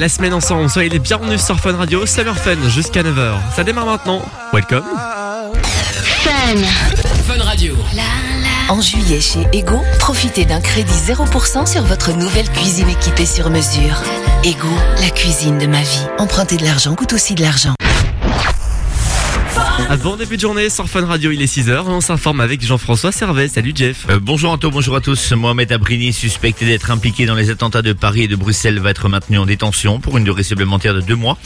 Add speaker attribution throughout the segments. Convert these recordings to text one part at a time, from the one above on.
Speaker 1: La semaine ensemble. Soyez les bienvenus sur Fun Radio, Summer Fun jusqu'à 9h. Ça démarre maintenant. Welcome.
Speaker 2: Fun. Fun Radio.
Speaker 3: En juillet chez Ego, profitez d'un crédit 0% sur votre nouvelle cuisine équipée sur mesure. Ego, la cuisine de ma vie. Emprunter de l'argent coûte aussi de l'argent.
Speaker 1: Bon début de journée sur Fun Radio, il est 6h. On s'informe avec Jean-François Servet. Salut Jeff.
Speaker 4: Euh, bonjour Anto, bonjour à tous. Mohamed Abrini, suspecté d'être impliqué dans les attentats de Paris et de Bruxelles, va être maintenu en détention pour une durée supplémentaire de deux mois.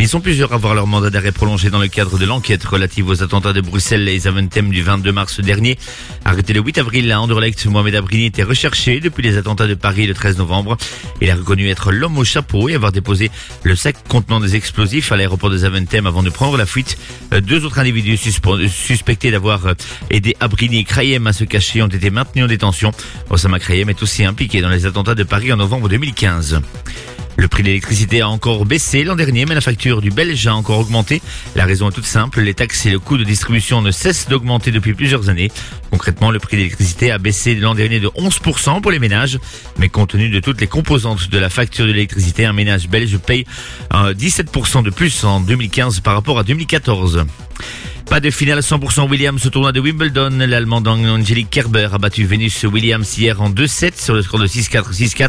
Speaker 4: Ils sont plusieurs à voir leur mandat d'arrêt prolongé dans le cadre de l'enquête relative aux attentats de Bruxelles et Zaventem du 22 mars dernier. Arrêté le 8 avril à Anderlecht, Mohamed Abrini était recherché depuis les attentats de Paris le 13 novembre. Il a reconnu être l'homme au chapeau et avoir déposé le sac contenant des explosifs à l'aéroport de Zaventem avant de prendre la fuite. Deux autres individus suspectés d'avoir euh, aidé Abrini et Krayem à se cacher ont été maintenus en détention. Osama Krayem est aussi impliqué dans les attentats de Paris en novembre 2015. Le prix de l'électricité a encore baissé l'an dernier, mais la facture du Belge a encore augmenté. La raison est toute simple, les taxes et le coût de distribution ne cessent d'augmenter depuis plusieurs années. Concrètement, le prix de l'électricité a baissé l'an dernier de 11% pour les ménages, mais compte tenu de toutes les composantes de la facture de l'électricité, un ménage belge paye 17% euh, de plus en 2015 par rapport à 2014. Pas de finale 100% Williams au tournoi de Wimbledon. L'Allemande Angelique Kerber a battu Venus Williams hier en 2-7 sur le score de 6-4, 6-4.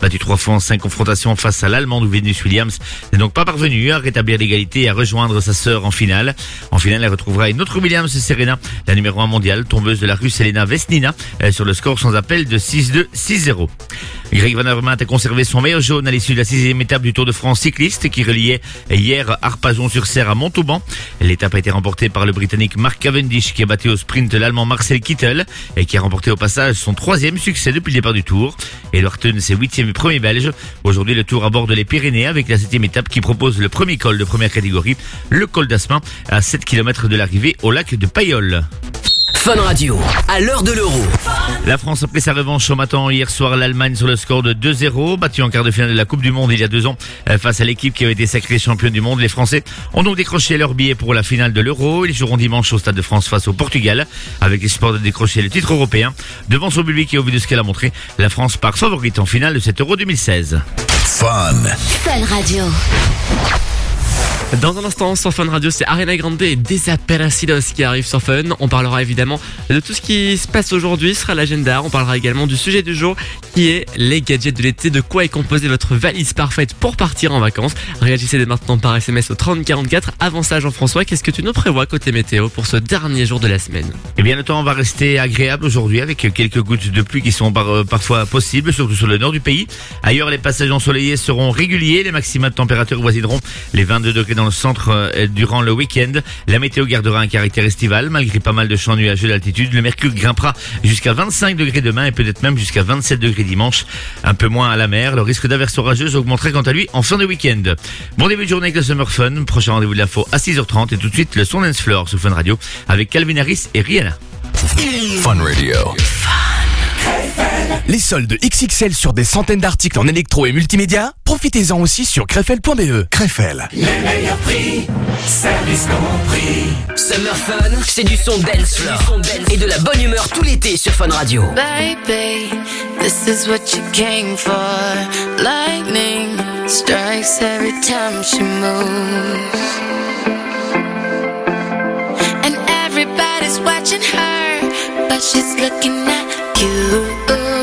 Speaker 4: Battu trois fois en cinq confrontations face à l'Allemande Venus Williams n'est donc pas parvenue à rétablir l'égalité et à rejoindre sa sœur en finale. En finale, elle retrouvera une autre Williams Serena, la numéro 1 mondiale, tombeuse de la Russe Elena Vesnina, sur le score sans appel de 6-2, 6-0. Greg Van Avermaet a conservé son meilleur jaune à l'issue de la sixième étape du Tour de France cycliste qui reliait hier Arpajon-sur-Serre à Montauban. L'étape a été remportée par le Britannique Mark Cavendish qui a battu au sprint l'Allemand Marcel Kittel et qui a remporté au passage son troisième succès depuis le départ du Tour. Edward Thun, c'est huitième et premier belge. Aujourd'hui, le Tour aborde les Pyrénées avec la septième étape qui propose le premier col de première catégorie, le col d'Asmin, à 7 km de l'arrivée au lac de Payolle.
Speaker 2: Fun Radio, à l'heure de l'euro.
Speaker 4: La France a pris sa revanche au matin hier soir l'Allemagne sur le score de 2-0, battu en quart de finale de la Coupe du Monde il y a deux ans euh, face à l'équipe qui avait été sacrée championne du monde. Les Français ont donc décroché leur billet pour la finale de l'Euro. Ils joueront dimanche au Stade de France face au Portugal avec l'espoir de décrocher le titre européen. Devant son public et au vu de ce qu'elle a montré, la France part favorite en finale de cet Euro 2016.
Speaker 2: Fun. Fun Radio.
Speaker 1: Dans un instant, sur Fun Radio, c'est Arena Grande et Desaparecidos qui arrivent sur Fun. On parlera évidemment de tout ce qui se passe aujourd'hui, sera l'agenda. On parlera également du sujet du jour qui est les gadgets de l'été. De quoi est composée votre valise parfaite pour partir en vacances? Réagissez dès maintenant par SMS au 3044. Avant ça, Jean-François, qu'est-ce que tu nous prévois côté météo pour ce dernier jour de la semaine?
Speaker 4: Eh bien, le temps va rester agréable aujourd'hui avec quelques gouttes de pluie qui sont euh, parfois possibles, surtout sur le nord du pays. Ailleurs, les passages ensoleillés seront réguliers. Les maxima de température voisineront les 22 degrés dans dans le centre euh, durant le week-end. La météo gardera un caractère estival malgré pas mal de champs nuageux d'altitude. Le mercure grimpera jusqu'à 25 degrés demain et peut-être même jusqu'à 27 degrés dimanche. Un peu moins à la mer. Le risque d'averse orageuse augmenterait quant à lui en fin de week-end. Bon début de journée avec le Summer Fun. Prochain rendez-vous de l'info à 6h30 et tout de suite le son floor sur Fun Radio avec Calvin Harris et Rihanna.
Speaker 2: Fun Radio. Les soldes XXL sur des centaines d'articles en électro et multimédia, profitez-en aussi sur crefel.be. Crefel.
Speaker 5: Les meilleurs prix, service compris.
Speaker 2: Summer Fun, c'est du son dance floor et de la bonne humeur tout l'été sur Fun Radio.
Speaker 6: Baby, this is what you came for. Lightning strikes every time she moves. And everybody's watching her, but she's looking at you.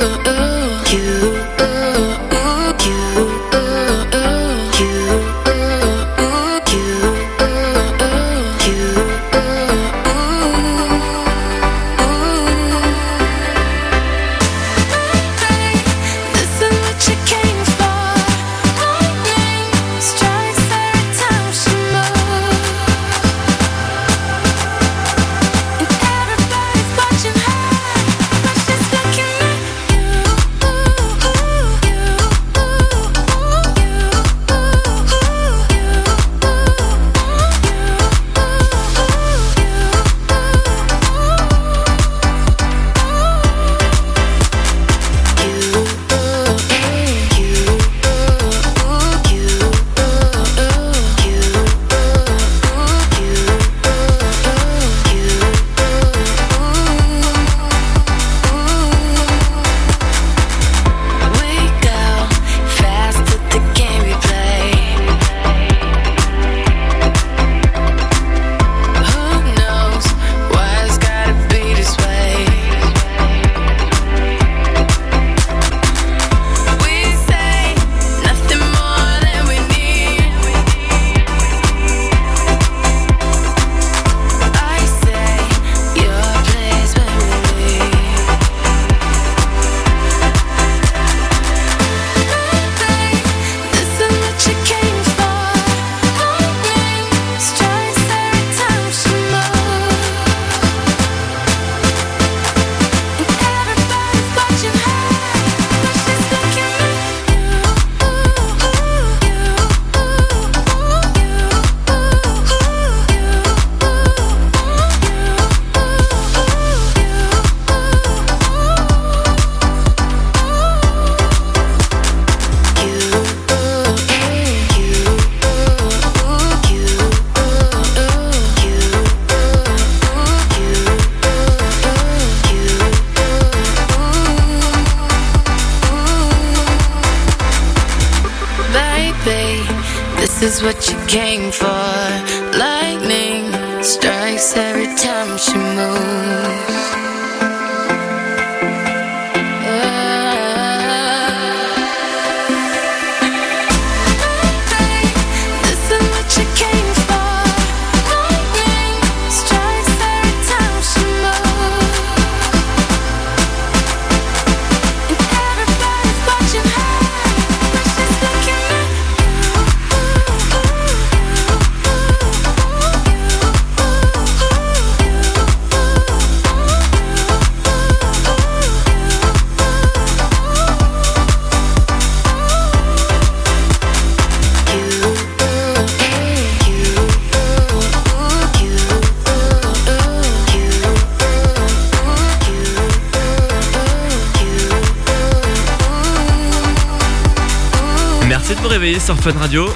Speaker 1: Fun Radio.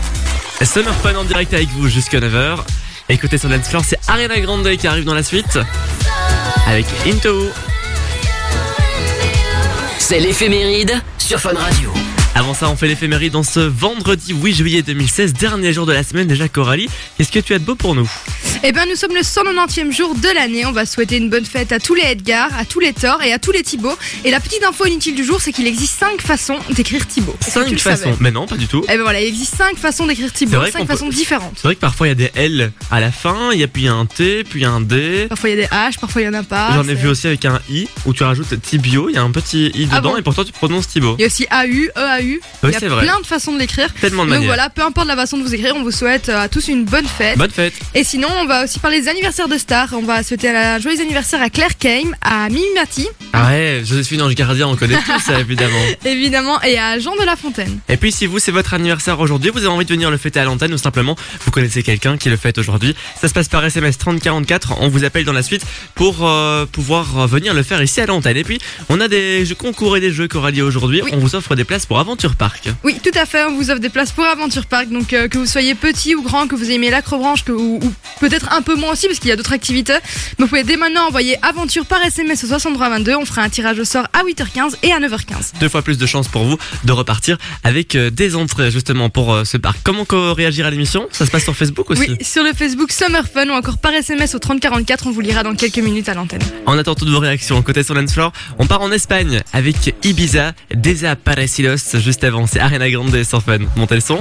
Speaker 1: Summer Fun en direct avec vous jusqu'à 9h. Écoutez sur Dance Floor, c'est Ariana Grande qui arrive dans la suite. Avec Into.
Speaker 2: C'est l'éphéméride sur Fun Radio.
Speaker 1: Avant ça, on fait l'éphéméride dans ce vendredi 8 juillet 2016, dernier jour de la semaine déjà Coralie. Qu'est-ce que tu as de beau pour nous?
Speaker 7: Eh bien, nous sommes le 190e jour de l'année. On va souhaiter une bonne fête à tous les Edgar, à tous les Thor et à tous les Thibaut. Et la petite info inutile du jour, c'est qu'il existe 5 façons d'écrire Thibaut. Est-ce que tu
Speaker 1: Cinq
Speaker 7: le
Speaker 1: façons.
Speaker 7: savais
Speaker 1: Mais non, pas du tout.
Speaker 7: Eh ben voilà, il existe 5 façons d'écrire Thibaut,
Speaker 1: vrai
Speaker 7: 5
Speaker 1: qu'on peut-
Speaker 7: façons différentes.
Speaker 1: C'est vrai que parfois il y a des L à la fin, il y a puis un T, puis un D.
Speaker 7: Parfois il y a des H, parfois il y en a pas.
Speaker 1: J'en ai vu aussi avec un I où tu rajoutes Tibio, il y a un petit I
Speaker 7: Ah
Speaker 1: dedans
Speaker 7: bon
Speaker 1: et pourtant tu prononces Thibaut.
Speaker 7: Il y a aussi AU, EAU.
Speaker 1: Oui,
Speaker 7: il y a
Speaker 1: c'est vrai.
Speaker 7: plein de façons de l'écrire.
Speaker 1: Tellement de
Speaker 7: Donc
Speaker 1: manières.
Speaker 7: voilà, peu importe la façon de vous écrire, on vous souhaite euh, à tous une bonne fête.
Speaker 1: Bonne fête.
Speaker 7: Et sinon, on va aussi parler des anniversaires de stars. On va souhaiter un joyeux anniversaire à Claire Kame, à Mimi Mati,
Speaker 1: Ah ouais, Joséphine Ange Gardien, on connaît tout ça évidemment.
Speaker 7: évidemment, et à Jean de La Fontaine.
Speaker 1: Et puis si vous c'est votre anniversaire aujourd'hui, vous avez envie de venir le fêter à l'antenne ou simplement vous connaissez quelqu'un qui le fête aujourd'hui, ça se passe par SMS 3044, on vous appelle dans la suite pour euh, pouvoir euh, venir le faire ici à l'antenne. Et puis on a des jeux concours et des jeux Coralie aujourd'hui,
Speaker 7: Oui.
Speaker 1: on vous offre des places pour Aventure Park.
Speaker 7: Oui, tout à fait. On vous offre des places pour Aventure Park. Donc, euh, que vous soyez petit ou grand, que vous aimiez l'acrobranche, que, ou, ou peut-être un peu moins aussi, parce qu'il y a d'autres activités. Mais vous pouvez dès maintenant envoyer Aventure par SMS au 6322. On fera un tirage au sort à 8h15 et à 9h15.
Speaker 1: Deux fois plus de chances pour vous de repartir avec euh, des entrées justement pour euh, ce parc. Comment co- réagir à l'émission? Ça se passe sur Facebook aussi.
Speaker 7: Oui, sur le Facebook Summer Fun ou encore par SMS au 3044. On vous lira dans quelques minutes à l'antenne.
Speaker 1: En attendant toutes vos réactions, côté sur Floor, on part en Espagne avec Ibiza, Desaparecidos. Juste avant, c'est Arena Grande sur Fun. Montez le son.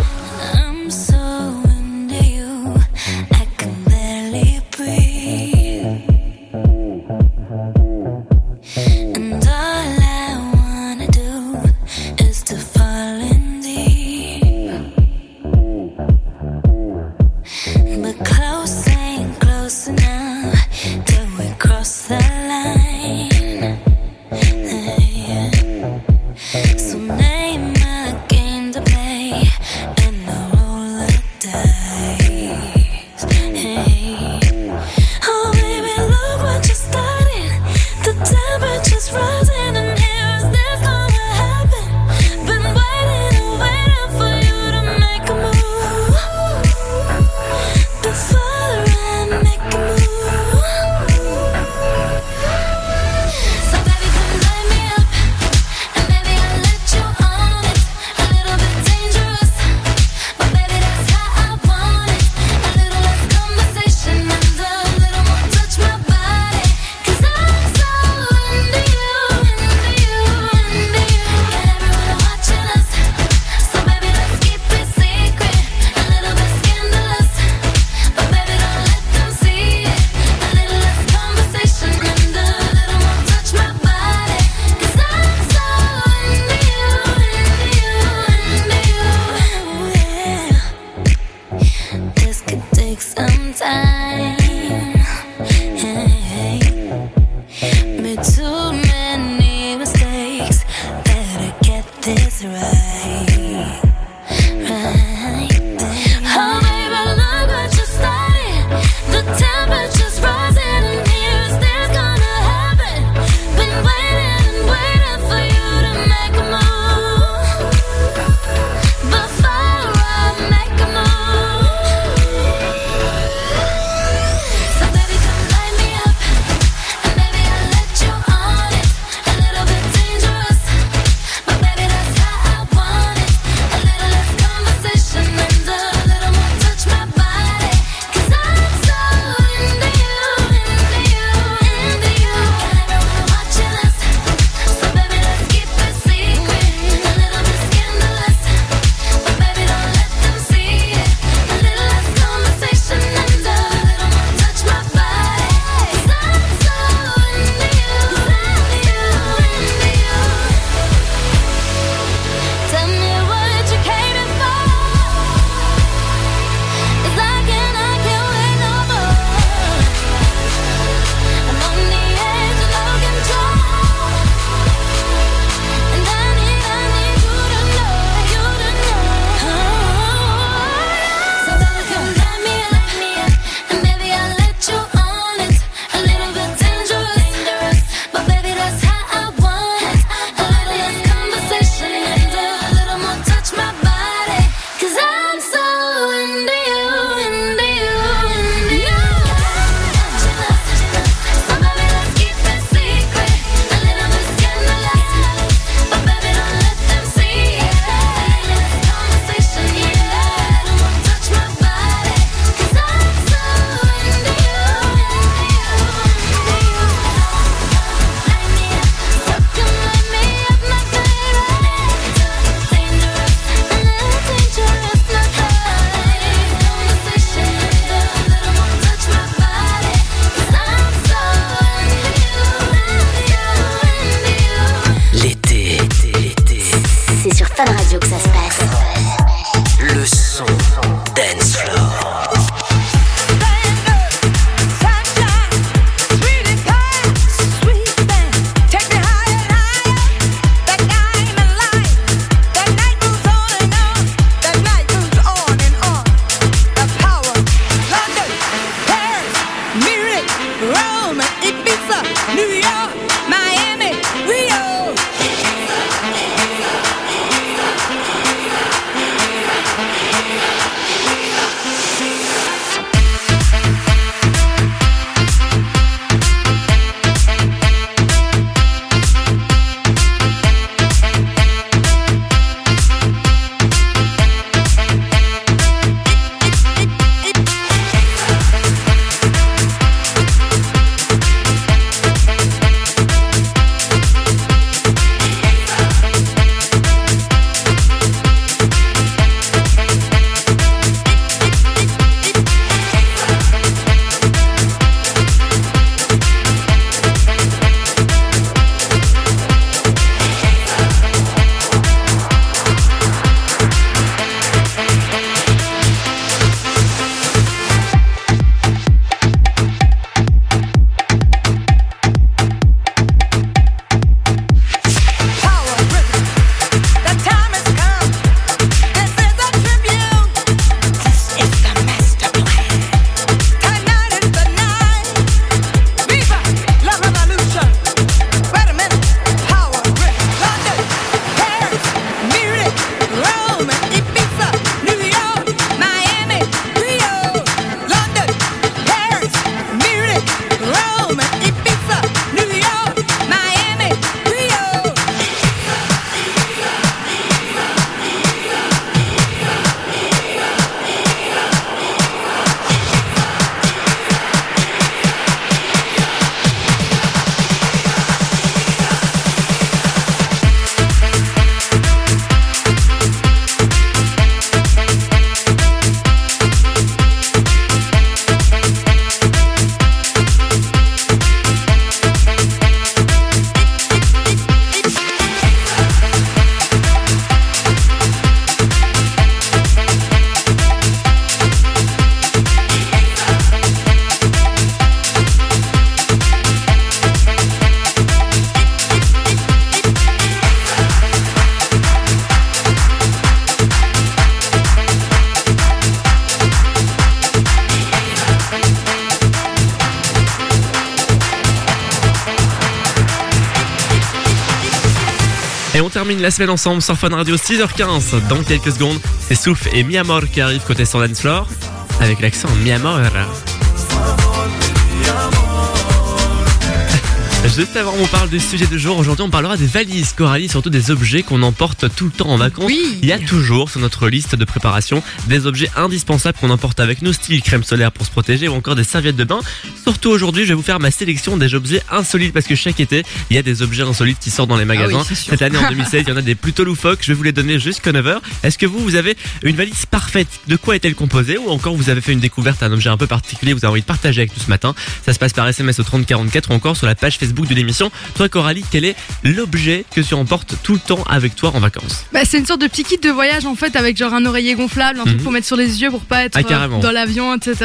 Speaker 1: La semaine ensemble sur Fun Radio 6h15. Dans quelques secondes, c'est Souf et Miamor qui arrivent côté sur Dance Floor avec l'accent Miamor. Juste avant, on parle du sujet du jour. Aujourd'hui, on parlera des valises, Coralie, surtout des objets qu'on emporte tout le temps en vacances.
Speaker 7: Oui.
Speaker 1: Il y a toujours sur notre liste de préparation des objets indispensables qu'on emporte avec nous, style crème solaire pour se protéger ou encore des serviettes de bain. Surtout aujourd'hui, je vais vous faire ma sélection des objets insolites parce que chaque été, il y a des objets insolites qui sortent dans les magasins.
Speaker 7: Ah oui, sûr.
Speaker 1: Cette année, en 2016, il y en a des plutôt loufoques. Je vais vous les donner jusqu'à 9h. Est-ce que vous, vous avez une valise parfaite? De quoi est-elle composée? Ou encore vous avez fait une découverte, un objet un peu particulier, vous avez envie de partager avec nous ce matin? Ça se passe par SMS au 3044 ou encore sur la page Facebook de l'émission. Toi, Coralie, quel est l'objet que tu emportes tout le temps avec toi en vacances?
Speaker 7: Bah, c'est une sorte de petit kit de voyage en fait avec genre un oreiller gonflable, un truc
Speaker 1: Mhm.
Speaker 7: pour mettre sur les yeux pour pas être
Speaker 1: Ah,
Speaker 7: euh, dans l'avion, etc.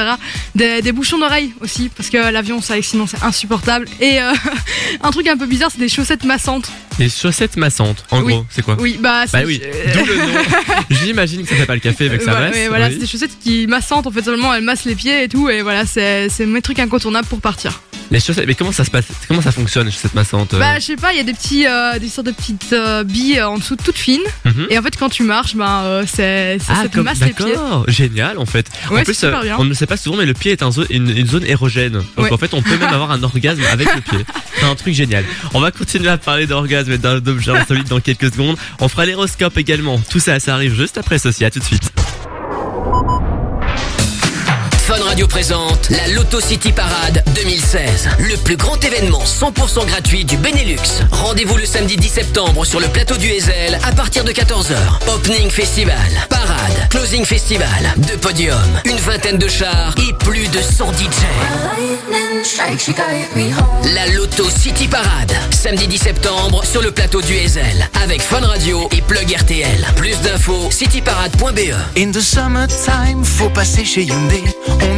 Speaker 7: Des, des bouchons d'oreille aussi parce que l'avion ça sinon c'est insupportable. Et euh, un truc un peu bizarre c'est des chaussettes massantes.
Speaker 1: Les chaussettes massantes, en
Speaker 7: Oui.
Speaker 1: gros, c'est quoi
Speaker 7: Oui bah,
Speaker 1: Bah
Speaker 7: c'est-
Speaker 1: oui, d'où le nom. J'imagine que ça fait pas le café avec sa
Speaker 7: voilà,
Speaker 1: masse.
Speaker 7: ouais, voilà,
Speaker 1: oui.
Speaker 7: c'est des chaussettes qui massantes en fait seulement elles massent les pieds et tout et voilà c'est mes trucs incontournables pour partir.
Speaker 1: Les chaussettes, mais comment ça se passe Comment ça fonctionne, les chaussettes massantes euh
Speaker 7: Bah je sais pas, il y a des petits euh, des sortes de petites euh, billes en dessous toutes fines
Speaker 1: Mhm.
Speaker 7: et en fait quand tu marches ben euh, c'est ça,
Speaker 1: Ah,
Speaker 7: ça te masse les pieds.
Speaker 1: d'accord, génial en fait.
Speaker 7: Ouais,
Speaker 1: en plus,
Speaker 7: c'est super bien.
Speaker 1: on ne le sait pas souvent, mais le pied est un une, une zone érogène. Donc
Speaker 7: Ouais.
Speaker 1: en fait, on peut même avoir un orgasme avec le pied. C'est un truc génial. On va continuer à parler d'orgasme et d'objets insolites dans quelques secondes. On fera l'héroscope également. Tout ça, ça arrive juste après ceci. À tout de suite.
Speaker 2: Radio présente la Lotto City Parade 2016. Le plus grand événement 100% gratuit du Benelux. Rendez-vous le samedi 10 septembre sur le plateau du Hazel à partir de 14h. Opening Festival, parade, closing festival, deux podiums, une vingtaine de chars et plus de 100 DJ. La Lotto City Parade, samedi 10 septembre sur le plateau du Hazel avec Fun Radio et Plug RTL. Plus d'infos cityparade.be.
Speaker 8: In the summertime, faut passer chez Hyundai. On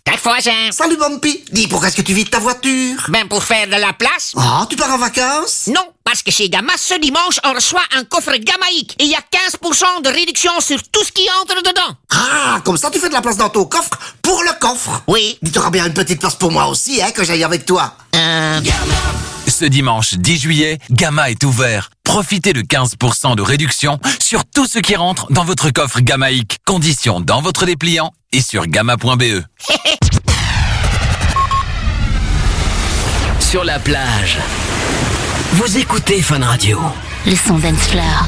Speaker 9: Tac voisin.
Speaker 10: Salut Bumpy, dis pourquoi est-ce que tu vides ta voiture?
Speaker 9: Ben pour faire de la place.
Speaker 10: Ah, tu pars en vacances?
Speaker 9: Non, parce que chez Gamma ce dimanche on reçoit un coffre Gamaïque et il y a 15% de réduction sur tout ce qui entre dedans.
Speaker 10: Ah, comme ça tu fais de la place dans ton coffre pour le coffre
Speaker 9: Oui.
Speaker 10: Dis, t'auras bien une petite place pour moi aussi, hein, que j'aille avec toi.
Speaker 9: Euh...
Speaker 11: Ce dimanche 10 juillet, Gamma est ouvert. Profitez de 15% de réduction sur tout ce qui rentre dans votre coffre Gamaïque. Conditions dans votre dépliant et sur gamma.be.
Speaker 2: Sur la plage. Vous écoutez Fun Radio.
Speaker 12: Le son dance floor.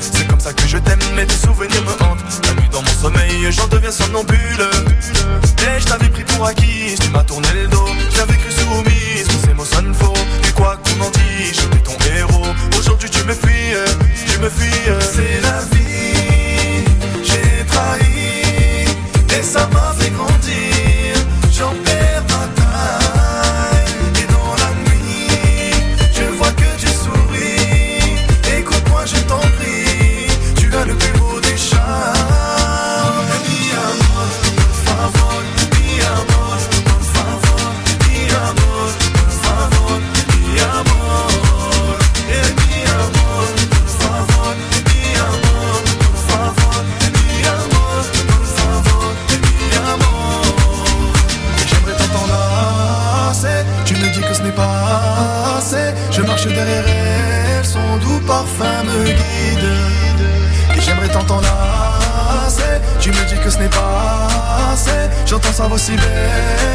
Speaker 13: C'est comme ça que je t'aime, mais tes souvenirs me hantent. La nuit dans mon sommeil, j'en deviens somnambule. Et je t'avais pris pour acquise, tu m'as tourné le dos. J'avais cru soumise, mais ces mots sonnent faux. Et quoi qu'on en dise, j'étais ton héros. Aujourd'hui tu me fuis, tu me fuis. C'est la vie, j'ai trahi. Et ça m'a fait grandir, J'entends sa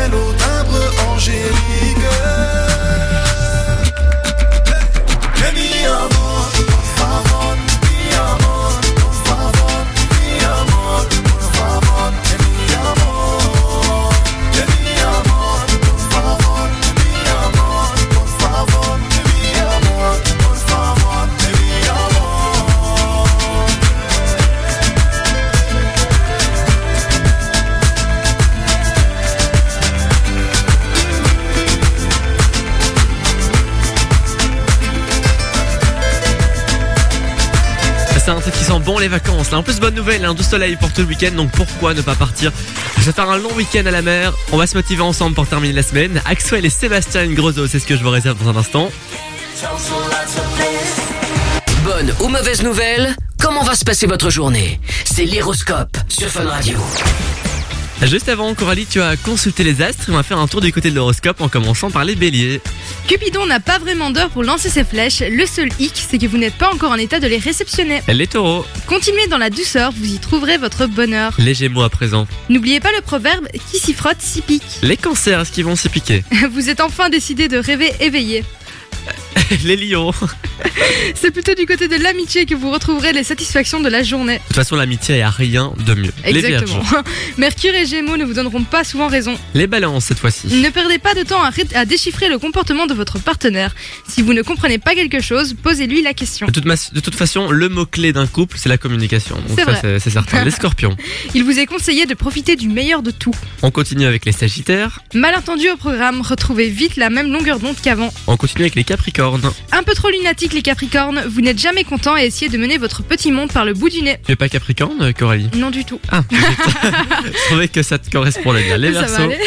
Speaker 1: 27 qui sent bon les vacances. Là. En plus, bonne nouvelle, hein, du soleil pour tout le week-end, donc pourquoi ne pas partir? Je vais faire un long week-end à la mer. On va se motiver ensemble pour terminer la semaine. Axel et Sébastien Grosso, c'est ce que je vous réserve dans un instant.
Speaker 2: Bonne ou mauvaise nouvelle, comment va se passer votre journée? C'est l'héroscope sur Fun Radio.
Speaker 1: Juste avant, Coralie, tu as consulté les astres et on va faire un tour du côté de l'horoscope en commençant par les béliers.
Speaker 7: Cupidon n'a pas vraiment d'heure pour lancer ses flèches. Le seul hic, c'est que vous n'êtes pas encore en état de les réceptionner.
Speaker 1: Les taureaux,
Speaker 7: Continuez dans la douceur, vous y trouverez votre bonheur.
Speaker 1: les gémeaux à présent.
Speaker 7: N'oubliez pas le proverbe qui s'y frotte s'y pique.
Speaker 1: Les cancers, est-ce qu'ils vont s'y piquer?
Speaker 7: Vous êtes enfin décidé de rêver éveillé.
Speaker 1: Les lions.
Speaker 7: C'est plutôt du côté de l'amitié que vous retrouverez les satisfactions de la journée.
Speaker 1: De toute façon, l'amitié a rien de mieux. Les
Speaker 7: Exactement. Mercure et Gémeaux ne vous donneront pas souvent raison.
Speaker 1: Les balances cette fois-ci.
Speaker 7: Ne perdez pas de temps à, déchiffrer le comportement de votre partenaire. Si vous ne comprenez pas quelque chose, posez-lui la question.
Speaker 1: De toute, mas- de toute façon, le mot-clé d'un couple, c'est la communication. Donc ça, c'est certain. Les scorpions.
Speaker 7: Il vous est conseillé de profiter du meilleur de tout.
Speaker 1: On continue avec les sagittaires.
Speaker 7: Malentendu au programme, retrouvez vite la même longueur d'onde qu'avant.
Speaker 1: On continue avec les capricornes.
Speaker 7: Un peu trop lunatique les Capricornes, vous n'êtes jamais content et essayez de mener votre petit monde par le bout du nez.
Speaker 1: Tu es pas capricorne, euh, Coralie?
Speaker 7: Non du tout.
Speaker 1: Ah, je trouvais que ça te correspondait bien. Les
Speaker 7: aller.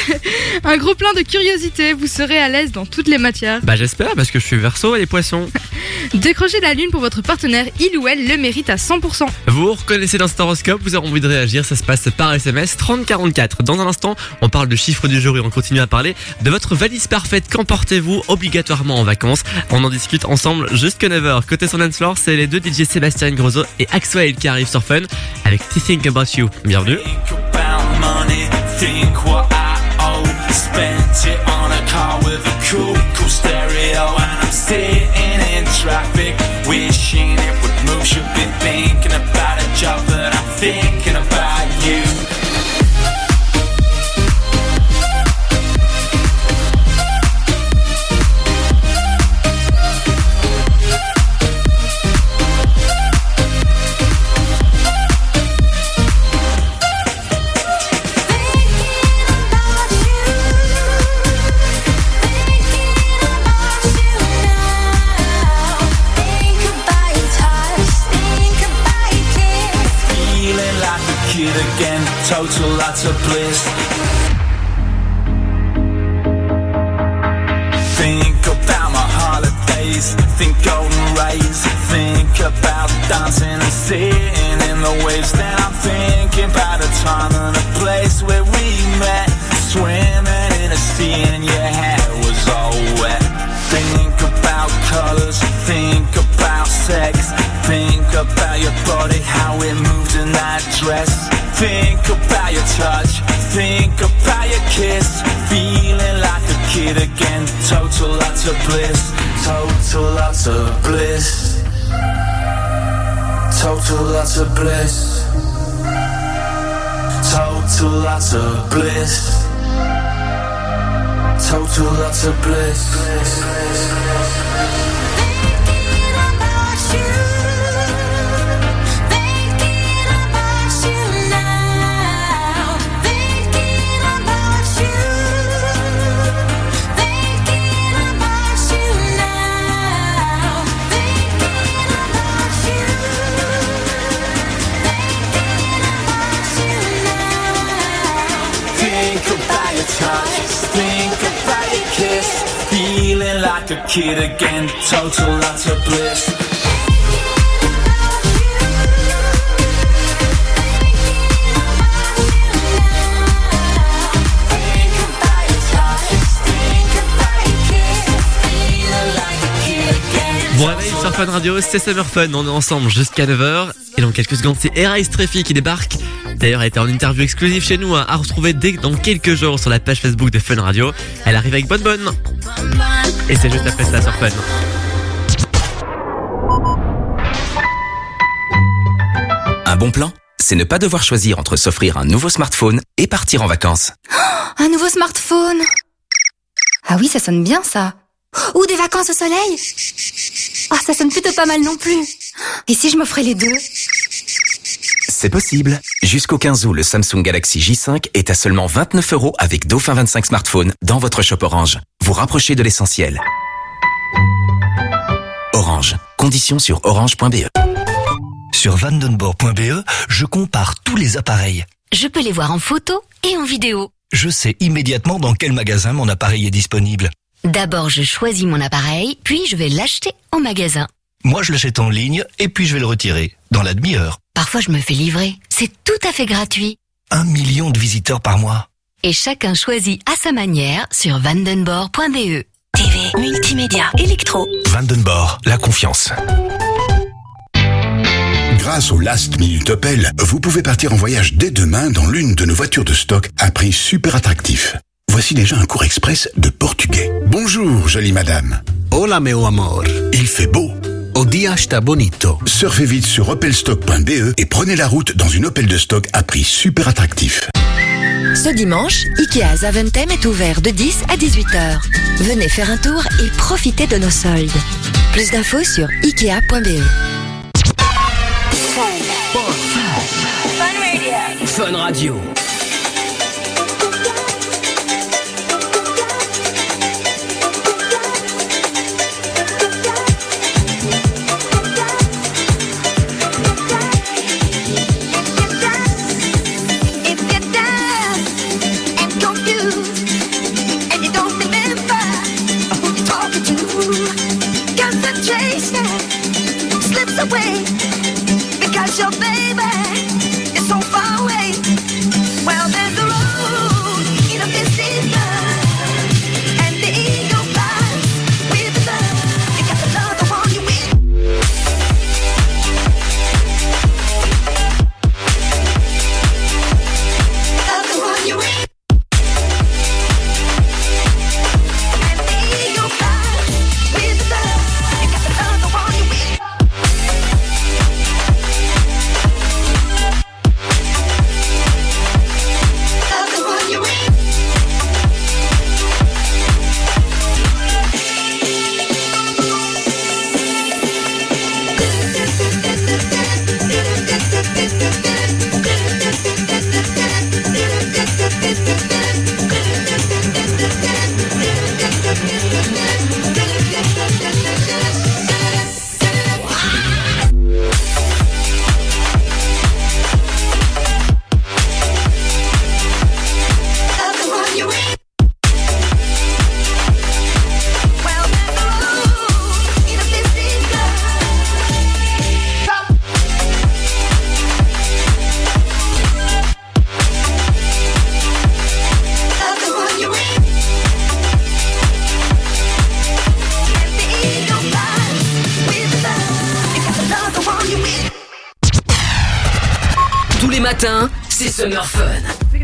Speaker 7: Un gros plein de curiosité, vous serez à l'aise dans toutes les matières.
Speaker 1: Bah j'espère parce que je suis verso et les poissons.
Speaker 7: Décrochez la lune pour votre partenaire, il ou elle le mérite à 100%.
Speaker 1: Vous vous reconnaissez dans cet horoscope, vous avez envie de réagir, ça se passe par SMS 3044. Dans un instant, on parle de chiffres du jour et on continue à parler de votre valise parfaite. Qu'emportez-vous obligatoirement en vacances? On en discute ensemble jusqu'à 9h. Côté son dance floor, c'est les deux DJ Sébastien Grosso et Axwell qui arrivent sur Fun avec Think About You. Bienvenue.
Speaker 14: Total lots of bliss. Think about my holidays, think golden rays, think about dancing and sitting in the waves. Then I'm thinking about a time and a place where we met, swimming in a sea and your hair was all wet. Think about colors, think about sex, think about your body, how it moved in that dress. Think about your touch, think about your kiss, feeling like a kid again. Total lots of bliss, total lots of bliss, total lots of bliss, total lots of bliss. Total lots of bliss. Touch, think about your kiss. Feeling like a kid again, total of bliss.
Speaker 1: Bon réveil sur Fun Radio, c'est Summer Fun, on est ensemble jusqu'à 9h. Et dans quelques secondes, c'est Era Streffy qui débarque. D'ailleurs, elle était en interview exclusive chez nous, hein, à retrouver dès dans quelques jours sur la page Facebook de Fun Radio. Elle arrive avec Bonne Bonne. Et c'est juste après ça sur Fun.
Speaker 15: Un bon plan, c'est ne pas devoir choisir entre s'offrir un nouveau smartphone et partir en vacances.
Speaker 3: Un nouveau smartphone Ah oui, ça sonne bien ça. Ou des vacances au soleil Ah, ça sonne plutôt pas mal non plus. Et si je m'offrais les deux?
Speaker 15: C'est possible. Jusqu'au 15 août, le Samsung Galaxy J5 est à seulement 29 euros avec Dauphin 25 smartphone dans votre shop Orange. Vous rapprochez de l'essentiel. Orange. Conditions sur orange.be.
Speaker 16: Sur vandenborg.be, je compare tous les appareils.
Speaker 3: Je peux les voir en photo et en vidéo.
Speaker 16: Je sais immédiatement dans quel magasin mon appareil est disponible.
Speaker 3: D'abord, je choisis mon appareil, puis je vais l'acheter en magasin.
Speaker 16: Moi, je l'achète en ligne et puis je vais le retirer dans la demi-heure.
Speaker 3: Parfois, je me fais livrer. C'est tout à fait gratuit.
Speaker 16: Un million de visiteurs par mois.
Speaker 3: Et chacun choisit à sa manière sur vandenborg.be. TV, multimédia, électro.
Speaker 16: Vandenborg, la confiance.
Speaker 17: Grâce au Last Minute Opel, vous pouvez partir en voyage dès demain dans l'une de nos voitures de stock à prix super attractif. Voici déjà un cours express de portugais. Bonjour, jolie madame.
Speaker 18: Hola, meu amor.
Speaker 17: Il fait beau.
Speaker 18: O dia está bonito.
Speaker 17: Surfez vite sur opelstock.be et prenez la route dans une Opel de stock à prix super attractif.
Speaker 2: Ce dimanche, Ikea Zaventem est ouvert de 10 à 18h. Venez faire un tour et profitez de nos soldes. Plus d'infos sur ikea.be.
Speaker 19: Fun Radio.
Speaker 20: If away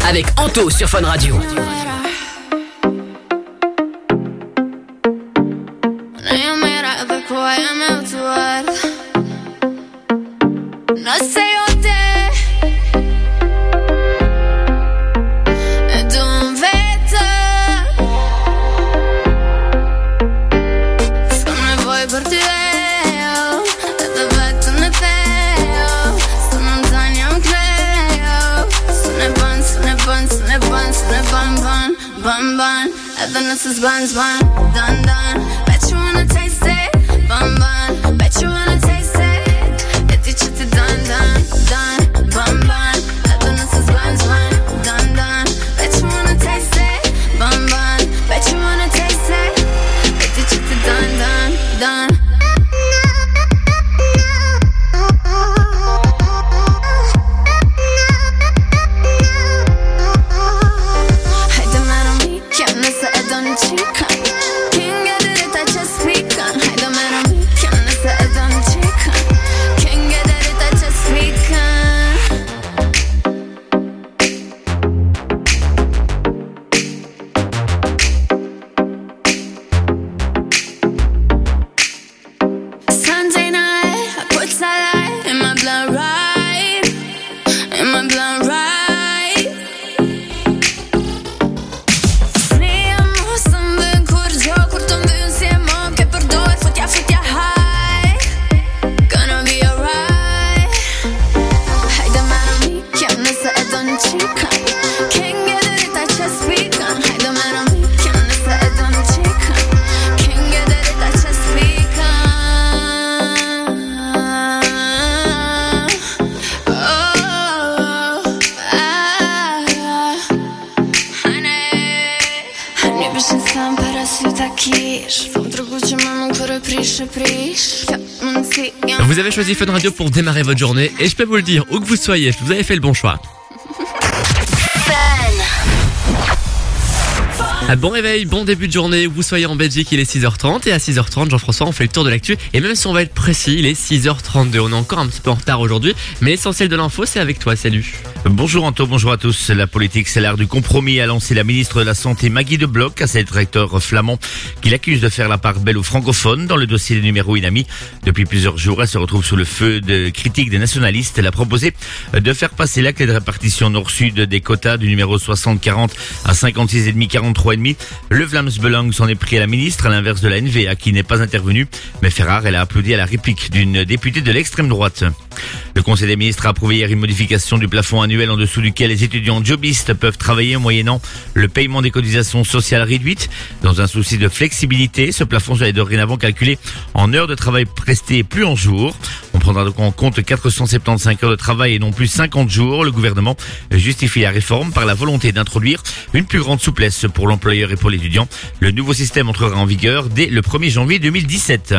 Speaker 19: Avec Anto sur Fun Radio.
Speaker 1: Pour démarrer votre journée et je peux vous le dire, où que vous soyez, vous avez fait le bon choix. Bon réveil, bon début de journée, vous soyez en Belgique, il est 6h30 et à 6h30, Jean-François, on fait le tour de l'actu et même si on va être précis, il est 6h32. On est encore un petit peu en retard aujourd'hui, mais l'essentiel de l'info, c'est avec toi, salut.
Speaker 4: Bonjour Anto, bonjour à tous. La politique, c'est l'art du compromis, a lancé la ministre de la Santé Maggie de Bloch à ses directeurs flamands qui l'accusent de faire la part belle aux francophones dans le dossier des numéros inami. Depuis plusieurs jours, elle se retrouve sous le feu de critiques des nationalistes. Elle a proposé de faire passer la clé de répartition nord-sud des quotas du numéro 60-40 à 56,5-43,5. Le Vlaams Belang s'en est pris à la ministre, à l'inverse de la NVA qui n'est pas intervenue. Mais Ferrar, elle a applaudi à la réplique d'une députée de l'extrême droite. Le Conseil des ministres a approuvé hier une modification du plafond annuel en dessous duquel les étudiants jobistes peuvent travailler moyennant le paiement des cotisations sociales réduites. Dans un souci de flexibilité, ce plafond serait dorénavant calculé en heures de travail prestées plus en jours. On prendra donc en compte 475 heures de travail et non plus 50 jours. Le gouvernement justifie la réforme par la volonté d'introduire une plus grande souplesse pour l'employeur et pour l'étudiant. Le nouveau système entrera en vigueur dès le 1er janvier 2017.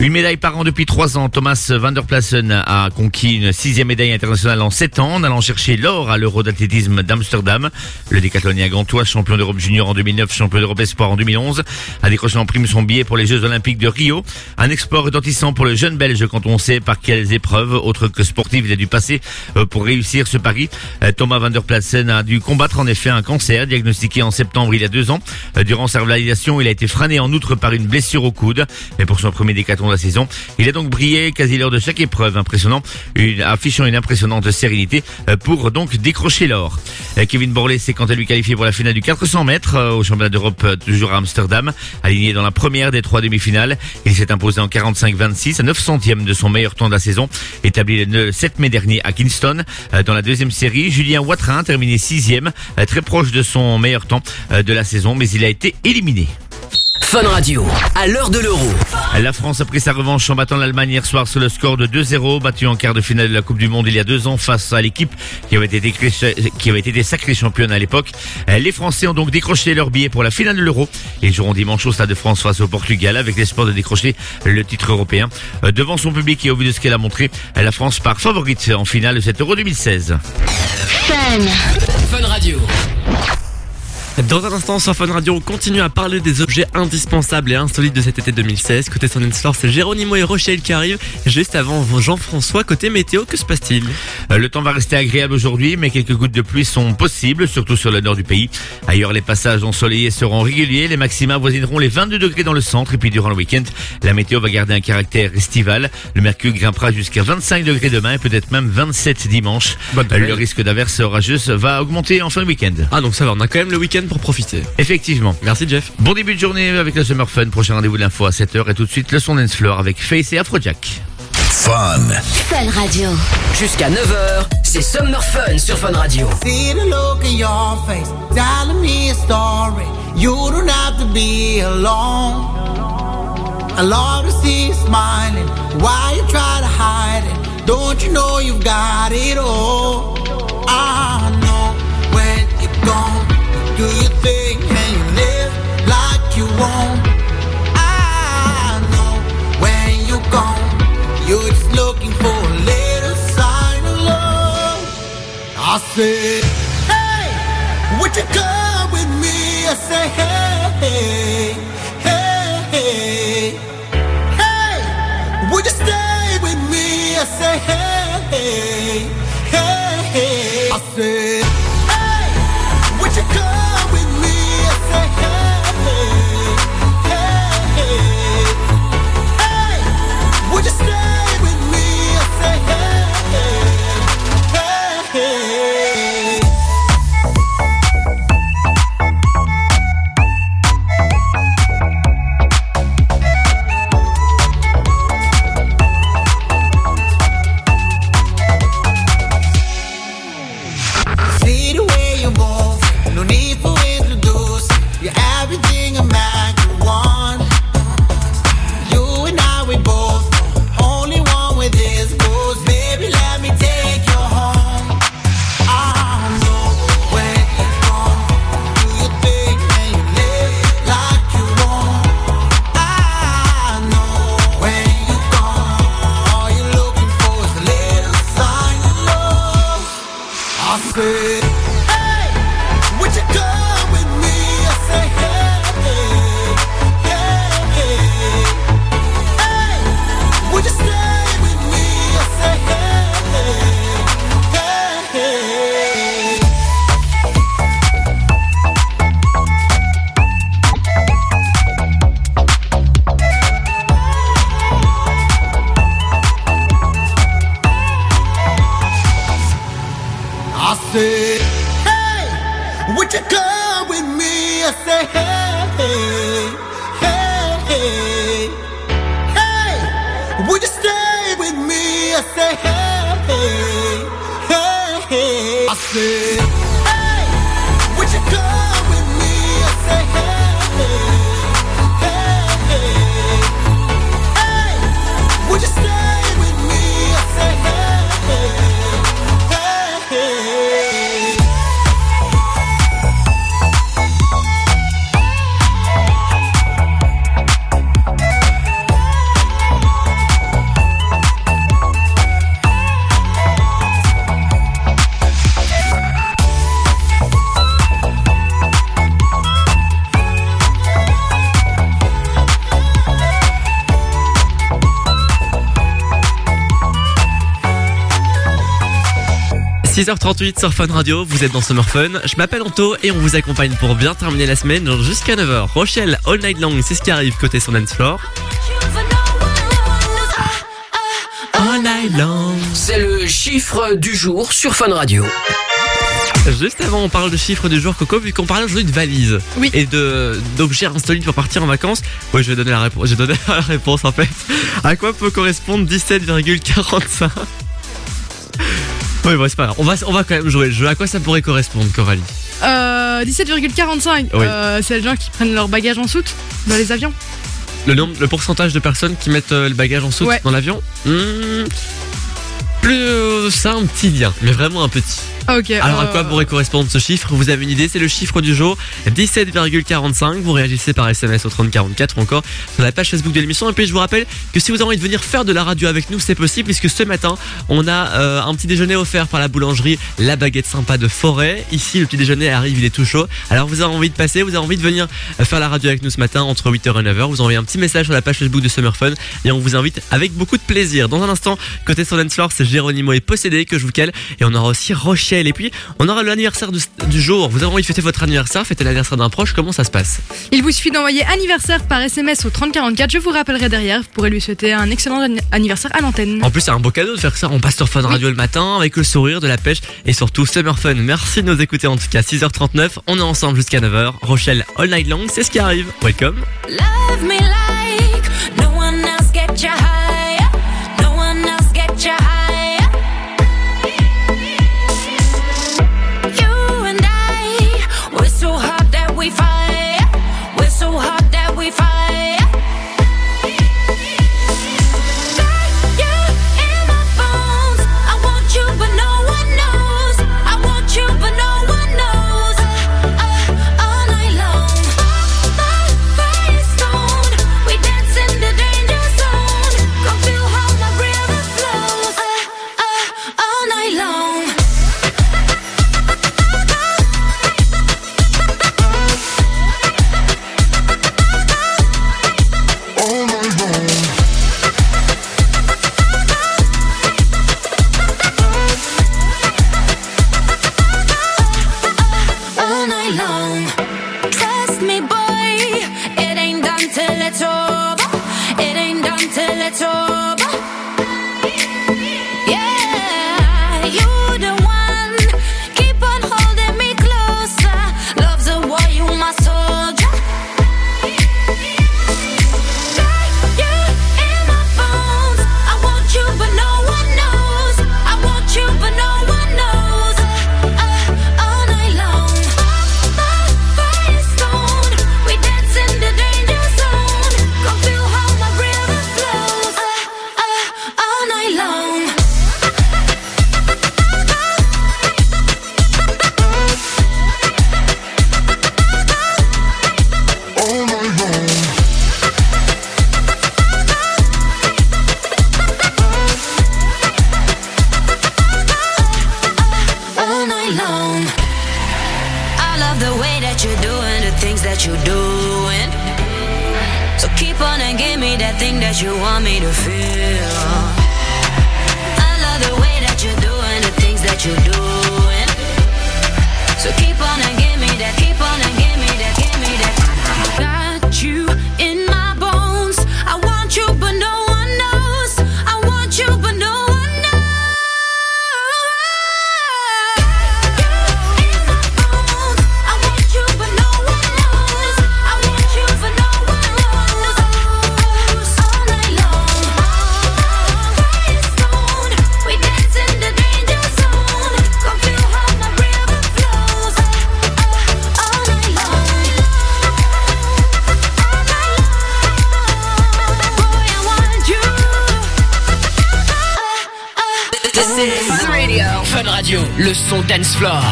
Speaker 4: Une médaille par an depuis trois ans. Thomas van der Plassen a conquis une sixième médaille internationale en sept ans en allant chercher l'or à l'Euro d'athlétisme d'Amsterdam. Le décathlonien gantois, champion d'Europe junior en 2009, champion d'Europe espoir en 2011, a décroché en prime son billet pour les Jeux Olympiques de Rio. Un export retentissant pour le jeune Belge quand on sait par quelles épreuves, autres que sportives, il a dû passer euh, pour réussir ce pari. Euh, Thomas van der Plassen a dû combattre en effet un cancer diagnostiqué en septembre il y a deux ans. Euh, Durant sa validation, il a été freiné en outre par une blessure au coude. Mais pour son premier décathlon la saison, il a donc brillé quasi lors de chaque épreuve, impressionnant, affichant une impressionnante sérénité euh, pour donc décrocher l'or. Euh, Kevin Borlée s'est quant à lui qualifié pour la finale du 400 mètres euh, au championnat d'Europe toujours à Amsterdam, aligné dans la première des trois demi-finales. Il s'est imposé en 45-26 à 9 centièmes de son meilleur temps de la saison, établi le 7 mai dernier à Kingston. Dans la deuxième série, Julien Watrin terminé sixième, très proche de son meilleur temps de la saison, mais il a été éliminé.
Speaker 2: Fun Radio, à l'heure de l'euro.
Speaker 4: La France a pris sa revanche en battant l'Allemagne hier soir sur le score de 2-0, battu en quart de finale de la Coupe du Monde il y a deux ans face à l'équipe qui avait été qui avait été sacrée championne à l'époque. Euh, Les Français ont donc décroché leur billet pour la finale de l'Euro. Ils joueront dimanche au Stade de France face au Portugal avec l'espoir de décrocher le titre européen. Euh, Devant son public et au vu de ce qu'elle a montré, euh, la France part favorite en finale de cet Euro 2016.
Speaker 2: Fun Radio.
Speaker 1: Dans un instant sur Fun Radio, on continue à parler des objets indispensables et insolites de cet été 2016. Côté Sundance Floor, c'est Géronimo et Rochelle qui arrivent. Juste avant Jean-François, côté météo, que se passe-t-il?
Speaker 4: Euh, Le temps va rester agréable aujourd'hui, mais quelques gouttes de pluie sont possibles, surtout sur le nord du pays. Ailleurs, les passages ensoleillés seront réguliers. Les maxima avoisineront les 22 degrés dans le centre. Et puis, durant le week-end, la météo va garder un caractère estival. Le mercure grimpera jusqu'à 25 degrés demain et peut-être même 27 dimanche. Le risque d'averses orageuses va augmenter en fin de week-end.
Speaker 1: Ah, donc ça va, on a quand même le week-end pour profiter.
Speaker 4: Effectivement.
Speaker 1: Merci Jeff.
Speaker 4: Bon début de journée avec le Summer Fun. Prochain rendez-vous de l'info à 7h et tout de suite le son dance floor avec Face et Afrojack.
Speaker 11: Fun.
Speaker 21: Fun Radio.
Speaker 2: Jusqu'à 9h, c'est Summer Fun sur Fun Radio.
Speaker 22: See the look in your face, telling me a story. You don't have to be alone. I love to see you smiling. Why you try to hide it? Don't you know you've got it all? I know when you're gone, you won't. I know when you're gone, you're just looking for a little sign of love. I said, hey, would you come with me? I say, hey, hey, hey, hey, would you stay with me? I say, hey, hey, hey, I said,
Speaker 1: 6h38 sur Fun Radio, vous êtes dans Summer Fun. Je m'appelle Anto et on vous accompagne pour bien terminer la semaine jusqu'à 9h. Rochelle, All Night Long, c'est ce qui arrive côté son dance floor.
Speaker 2: All night long. C'est le chiffre du jour sur Fun Radio.
Speaker 1: Juste avant, on parle de chiffres du jour, Coco, vu qu'on parlait aujourd'hui de valises
Speaker 7: Oui.
Speaker 1: et de d'objets insolites pour partir en vacances. Oui, je vais donner la réponse. J'ai donné la réponse en fait. À quoi peut correspondre 17,45 Oui, bon, c'est pas grave. On va, on va quand même jouer le jeu. À quoi ça pourrait correspondre, Coralie
Speaker 7: Euh, 17,45.
Speaker 1: Oui.
Speaker 7: Euh, c'est les gens qui prennent leur bagage en soute dans les avions.
Speaker 1: le, nombre, le pourcentage de personnes qui mettent euh, le bagage en soute
Speaker 7: Ouais.
Speaker 1: dans l'avion? Hmm, Plus euh, ça, un petit lien, mais vraiment un petit.
Speaker 7: Ok.
Speaker 1: Alors à
Speaker 7: euh,
Speaker 1: quoi pourrait correspondre ce chiffre? Vous avez une idée? C'est le chiffre du jour 17,45. Vous réagissez par SMS au 3044 ou encore sur la page Facebook de l'émission. Et puis je vous rappelle que si vous avez envie de venir faire de la radio avec nous, c'est possible puisque ce matin on a euh, un petit déjeuner offert par la boulangerie La Baguette Sympa de Forêt. Ici le petit déjeuner arrive, il est tout chaud. Alors vous avez envie de passer, vous avez envie de venir faire la radio avec nous ce matin entre 8h et 9h. Vous envoyez un petit message sur la page Facebook de Summer Fun et on vous invite avec beaucoup de plaisir. Dans un instant, côté sur c'est Géronimo et Possédé que je vous cale et on aura aussi Rochelle et puis on aura l'anniversaire du, du jour. Vous avez envie de fêter votre anniversaire, fêter l'anniversaire d'un proche, comment ça se passe?
Speaker 7: Il vous suffit d'envoyer anniversaire par SMS au 3044. Je vous rappellerai derrière. Vous pourrez lui souhaiter un excellent anni- anniversaire à l'antenne.
Speaker 1: En plus, c'est un beau cadeau de faire ça. On passe sur Fun Radio le matin avec le sourire, de la pêche et surtout Summer Fun. Merci de nous écouter en tout cas. 6h39, on est ensemble jusqu'à 9h. Rochelle, All Night Long, c'est ce qui arrive. Welcome.
Speaker 23: Love me like Dance
Speaker 24: floor.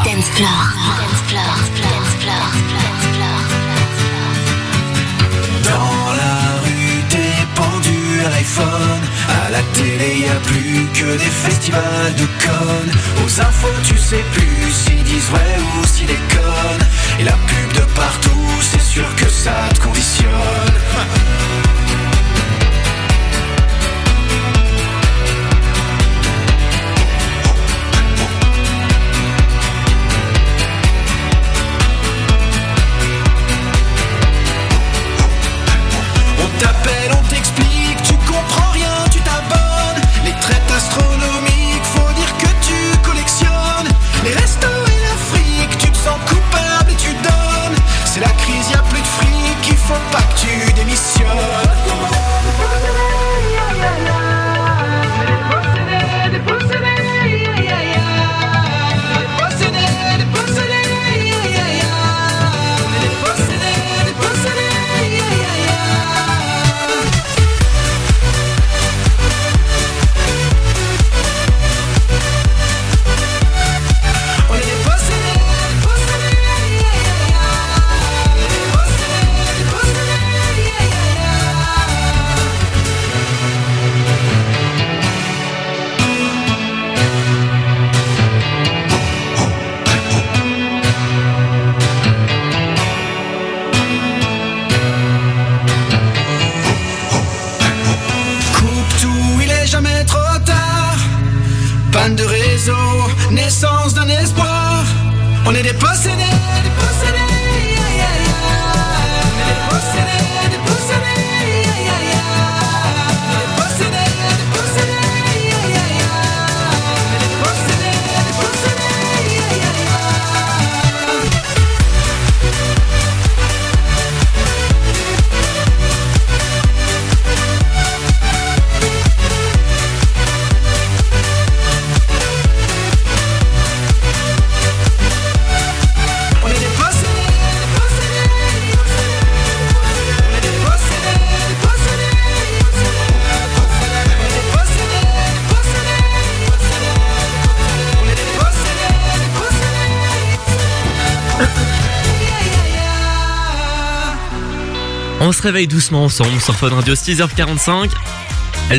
Speaker 1: Réveille doucement ensemble sur Fun Radio 6h45.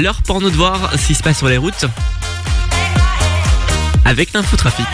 Speaker 1: L'heure pour nous de voir ce qui se passe sur les routes. Avec l'infotrafic.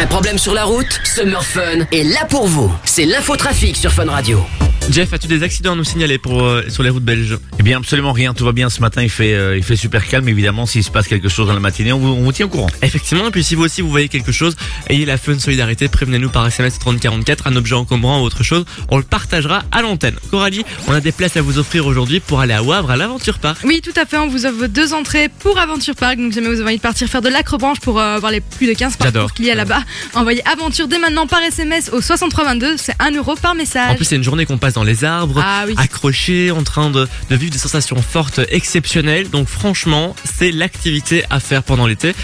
Speaker 24: Un problème sur la route Summer Fun est là pour vous. C'est l'infotrafic sur Fun Radio.
Speaker 1: Jeff, as-tu des accidents à nous signaler pour, euh, sur les routes belges?
Speaker 4: Eh bien, absolument rien. Tout va bien ce matin. Il fait, euh, il fait super calme. Évidemment, s'il se passe quelque chose dans la matinée, on vous, on vous tient au courant.
Speaker 1: Effectivement, et puis si vous aussi vous voyez quelque chose, ayez la fun solidarité, prévenez-nous par SMS 3044, un objet encombrant ou autre chose, on le partagera à l'antenne. Coralie, on a des places à vous offrir aujourd'hui pour aller à Wavre à l'Aventure Park.
Speaker 7: Oui, tout à fait. On vous offre deux entrées pour Aventure Park. Donc, jamais vous avez envie de partir faire de l'acrobranche pour euh, voir les plus de 15
Speaker 1: J'adore.
Speaker 7: parcours qu'il y a là-bas, envoyez Aventure dès maintenant par SMS au 6322. C'est 1 euro par message.
Speaker 1: En plus, c'est une journée qu'on passe dans les arbres,
Speaker 7: Ah oui.
Speaker 1: accrochés, en train de, de vivre des sensations fortes, exceptionnelles. Donc, franchement, c'est l'activité à faire pendant l'été.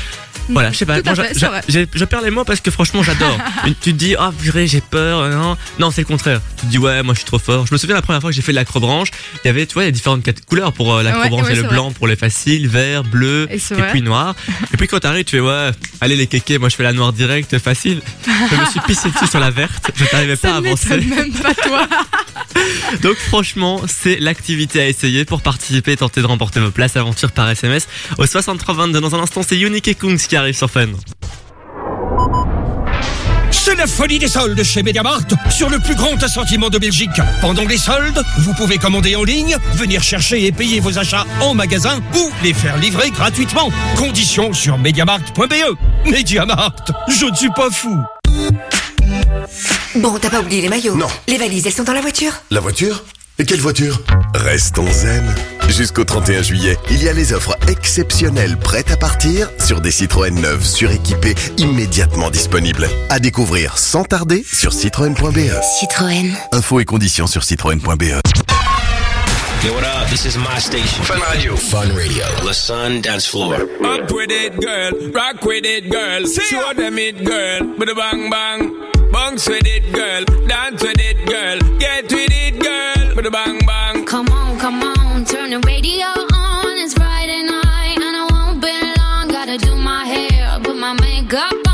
Speaker 1: Voilà, je sais pas. Moi,
Speaker 7: fait, vrai.
Speaker 1: j'ai- je perds les mots parce que franchement, j'adore. Tu te dis, ah, purée, j'ai peur. Non, non c'est le contraire. Tu te dis, ouais, moi, je suis trop fort. Je me souviens la première fois que j'ai fait de l'acrobranche, il y avait, tu vois, il y a différentes couleurs pour euh, l'acrobranche.
Speaker 7: Ouais, ouais,
Speaker 1: le blanc pour les faciles, vert, bleu,
Speaker 7: Et
Speaker 1: puis noir. et puis quand t'arrives, tu fais, ouais, allez les kékés, moi, je fais la noire directe, facile. Je me suis pissé dessus sur la verte. Je n'arrivais pas à avancer.
Speaker 7: même pas toi.
Speaker 1: Donc franchement, c'est l'activité à essayer pour participer et tenter de remporter vos places aventure par SMS au 6322. Dans un instant, c'est Unique et Kungs qui arrive sur Fun.
Speaker 25: C'est la folie des soldes chez Mediamart sur le plus grand assortiment de Belgique. Pendant les soldes, vous pouvez commander en ligne, venir chercher et payer vos achats en magasin ou les faire livrer gratuitement. Conditions sur mediamart.be. Mediamart, je ne suis pas fou.
Speaker 3: Bon, t'as pas oublié les maillots
Speaker 26: Non.
Speaker 3: Les valises, elles sont dans la voiture
Speaker 26: La voiture Et quelle voiture Restons zen. Jusqu'au 31 juillet, il y a les offres exceptionnelles prêtes à partir sur des Citroën neuves suréquipées immédiatement disponibles. À découvrir sans tarder sur citroën.be.
Speaker 21: Citroën.
Speaker 26: Infos et conditions sur citroën.be.
Speaker 11: Yo, what up? This is my station. Fun Radio. Fun Radio. The Sun Dance Floor.
Speaker 27: Up with it, girl. Rock with it, girl. Show them it, girl. With a bang bang. Bounce with it, girl. Dance with it, girl. Get with it, girl. With a bang bang.
Speaker 23: Come on, come on, turn the radio on. It's Friday night and I won't be long. Gotta do my hair, put my makeup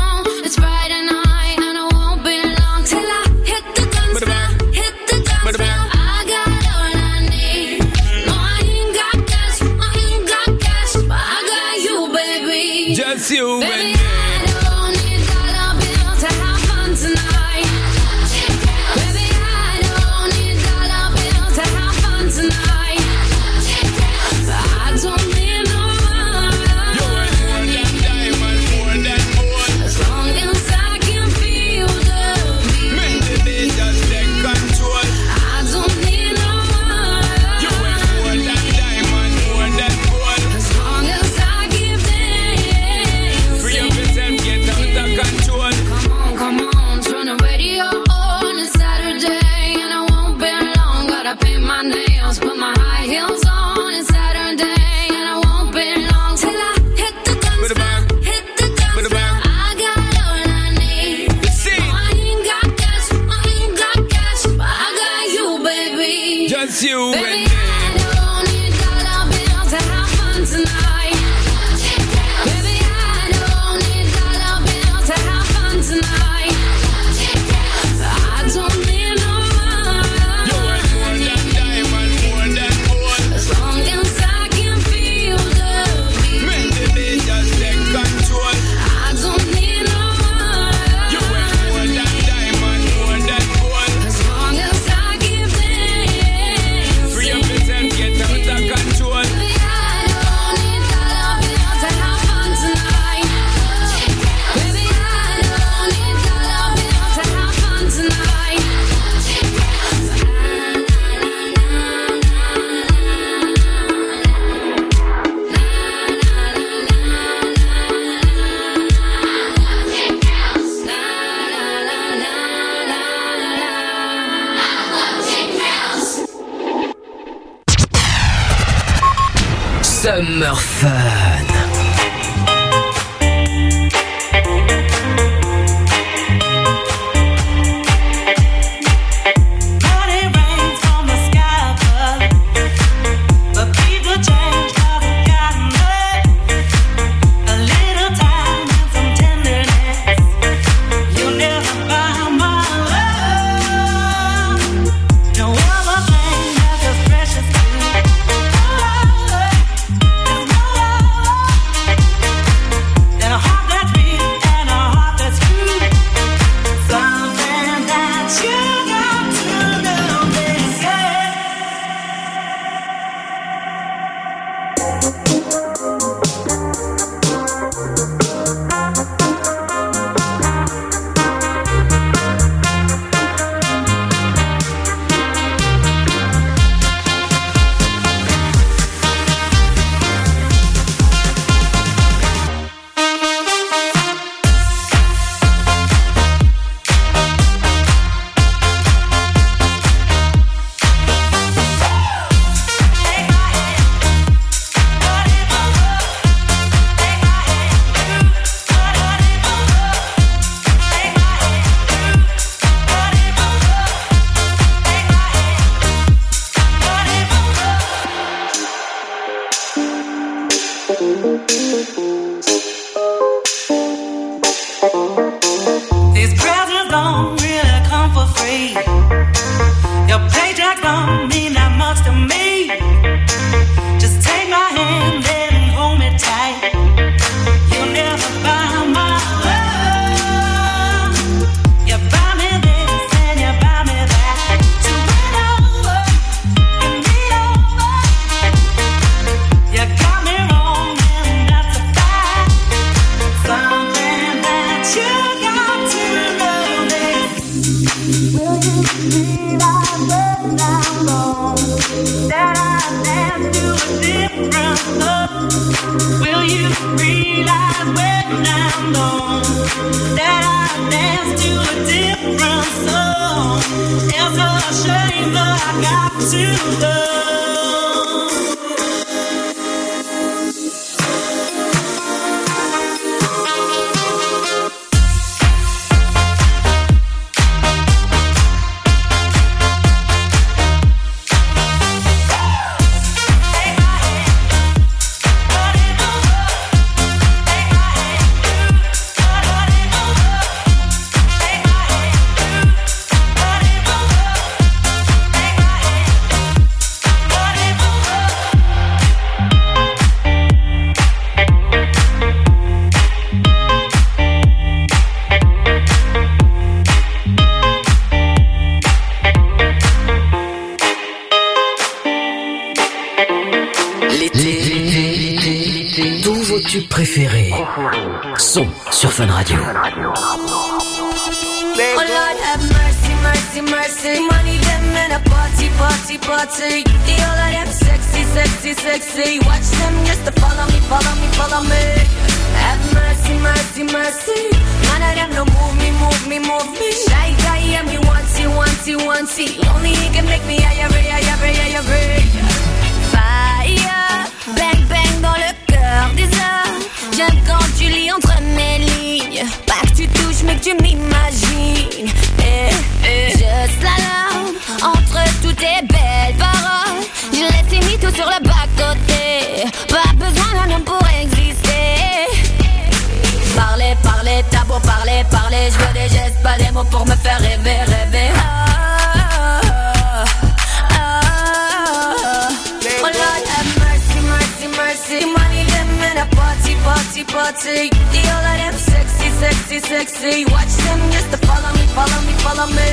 Speaker 23: party. The all of them sexy, sexy, sexy. Watch them just to follow me, follow me, follow me.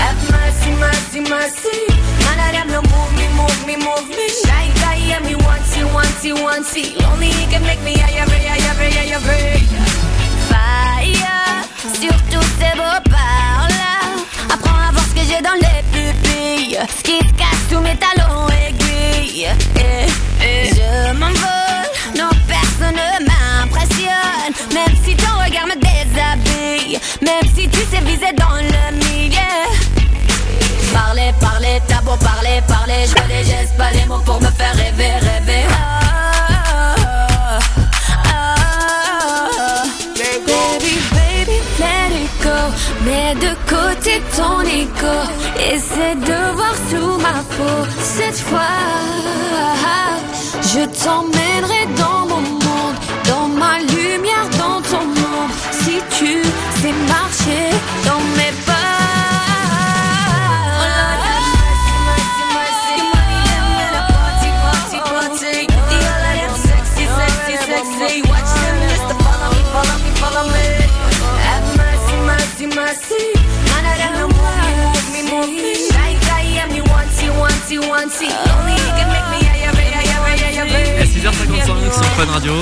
Speaker 23: Have mercy, mercy, mercy. None of them no move me, move me, move me. Shy guy, yeah, me once, you once. Only he can make me higher, higher, higher, higher. Fire, sur tous ces beaux par-là. Apprends à voir ce que j'ai dans les pupilles. Ce qui se cache sous mes talons aiguilles. Eh, eh. Je m'envole, non personne ne m'impressionne. Même si ton regard me déshabille. Même si tu sais viser dans le milieu. Parler, parler, t'as beau parler, parler. Je veux des gestes, pas des mots pour me faire rêver, rêver. Ah. Baby, baby, let it. Mets de côté ton ego. Essaie de voir sous ma peau. Cette fois, je t'emmènerai dans mon monde. Ma lumière, dans ton monde. Si tu sais marcher dans mes pas. Oh.
Speaker 1: À 6h55 sur Fun Radio.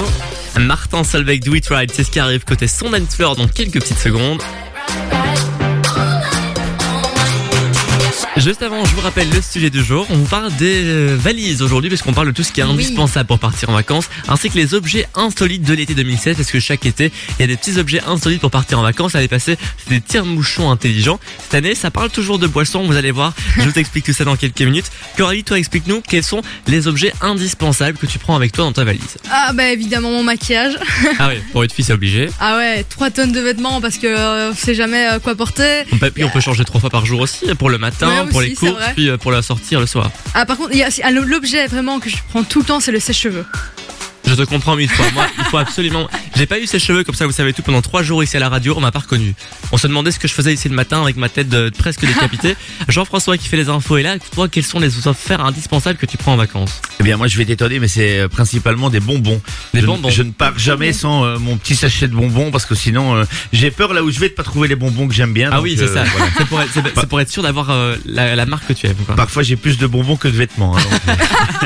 Speaker 1: Martin Solveig Do It c'est ce qui arrive côté son dance floor dans quelques petites secondes. Juste avant, je vous rappelle le sujet du jour. On vous parle des euh, valises aujourd'hui parce qu'on parle de tout ce qui est indispensable pour partir en vacances, ainsi que les objets insolites de l'été 2016. Parce que chaque été, il y a des petits objets insolites pour partir en vacances. L'année passée, c'était des tire-mouchons intelligents. Cette année, ça parle toujours de boissons. Vous allez voir. Je vous explique tout ça dans quelques minutes. Coralie, toi, explique-nous quels sont les objets indispensables que tu prends avec toi dans ta valise?
Speaker 7: Ah bah évidemment mon maquillage.
Speaker 1: Ah oui, pour être fille, c'est obligé.
Speaker 7: Ah ouais, 3 tonnes de vêtements parce que euh, on sait jamais euh, quoi porter.
Speaker 1: On peut, puis on peut changer trois fois par jour aussi, pour le matin, Pour
Speaker 7: aussi,
Speaker 1: les
Speaker 7: vrai.
Speaker 1: puis euh, pour la sortir le soir.
Speaker 7: Ah par contre, ah, l'objet vraiment que je prends tout le temps, c'est le sèche-cheveux.
Speaker 1: Je te comprends mille fois. Moi, il faut absolument. J'ai pas eu ces cheveux comme ça, vous savez tout pendant trois jours ici à la radio. On m'a pas reconnu. On se demandait ce que je faisais ici le matin avec ma tête de- presque décapitée. Jean-François qui fait les infos est là. Toi, quels sont les affaires indispensables que tu prends en vacances?
Speaker 4: Eh bien, moi, je vais t'étonner, mais c'est euh, principalement des bonbons.
Speaker 1: Des
Speaker 4: je, ne-
Speaker 1: bonbons.
Speaker 4: Je ne pars jamais sans euh, mon petit sachet de bonbons parce que sinon, euh, j'ai peur là où je vais de pas trouver les bonbons que j'aime bien.
Speaker 1: Ah
Speaker 4: donc,
Speaker 1: oui, c'est
Speaker 4: euh,
Speaker 1: ça.
Speaker 4: voilà.
Speaker 1: C'est pour, être- pour sûr d'avoir euh, la, la marque que tu aimes. quoi.
Speaker 4: Parfois, j'ai plus de bonbons que de vêtements. hein, donc,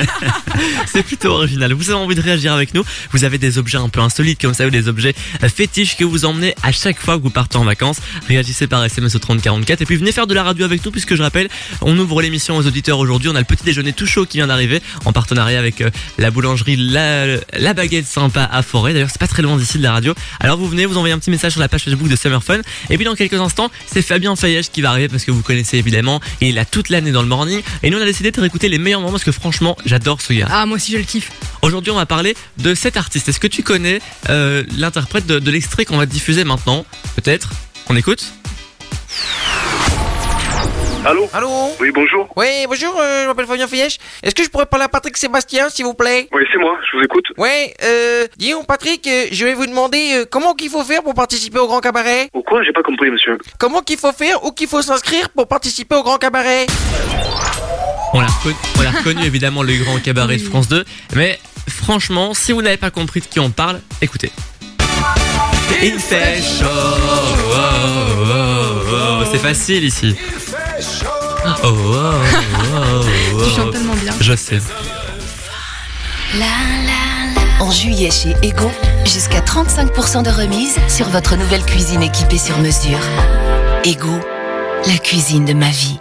Speaker 1: C'est plutôt original. Vous avez envie de réagir avec nous Vous avez des objets un peu insolites comme savez, les objets euh, fétiches que vous emmenez à chaque fois que vous partez en vacances. Réagissez par SMS au 3044 et puis venez faire de la radio avec nous puisque je rappelle, on ouvre l'émission aux auditeurs aujourd'hui. On a le petit déjeuner tout chaud qui vient d'arriver en partenariat avec euh, la boulangerie La, la Baguette Sympa à Forêt. D'ailleurs, c'est pas très loin d'ici de la radio. Alors vous venez, vous envoyez un petit message sur la page Facebook de Summer Fun. Et puis dans quelques instants, c'est Fabien Fayage qui va arriver parce que vous connaissez évidemment. Et il a toute l'année dans le morning. Et nous, on a décidé de réécouter les meilleurs moments parce que franchement, j'adore ce gars.
Speaker 7: Ah, moi aussi je le kiffe.
Speaker 1: Aujourd'hui, on va parler de cet artiste. Est-ce que tu connais euh, l'interprète de, de l'extrait qu'on va diffuser maintenant? Peut-être On écoute
Speaker 28: Allô?
Speaker 29: Allô?
Speaker 28: Oui, bonjour.
Speaker 29: Oui, bonjour, euh, je m'appelle Fabien Fièche. Est-ce que je pourrais parler à Patrick Sébastien, s'il vous plaît?
Speaker 28: Oui, c'est moi, je vous écoute.
Speaker 29: Ouais, euh, dis-donc Patrick, euh, je vais vous demander euh, comment qu'il faut faire pour participer au Grand Cabaret?
Speaker 28: Ou quoi? J'ai pas compris, monsieur.
Speaker 29: Comment qu'il faut faire ou qu'il faut s'inscrire pour participer au Grand Cabaret?
Speaker 1: On l'a reconnu, on l'a reconnu, évidemment le grand cabaret de France 2. Mais franchement, si vous n'avez pas compris de qui on parle, écoutez. Il fait chaud, oh, oh, oh, oh. c'est facile ici. Oh, oh, oh, oh, oh.
Speaker 7: Tu chantes tellement bien.
Speaker 1: Je sais.
Speaker 3: En juillet chez Ego, jusqu'à 35% de remise sur votre nouvelle cuisine équipée sur mesure. Ego, la cuisine de ma vie.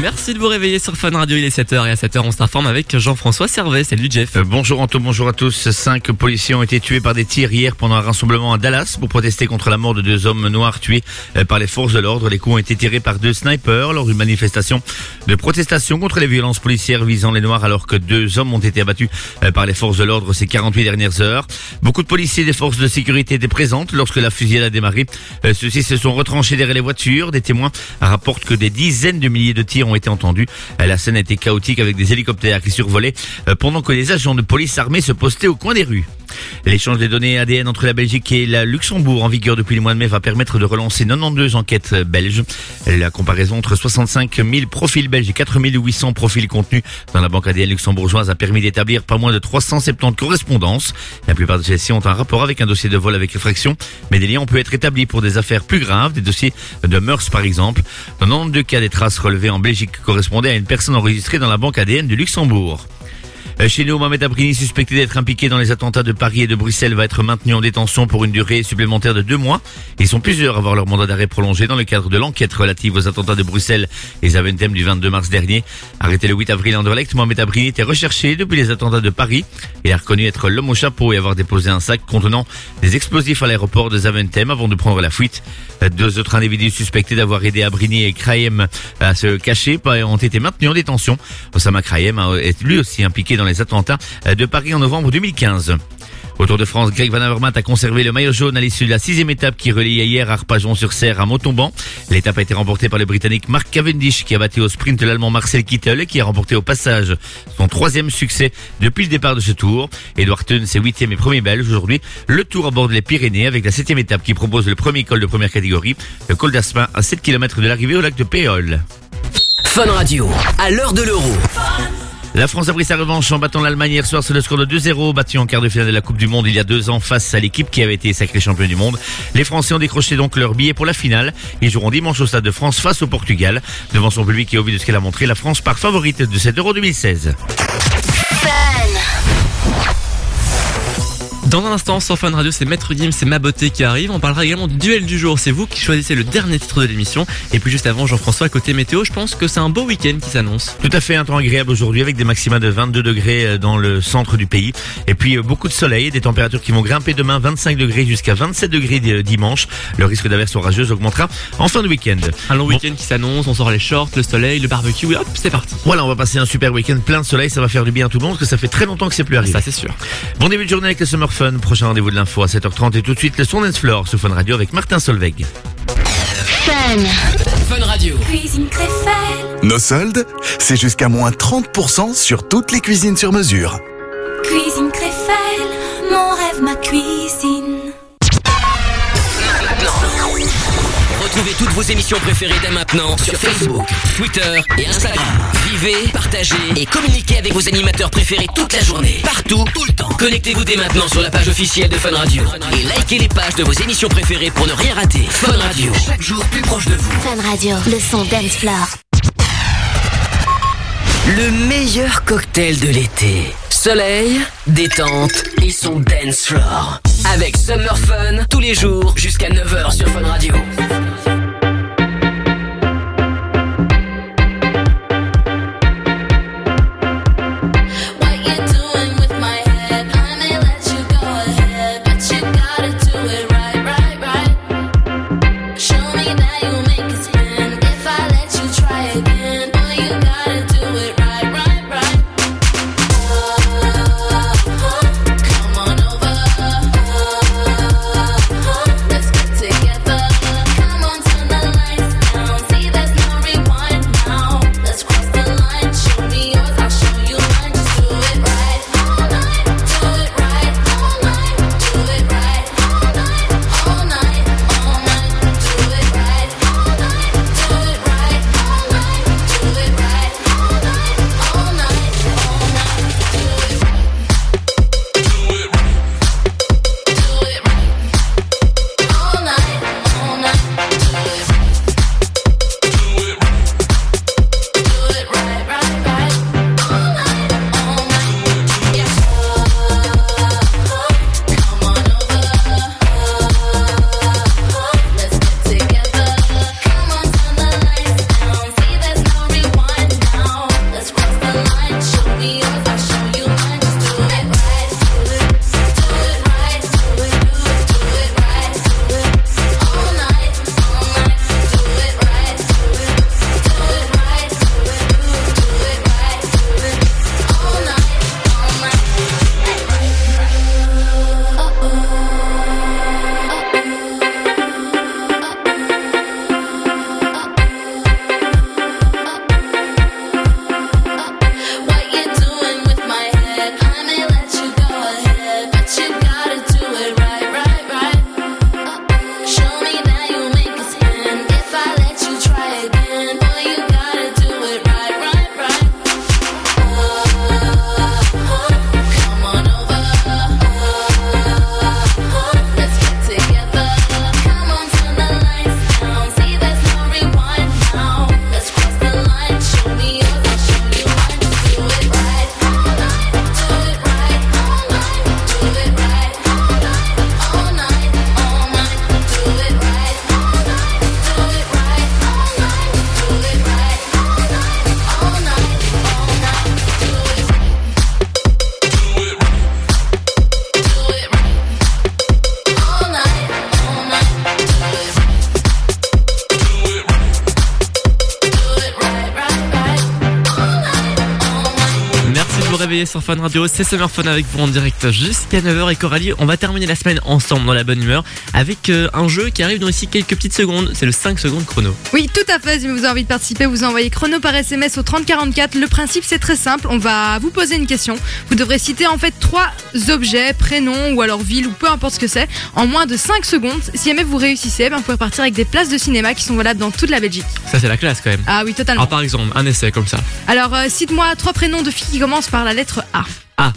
Speaker 1: Merci de vous réveiller sur Fun Radio, il est 7h et à 7h on s'informe avec Jean-François Servet. Salut Jeff.
Speaker 4: Euh, bonjour Anto, bonjour à tous. Cinq policiers ont été tués par des tirs hier pendant un rassemblement à Dallas pour protester contre la mort de deux hommes noirs tués euh, par les forces de l'ordre. Les coups ont été tirés par deux snipers lors d'une manifestation de protestation contre les violences policières visant les noirs alors que deux hommes ont été abattus euh, par les forces de l'ordre ces 48 dernières heures. Beaucoup de policiers des forces de sécurité étaient présentes lorsque la fusillade a démarré. Ceux-ci se sont retranchés derrière les voitures. Des témoins rapportent que des dizaines de milliers de tirs ont été entendus. Euh, La scène était chaotique avec des hélicoptères qui survolaient euh, pendant que les agents de police armés se postaient au coin des rues. L'échange des données ADN entre la Belgique et la Luxembourg en vigueur depuis le mois de mai va permettre de relancer 92 enquêtes euh, belges. La comparaison entre 65 000 profils belges et 4 800 profils contenus dans la banque ADN luxembourgeoise a permis d'établir pas moins de 370 correspondances. La plupart de celles-ci ont un rapport avec un dossier de vol avec effraction, mais des liens ont pu être établis pour des affaires plus graves, des dossiers de mœurs par exemple. Dans 92 cas, des traces relevées en Belgique correspondaient à une personne enregistrée dans la banque ADN du Luxembourg. Euh, Chez nous, Mohamed Abrini, suspecté d'être impliqué dans les attentats de Paris et de Bruxelles, va être maintenu en détention pour une durée supplémentaire de deux mois. Ils sont plusieurs à avoir leur mandat d'arrêt prolongé dans le cadre de l'enquête relative aux attentats de Bruxelles et Zaventem du 22 mars dernier. Arrêté le 8 avril à Anderlecht, Mohamed Abrini était recherché depuis les attentats de Paris. Il a reconnu être l'homme au chapeau et avoir déposé un sac contenant des explosifs à l'aéroport de Zaventem avant de prendre la fuite. Euh, Deux autres individus suspectés d'avoir aidé Abrini et Krahem à se cacher ont été maintenus en détention. Osama Krahem est lui aussi impliqué dans les attentats de Paris en novembre 2015. Au Tour de France, Greg Van Avermaet a conservé le maillot jaune à l'issue de la sixième étape qui reliait hier Arpajon-sur-Serre à Montauban. L'étape a été remportée par le Britannique Mark Cavendish qui a battu au sprint l'Allemand Marcel Kittel qui a remporté au passage son troisième succès depuis le départ de ce Tour. Edouard Thun, c'est huitième et premier belge aujourd'hui. Le Tour aborde les Pyrénées avec la septième étape qui propose le premier col de première catégorie, le col d'Aspin à 7 km de l'arrivée au lac de Péole.
Speaker 2: Fun Radio, à l'heure de l'euro.
Speaker 4: La France a pris sa revanche en battant l'Allemagne hier soir sur le score de 2-0, battu en quart de finale de la Coupe du Monde il y a deux ans face à l'équipe qui avait été sacrée champion du monde. Les Français ont décroché donc leur billet pour la finale. Ils joueront dimanche au Stade de France face au Portugal. Devant son public et au vu de ce qu'elle a montré, la France part favorite de cet Euro 2016.
Speaker 1: Dans un instant, sur Fun Radio, c'est Maître Gims, c'est Ma Beauté qui arrive. On parlera également du duel du jour. C'est vous qui choisissez le dernier titre de l'émission. Et puis juste avant, Jean-François, côté météo, je pense que c'est un beau week-end qui s'annonce.
Speaker 4: Tout à fait, un temps agréable aujourd'hui avec des maxima de 22 degrés euh, dans le centre du pays. Et puis euh, beaucoup de soleil, des températures qui vont grimper demain 25 degrés jusqu'à 27 degrés euh, dimanche. Le risque d'averses orageuses augmentera en fin de week-end.
Speaker 1: Un long week-end qui s'annonce, on sort les shorts, le soleil, le barbecue et hop, c'est parti.
Speaker 4: Voilà, on va passer un super week-end plein de soleil, ça va faire du bien à tout le monde parce que ça fait très longtemps que c'est plus arrivé.
Speaker 1: Ça, c'est sûr.
Speaker 4: Bon début de journée avec le Summer Fun, prochain rendez-vous de l'info à 7h30 et tout de suite le son Dance Floor sur Fun Radio avec Martin Solveig.
Speaker 23: Fun.
Speaker 2: Fun Radio.
Speaker 23: Cuisine Créfelle.
Speaker 26: Nos soldes, c'est jusqu'à moins 30% sur toutes les cuisines sur mesure.
Speaker 23: Cuisine Créfelle. Mon rêve, ma cuisine.
Speaker 2: Toutes vos émissions préférées dès maintenant sur Facebook, Twitter et Instagram. Vivez, partagez et communiquez avec vos animateurs préférés toute la journée. Partout, tout le temps. Connectez-vous dès maintenant sur la page officielle de Fun Radio. Et likez les pages de vos émissions préférées pour ne rien rater. Fun Radio, chaque jour plus proche de vous.
Speaker 23: Fun Radio. Le son Dance Floor.
Speaker 2: Le meilleur cocktail de l'été.
Speaker 19: Soleil, détente et son dance floor. Avec Summer Fun tous les jours jusqu'à 9h sur Fun Radio.
Speaker 1: Radio, c'est Summer Fun avec vous en direct jusqu'à 9h et Coralie, on va terminer la semaine ensemble dans la bonne humeur avec euh, un jeu qui arrive dans ici quelques petites secondes, c'est le 5 secondes chrono.
Speaker 7: Oui, tout à fait. Si vous avez envie de participer, vous envoyez chrono par SMS au 3044. Le principe, c'est très simple. On va vous poser une question. Vous devrez citer en fait trois objets, prénoms ou alors ville ou peu importe ce que c'est, en moins de 5 secondes. Si jamais vous réussissez, ben, vous pouvez partir avec des places de cinéma qui sont valables dans toute la Belgique.
Speaker 1: Ça c'est la classe quand même.
Speaker 7: Ah oui, totalement.
Speaker 1: Alors par exemple, un essai comme ça.
Speaker 7: Alors, euh, cite-moi trois prénoms de filles qui commencent par la lettre A.
Speaker 1: A.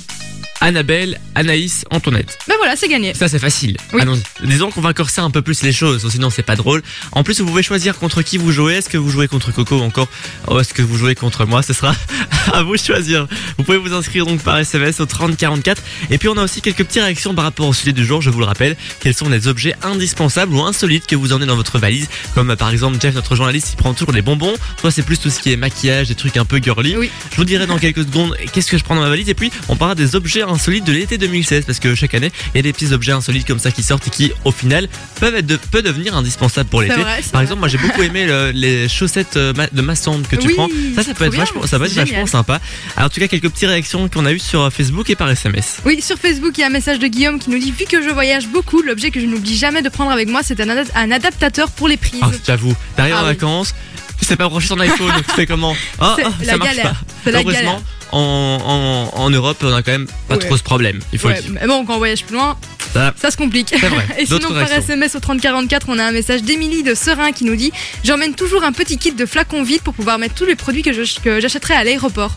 Speaker 1: Annabelle, Anaïs, Antoinette.
Speaker 7: Ben voilà, c'est gagné.
Speaker 1: Ça c'est facile.
Speaker 7: Oui.
Speaker 1: Allons-y. Disons qu'on va corser un peu plus les choses, sinon c'est pas drôle. En plus, vous pouvez choisir contre qui vous jouez. Est-ce que vous jouez contre Coco ou encore oh, est-ce que vous jouez contre moi? Ce sera à vous de choisir. Vous pouvez vous inscrire donc par SMS au 3044. Et puis on a aussi quelques petites réactions par rapport au sujet du jour. Je vous le rappelle, quels sont les objets indispensables ou insolites que vous emmenez dans votre valise? Comme par exemple Jeff, notre journaliste, il prend toujours des bonbons. Toi, c'est plus tout ce qui est maquillage, des trucs un peu girly. Je vous dirai dans quelques secondes qu'est-ce que je prends dans ma valise? Et puis on parlera des objets insolites de l'été 2016 parce que chaque année, il y a des petits objets insolites comme ça qui sortent et qui, au final, peuvent être de, peuvent devenir indispensables pour l'été. Par
Speaker 7: vrai.
Speaker 1: exemple, moi j'ai beaucoup aimé le- les chaussettes euh, ma- de massandre que tu
Speaker 7: Oui,
Speaker 1: prends. Ça, ça peut être vachement, ça va être vachement sympa. Alors, en tout cas, quelques petites réactions qu'on a eues sur euh, Facebook et par SMS.
Speaker 7: Oui, sur Facebook, il y a un message de Guillaume qui nous dit Vu que je voyage beaucoup, l'objet que je n'oublie jamais de prendre avec moi, c'est un, ad- un adaptateur pour les prises.
Speaker 1: Ah, j'avoue, t'arrives
Speaker 7: Ah
Speaker 1: en
Speaker 7: oui.
Speaker 1: vacances, tu sais pas brancher ton iPhone, tu fais comment Ah, ah,
Speaker 7: la
Speaker 1: ça marche
Speaker 7: galère.
Speaker 1: pas.
Speaker 7: La
Speaker 1: Heureusement,
Speaker 7: galère.
Speaker 1: en, en, en Europe, on a quand même pas
Speaker 7: Ouais.
Speaker 1: trop ce problème, il faut
Speaker 7: Ouais,
Speaker 1: le dire.
Speaker 7: mais bon, quand on voyage plus loin,
Speaker 1: Ça-
Speaker 7: ça se complique.
Speaker 1: Vrai.
Speaker 7: Et sinon, par SMS au 3044, on a un message d'Émilie de Serein qui nous dit J'emmène toujours un petit kit de flacons vides pour pouvoir mettre tous les produits que j'achèterai à l'aéroport.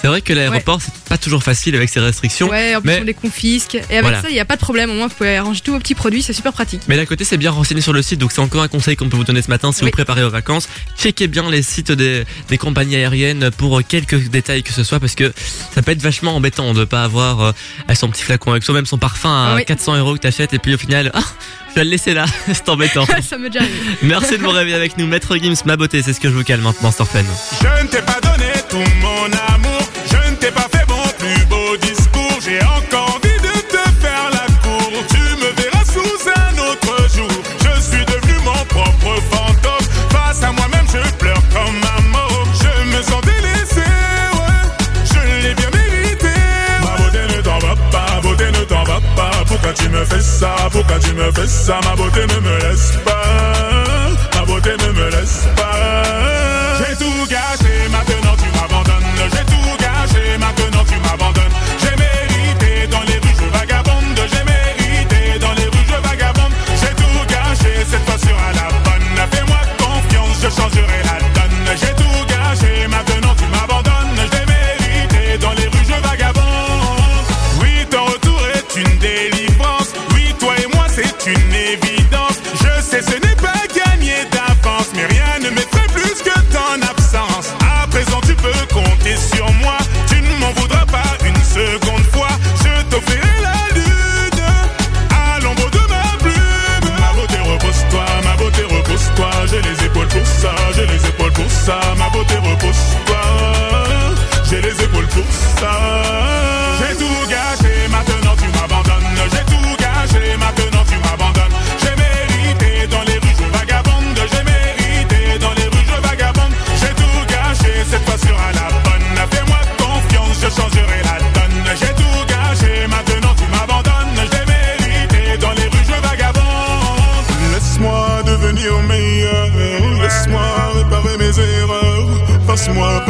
Speaker 1: C'est vrai que l'aéroport, c'est pas toujours facile avec ces restrictions.
Speaker 7: Ouais, en plus
Speaker 1: mais
Speaker 7: on les confisque. Et avec
Speaker 1: Voilà.
Speaker 7: ça, il n'y a pas de problème. Au moins, vous pouvez arranger tous vos petits produits, c'est super pratique.
Speaker 1: Mais d'un côté, c'est bien renseigné sur le site, donc c'est encore un conseil qu'on peut vous donner ce matin si
Speaker 7: Oui.
Speaker 1: vous préparez aux vacances. Checkez bien les sites des, des compagnies aériennes pour quelques détails que ce soit, parce que ça peut être vachement embêtant de pas avoir euh, son petit flacon avec soi-même son parfum à
Speaker 7: Oui.
Speaker 1: 400 euros que t'achètes, et puis au final, ah, je vais le laisser là, c'est embêtant.
Speaker 7: ça me déjà.
Speaker 1: Merci de vous réveiller avec nous, Maître Gims, ma beauté, c'est ce que je vous calme maintenant sur Fun.
Speaker 30: Je ne t'ai pas donné tout mon amour, je ne t'ai pas fait mon plus beau discours. J'ai encore me fais ça, pourquoi tu me fais ça? Ma beauté ne me laisse pas. Ma beauté ne me laisse pas.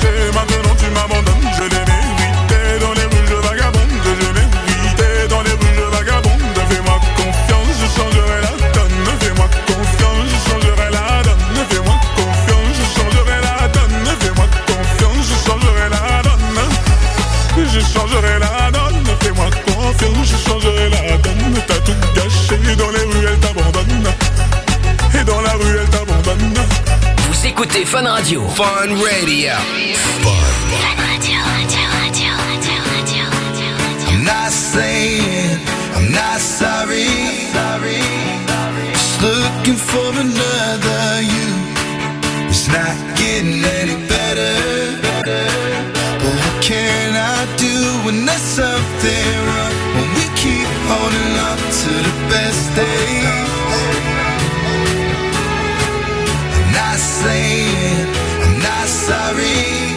Speaker 30: Tout gâché, maintenant écoutez
Speaker 2: Fun Radio. Fun Radio.
Speaker 31: fun radio
Speaker 22: I'm not saying I'm not sorry. Just looking for another you. It's not getting any better. But what can I do when there's something wrong? When we keep holding on to the best days. I'm not sorry.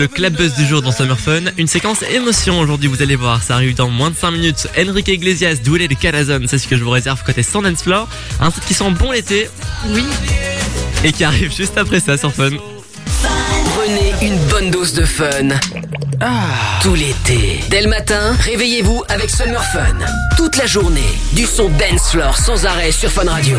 Speaker 1: Le club buzz du jour dans Summer Fun. Une séquence émotion aujourd'hui, vous allez voir. Ça arrive dans moins de 5 minutes. Enrique Iglesias, Doué de Calazon, c'est ce que je vous réserve côté Sand Dance Floor. Un titre qui sent bon l'été.
Speaker 7: Oui.
Speaker 1: Et qui arrive juste après ça sur Fun.
Speaker 2: Prenez une bonne dose de fun. Tout l'été. Dès le matin, réveillez-vous avec Summer Fun. Toute la journée, du son dance floor sans arrêt sur Fun Radio.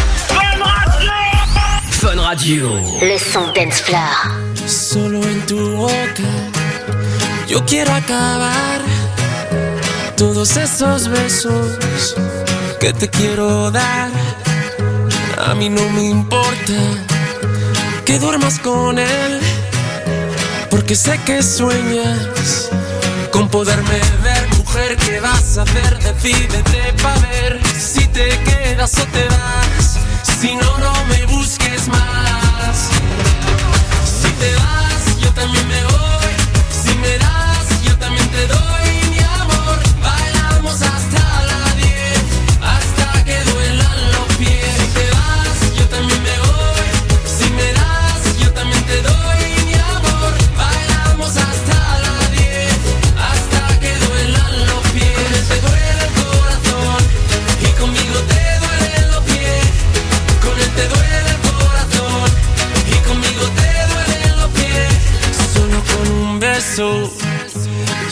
Speaker 21: Le son dance floor.
Speaker 32: Solo en tu boca yo quiero acabar todos esos besos que te quiero dar. A mí no me importa que duermas con él, porque sé que sueñas con poderme ver. Mujer, ¿qué vas a hacer? Decídete pa' ver si te quedas o te vas. Si no, no me busques más. Si te vas, yo también me voy. Si me das,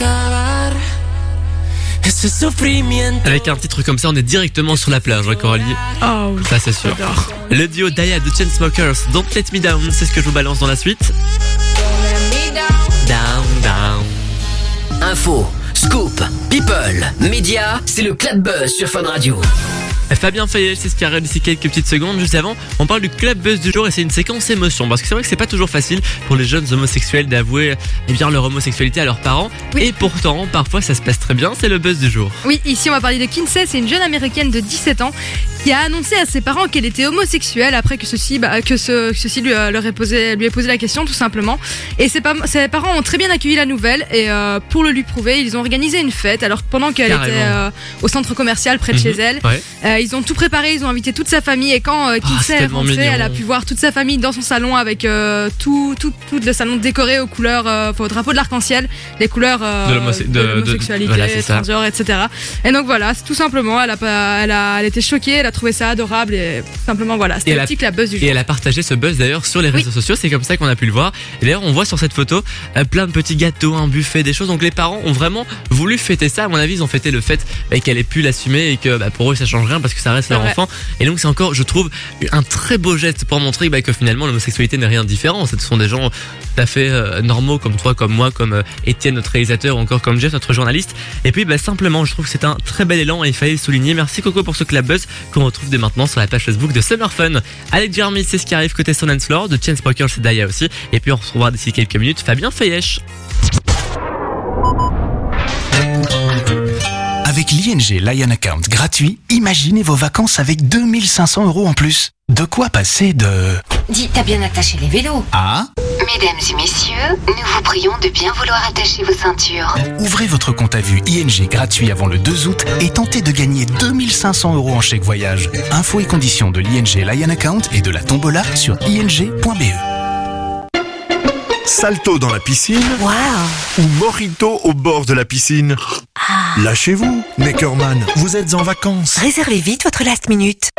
Speaker 33: acabar ese sufrimiento.
Speaker 1: Avec un titre comme ça, on est directement sur la plage, hein, Coralie.
Speaker 7: Oh oui.
Speaker 1: Ça, c'est sûr. Le duo Daya de Chainsmokers, Don't Let Me Down, c'est ce que je vous balance dans la suite. Down, down.
Speaker 2: Info, scoop, people, médias, c'est le Club Buzz sur Fun Radio.
Speaker 1: Fabien Fayel, c'est ce qui arrive d'ici quelques petites secondes. Juste avant, on parle du club buzz du jour et c'est une séquence émotion. Parce que c'est vrai que c'est pas toujours facile pour les jeunes homosexuels d'avouer eh bien leur homosexualité à leurs parents. Et pourtant, parfois ça se passe très bien, c'est le buzz du jour.
Speaker 7: Oui, ici on va parler de Kinsey, c'est une jeune américaine de 17 ans qui a annoncé à ses parents qu'elle était homosexuelle après que ceci, bah, que ce, que ceci lui, euh, leur ait posé, lui ait posé la question tout simplement. Et ses, ses parents ont très bien accueilli la nouvelle et euh, pour le lui prouver, ils ont organisé une fête. Alors pendant qu'elle était euh, au centre commercial près de chez
Speaker 1: Mhm,
Speaker 7: elle,
Speaker 1: ouais.
Speaker 7: euh, ils ont tout préparé, ils ont invité toute sa famille et quand euh,
Speaker 1: c'est
Speaker 7: Kinsey est
Speaker 1: tellement
Speaker 7: rentrée,
Speaker 1: mignon.
Speaker 7: elle a pu voir toute sa famille dans son salon avec euh, tout, tout, tout le salon décoré aux couleurs, euh, enfin, au drapeau de l'arc-en-ciel, les couleurs euh,
Speaker 1: De l'homose- de- de-
Speaker 7: l'homosexualité,
Speaker 1: voilà,
Speaker 7: transgenre, etc. Et donc voilà, tout simplement, elle a, pas, elle a, elle était choquée, elle a trouvé ça adorable et simplement voilà,
Speaker 1: Et
Speaker 7: c'était
Speaker 1: elle
Speaker 7: le
Speaker 1: a-
Speaker 7: petit club buzz du
Speaker 1: Et
Speaker 7: jour.
Speaker 1: elle a partagé ce buzz d'ailleurs sur les réseaux sociaux, c'est comme ça qu'on a pu le voir. Et d'ailleurs, on voit sur cette photo euh, plein de petits gâteaux, un buffet, des choses. Donc les parents ont vraiment voulu fêter ça. À mon avis, ils ont fêté le fait bah, qu'elle ait pu l'assumer et que bah, pour eux ça change rien parce que ça reste leur
Speaker 7: vrai.
Speaker 1: enfant. Et donc c'est encore, je trouve, un très beau geste pour montrer bah, que finalement l'homosexualité n'est rien de différent. Ce sont des gens tout à fait euh, normaux comme toi, comme moi, comme euh, Étienne, notre réalisateur, ou encore comme Jeff, notre journaliste. Et puis bah, simplement, je trouve que c'est un très bel élan et il fallait le souligner. Merci Coco pour ce club buzz qu'on retrouve dès maintenant sur la page Facebook de Summer Fun. Alex Jeremy, c'est ce qui arrive côté Son and Floor, de Chainsmokers c'est Daya aussi. Et puis on retrouvera d'ici quelques minutes Fabien Feyesh.
Speaker 24: Avec l'ING Lion Account gratuit, imaginez vos vacances avec 2500 euros en plus. De quoi passer de...
Speaker 21: Dis, t'as bien attaché les vélos
Speaker 24: Ah
Speaker 21: Mesdames et messieurs, nous vous prions de bien vouloir attacher vos ceintures.
Speaker 24: Ouvrez votre compte à vue ING gratuit avant le 2 août et tentez de gagner 2500 euros en chèque voyage. Infos et conditions de l'ING Lion Account et de la tombola sur ing.be.
Speaker 13: Salto dans la piscine ou Morito au bord de la piscine? Lâchez-vous, Neckerman, vous êtes en vacances.
Speaker 34: Réservez vite votre last minute.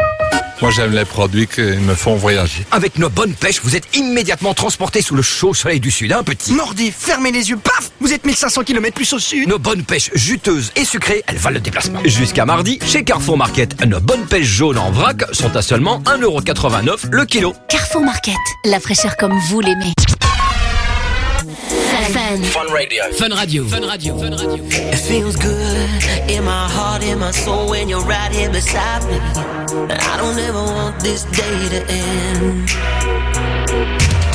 Speaker 35: Moi, j'aime les produits qui me font voyager.
Speaker 36: Avec nos bonnes pêches, vous êtes immédiatement transporté sous le chaud soleil du sud, un petit.
Speaker 34: Mordi, fermez les yeux, paf Vous êtes 1500 km plus au sud
Speaker 36: Nos bonnes pêches juteuses et sucrées, elles valent le déplacement. Jusqu'à mardi, chez Carrefour Market, nos bonnes pêches jaunes en vrac sont à seulement 1,89€ le kilo.
Speaker 3: Carrefour Market, la fraîcheur comme vous l'aimez. Fun.
Speaker 2: Fun Radio. Fun Radio. Fun Radio. Fun Radio.
Speaker 33: It feels good in my heart, in my soul when you're right here beside me. I don't ever want this day to end.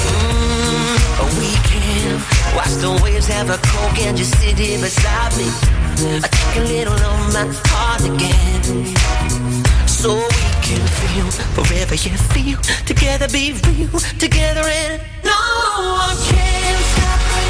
Speaker 33: Mm, a weekend, watch the waves have a coke and just sit here beside me. I take a little of my heart again. So we can feel forever you feel together be real together and no one can stop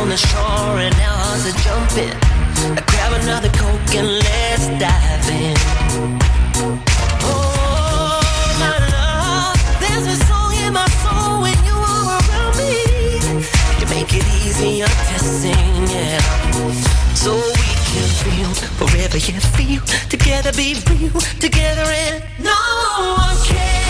Speaker 33: on the shore and our hearts are jumping. Grab another coke and let's dive in. Oh, my love, there's a song in my soul when you are around me. You make it easier to sing. So we can feel forever, yeah, feel together, be real together, and no one can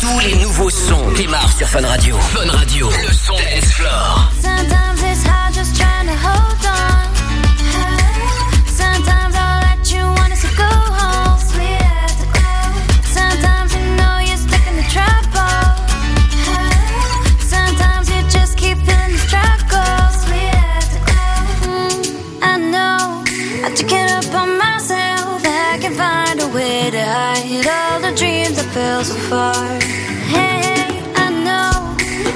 Speaker 2: Tous les nouveaux sons démarrent sur Fun Radio.
Speaker 23: the dreams that fell so far. Hey, I know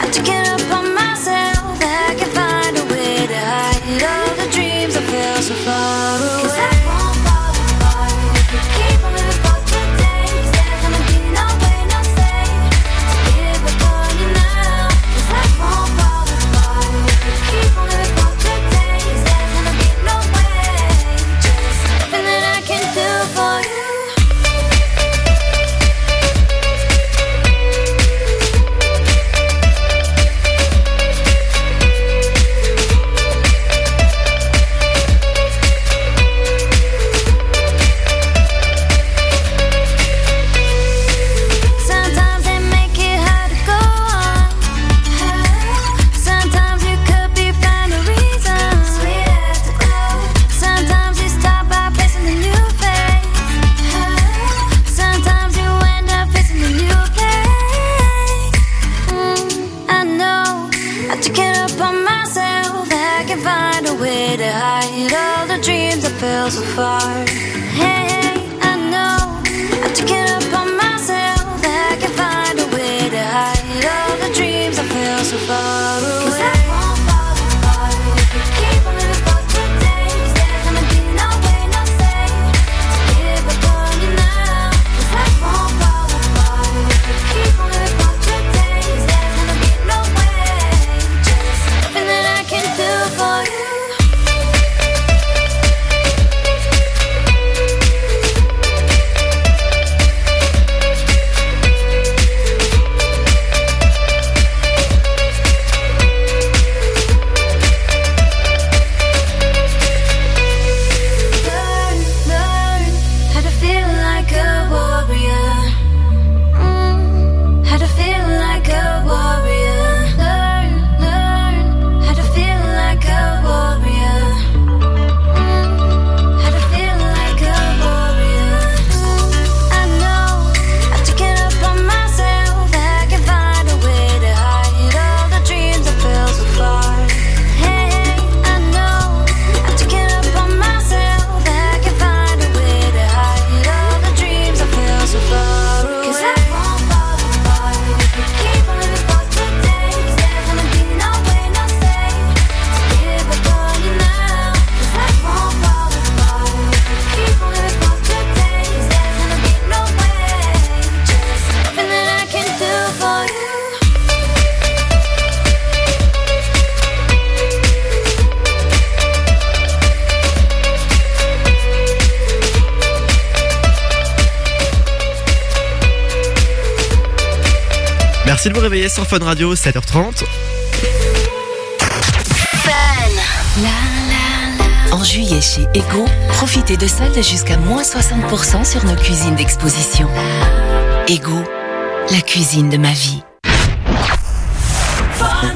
Speaker 23: I took it upon myself.
Speaker 1: Vous réveiller sur Fun Radio, 7h30.
Speaker 3: En juillet chez Ego, profitez de soldes jusqu'à moins 60% sur nos cuisines d'exposition. Ego, la cuisine de ma vie.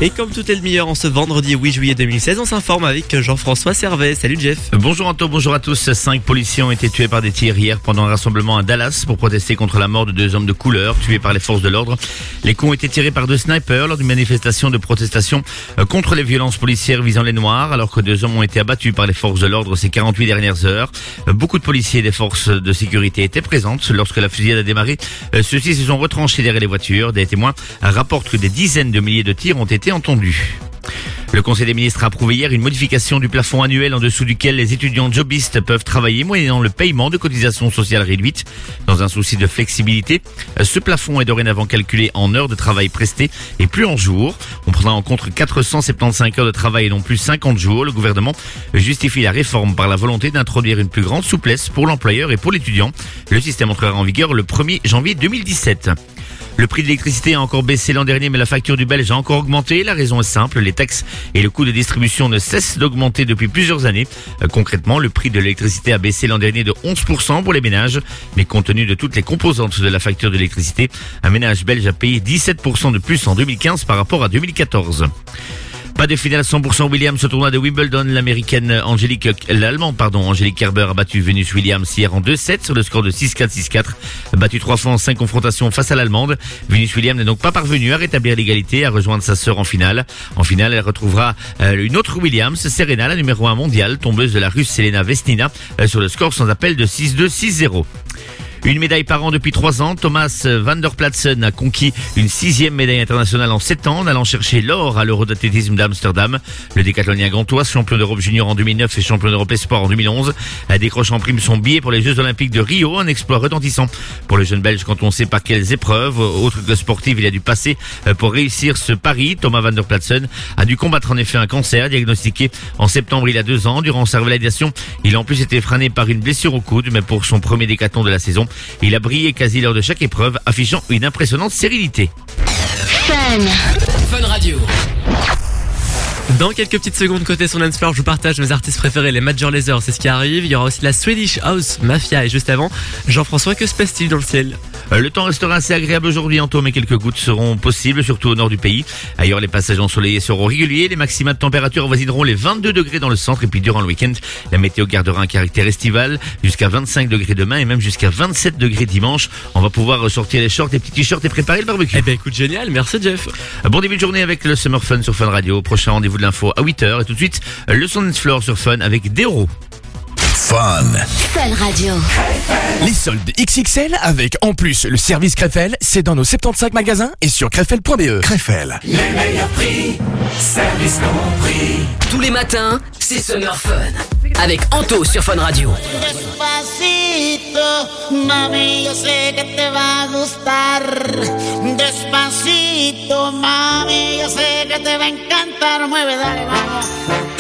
Speaker 1: Et comme tout est le meilleur en ce vendredi 8 juillet 2016, on s'informe avec Jean-François Servet. Salut Jeff.
Speaker 4: Bonjour Anto, bonjour à tous. Cinq policiers ont été tués par des tirs hier pendant un rassemblement à Dallas pour protester contre la mort de deux hommes de couleur tués par les forces de l'ordre. Les coups ont été tirés par deux snipers lors d'une manifestation de protestation euh, contre les violences policières visant les Noirs, alors que deux hommes ont été abattus par les forces de l'ordre ces 48 dernières heures. Euh, Beaucoup de policiers et des forces de sécurité étaient présentes lorsque la fusillade a démarré. Euh, Ceux-ci se sont retranchés derrière les voitures. Des témoins rapportent que des dizaines de milliers de tirs ont été entendus. Le Conseil des ministres a approuvé hier une modification du plafond annuel en dessous duquel les étudiants jobistes peuvent travailler moyennant le paiement de cotisations sociales réduites. Dans un souci de flexibilité, ce plafond est dorénavant calculé en heures de travail prestées et plus en jours. On prendra en compte 475 heures de travail et non plus 50 jours. Le gouvernement justifie la réforme par la volonté d'introduire une plus grande souplesse pour l'employeur et pour l'étudiant. Le système entrera en vigueur le 1er janvier 2017. Le prix de l'électricité a encore baissé l'an dernier, mais la facture du Belge a encore augmenté. La raison est simple, les taxes et le coût de distribution ne cessent d'augmenter depuis plusieurs années. Euh, concrètement, le prix de l'électricité a baissé l'an dernier de 11% pour les ménages, mais compte tenu de toutes les composantes de la facture de l'électricité, un ménage belge a payé 17% de plus en 2015 par rapport à 2014. Pas de finale 100% Williams ce tournoi de Wimbledon. L'américaine Angélique, l'allemande, pardon, Angélique Kerber a battu Venus Williams hier en 2-7 sur le score de 6-4, 6-4. Battu trois fois en cinq confrontations face à l'allemande. Venus Williams n'est donc pas parvenue à rétablir l'égalité, à rejoindre sa sœur en finale. En finale, elle retrouvera euh, une autre Williams, Serena, la numéro 1 mondiale, tombeuse de la russe Selena Vesnina, euh, sur le score sans appel de 6-2, 6-0. Une médaille par an depuis trois ans, Thomas Van der Platsen a conquis une sixième médaille internationale en sept ans en allant chercher l'or à l'Euro d'athlétisme d'Amsterdam. Le décathlonien gantois, champion d'Europe junior en 2009 et champion d'Europe espoir en 2011, a décroché en prime son billet pour les Jeux Olympiques de Rio, un exploit retentissant pour le jeune Belge quand on sait par quelles épreuves, autre que sportive, il a dû passer euh, pour réussir ce pari. Thomas Van der Platsen a dû combattre en effet un cancer diagnostiqué en septembre il a deux ans. Durant sa revalidation, il a en plus été freiné par une blessure au coude, mais pour son premier décathlon de la saison, il a brillé quasi lors de chaque épreuve, affichant une impressionnante sérénité.
Speaker 2: Fun Radio.
Speaker 1: Dans quelques petites secondes, côté son dance floor, je vous partage mes artistes préférés, les Major Lazer, c'est ce qui arrive. Il y aura aussi la Swedish House Mafia et juste avant, Jean-François, que se passe-t-il dans le ciel?
Speaker 4: Le temps restera assez agréable aujourd'hui, Anto, mais quelques gouttes seront possibles, surtout au nord du pays. Ailleurs, les passages ensoleillés seront réguliers. Les maxima de température avoisineront les 22 degrés dans le centre. Et puis, durant le week-end, la météo gardera un caractère estival, jusqu'à 25 degrés demain et même jusqu'à 27 degrés dimanche. On va pouvoir ressortir les shorts, les petits t-shirts et préparer le barbecue.
Speaker 1: Eh ben écoute, génial, merci Jeff.
Speaker 4: Bon début de journée avec le Summer Fun sur Fun Radio. Prochain rendez-vous de l'info à 8h. Et tout de suite, le son floor sur Fun avec Dero.
Speaker 11: Fun.
Speaker 21: Fun Radio.
Speaker 37: Les soldes XXL avec en plus le service Krefel, c'est dans nos 75 magasins et sur krefel.be.
Speaker 11: Krefel.
Speaker 38: Les meilleurs prix, service compris.
Speaker 2: Tous les matins, c'est Summer Fun. Avec Anto sur Fun Radio.
Speaker 22: Despacito, mami, yo sé que te va a gustar. Despacito, mami, yo sé que te va a encantar. Mueve, dale, vamos.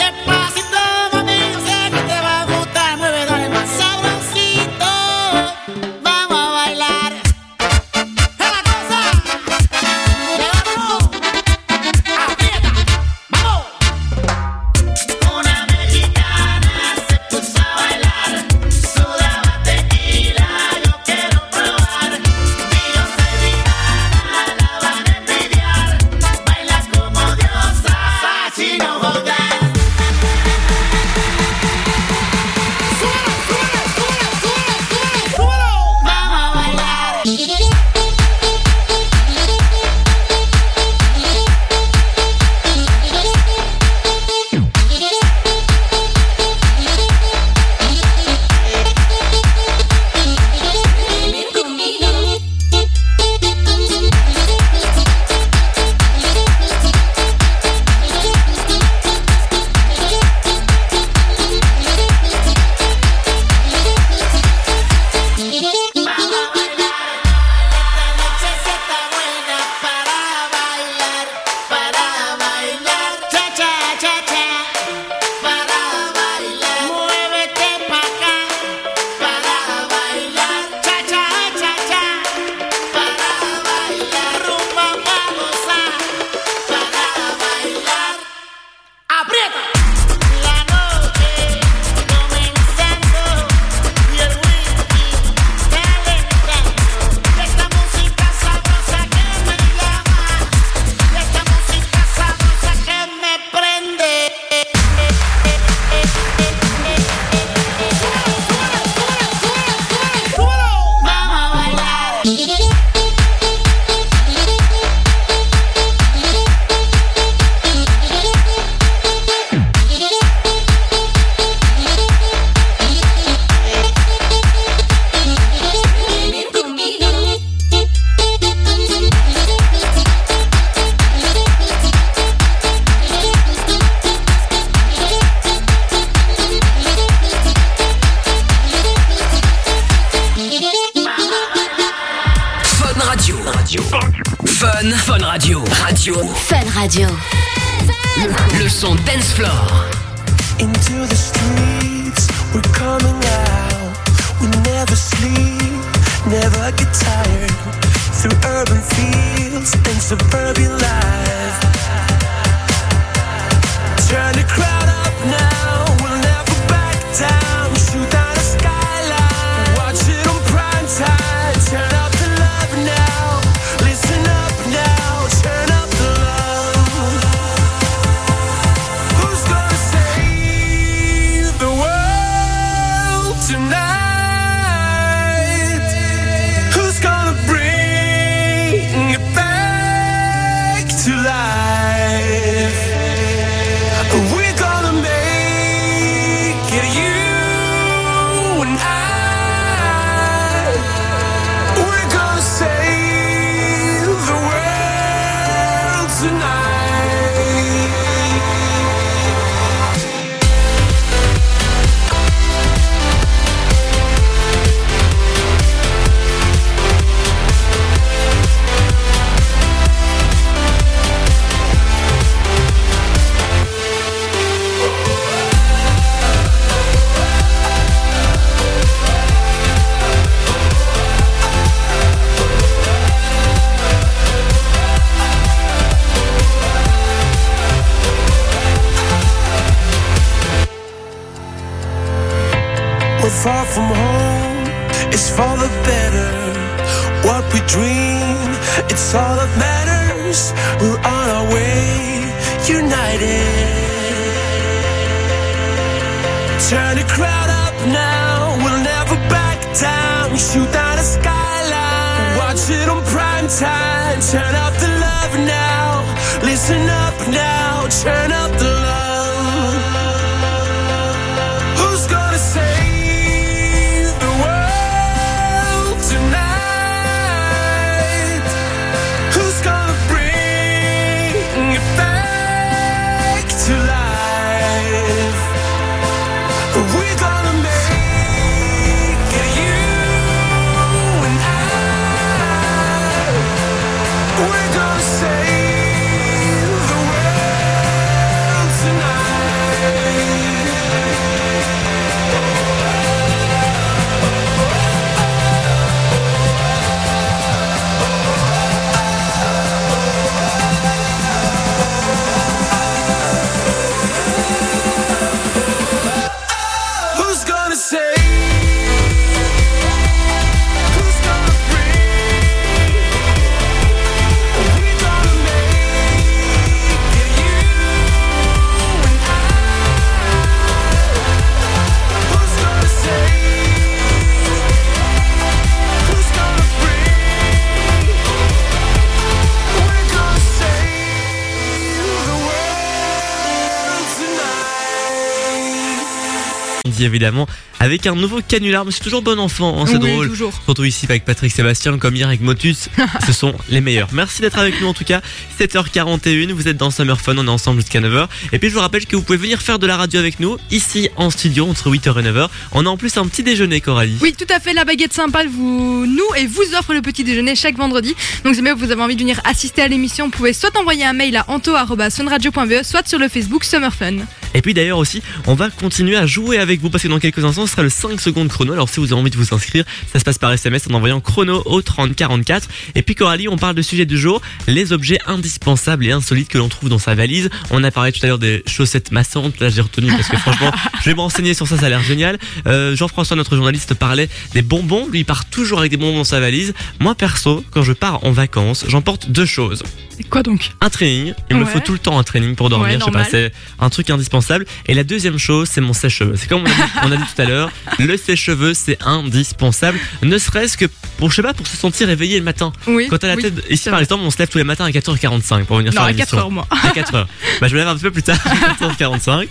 Speaker 1: Évidemment avec un nouveau canular, mais c'est toujours bon enfant, hein, c'est
Speaker 7: Oui,
Speaker 1: drôle.
Speaker 7: toujours.
Speaker 1: Surtout ici avec Patrick Sébastien, comme hier avec Motus, ce sont les meilleurs. Merci d'être avec nous en tout cas. 7h41, vous êtes dans Summer Fun, on est ensemble jusqu'à 9h. Et puis je vous rappelle que vous pouvez venir faire de la radio avec nous, ici en studio, entre 8h et 9h. On a en plus un petit déjeuner, Coralie.
Speaker 7: Oui, tout à fait. La baguette sympa vous, nous et vous offre le petit déjeuner chaque vendredi. Donc, si vous avez envie de venir assister à l'émission, vous pouvez soit envoyer un mail à anto.sunradio.be, soit sur le Facebook Summer Fun.
Speaker 1: Et puis d'ailleurs aussi, on va continuer à jouer avec vous parce que dans quelques instants, ce sera le 5 secondes chrono. Alors si vous avez envie de vous inscrire, ça se passe par SMS en envoyant chrono au 3044. Et puis Coralie, on parle de sujet du jour, les objets indispensables et insolites que l'on trouve dans sa valise. On a parlé tout à l'heure des chaussettes massantes. Là, j'ai retenu parce que franchement, je vais me renseigner sur ça, ça a l'air génial. Euh, Jean-François, notre journaliste, parlait des bonbons. Lui, il part toujours avec des bonbons dans sa valise. Moi, perso, quand je pars en vacances, j'emporte deux choses.
Speaker 7: Quoi donc
Speaker 1: Un training. Il me
Speaker 7: Ouais.
Speaker 1: faut tout le temps un training pour dormir.
Speaker 7: Ouais,
Speaker 1: je sais pas, c'est un truc indispensable. Et la deuxième chose, c'est mon sèche-cheveux. C'est comme on a, dit, on a dit tout à l'heure, le sèche-cheveux, c'est indispensable. Ne serait-ce que pour, je sais pas, pour se sentir éveillé le matin.
Speaker 7: Oui,
Speaker 1: Quand t'as la
Speaker 7: oui,
Speaker 1: tête, ici par exemple, on se lève tous les matins à 4h45 pour venir
Speaker 7: Non,
Speaker 1: faire
Speaker 7: à
Speaker 1: l'émission.
Speaker 7: 4 heures, moi.
Speaker 1: À 4h. Bah, je me lève un petit peu plus tard, à 4h45.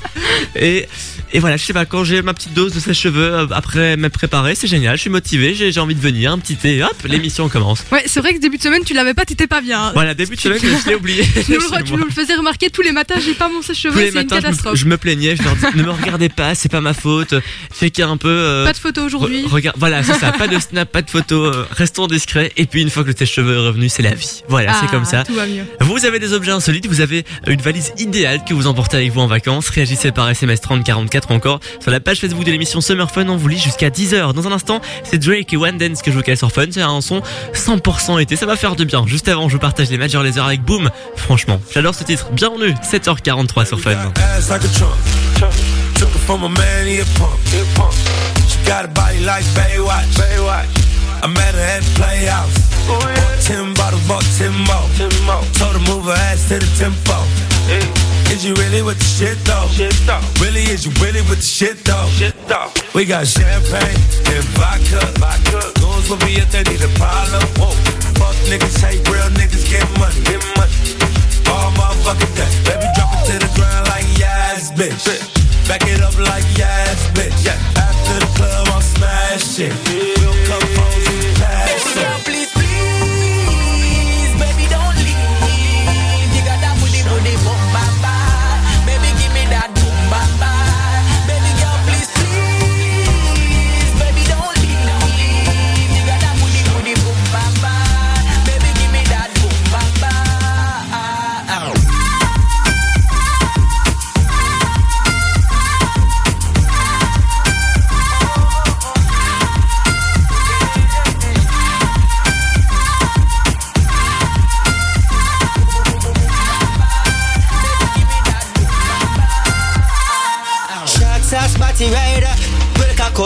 Speaker 1: Et, et voilà, je sais pas, quand j'ai ma petite dose de sèche-cheveux euh, après m'être préparé, c'est génial, je suis motivé, j'ai envie de venir, un petit thé, hop, l'émission commence.
Speaker 7: Ouais, c'est vrai que début de semaine, tu l'avais pas, t'étais pas bien.
Speaker 1: Voilà, début de semaine, je l'ai oublié.
Speaker 7: Tu nous, le, tu nous le faisais remarquer tous les matins, j'ai pas mon sèche-cheveux,
Speaker 1: les
Speaker 7: c'est une
Speaker 1: matins, je me,
Speaker 7: catastrophe.
Speaker 1: je me plaignais, je leur dis ne me regardez pas, c'est pas ma faute. Checker un peu. euh,
Speaker 7: Pas de photo aujourd'hui.
Speaker 1: re- regarde, voilà, c'est ça, pas de snap, pas de photo, euh, restons discrets. Et puis une fois que tes cheveux est revenu, c'est la vie. Voilà, c'est
Speaker 7: Ah,
Speaker 1: comme ça.
Speaker 7: Tout va mieux.
Speaker 1: Vous avez des objets insolites, vous avez une valise idéale que vous emportez avec vous en vacances. Réagissez par SMS 3044 ou encore sur la page Facebook de l'émission Summer Fun. On vous lit jusqu'à 10h. Dans un instant, c'est Drake et One Dance que je vous cale sur Fun. C'est un son 100% été. Ça va faire du bien. Juste avant, je vous partage les Major Avec Boom. Franchement, j'adore ce titre. Bienvenue, 7h43 sur Fun.
Speaker 33: ass like a trunk. Took it from a man, he a punk. She got a body like Baywatch. Baywatch. I met her at the Playhouse. Bought ten bottles, bought ten more. Told her move her ass to the tempo. Is you really with the shit though? Really, is you really with the shit though? We got champagne and vodka. Goons will be if they need a problem. Fuck niggas, hate real niggas, get money. Get money all motherfucking day. Baby, drop it to the ground like yes, bitch. Back it up like yes, bitch. After the club, I'm smashing. We'll come home and pass it.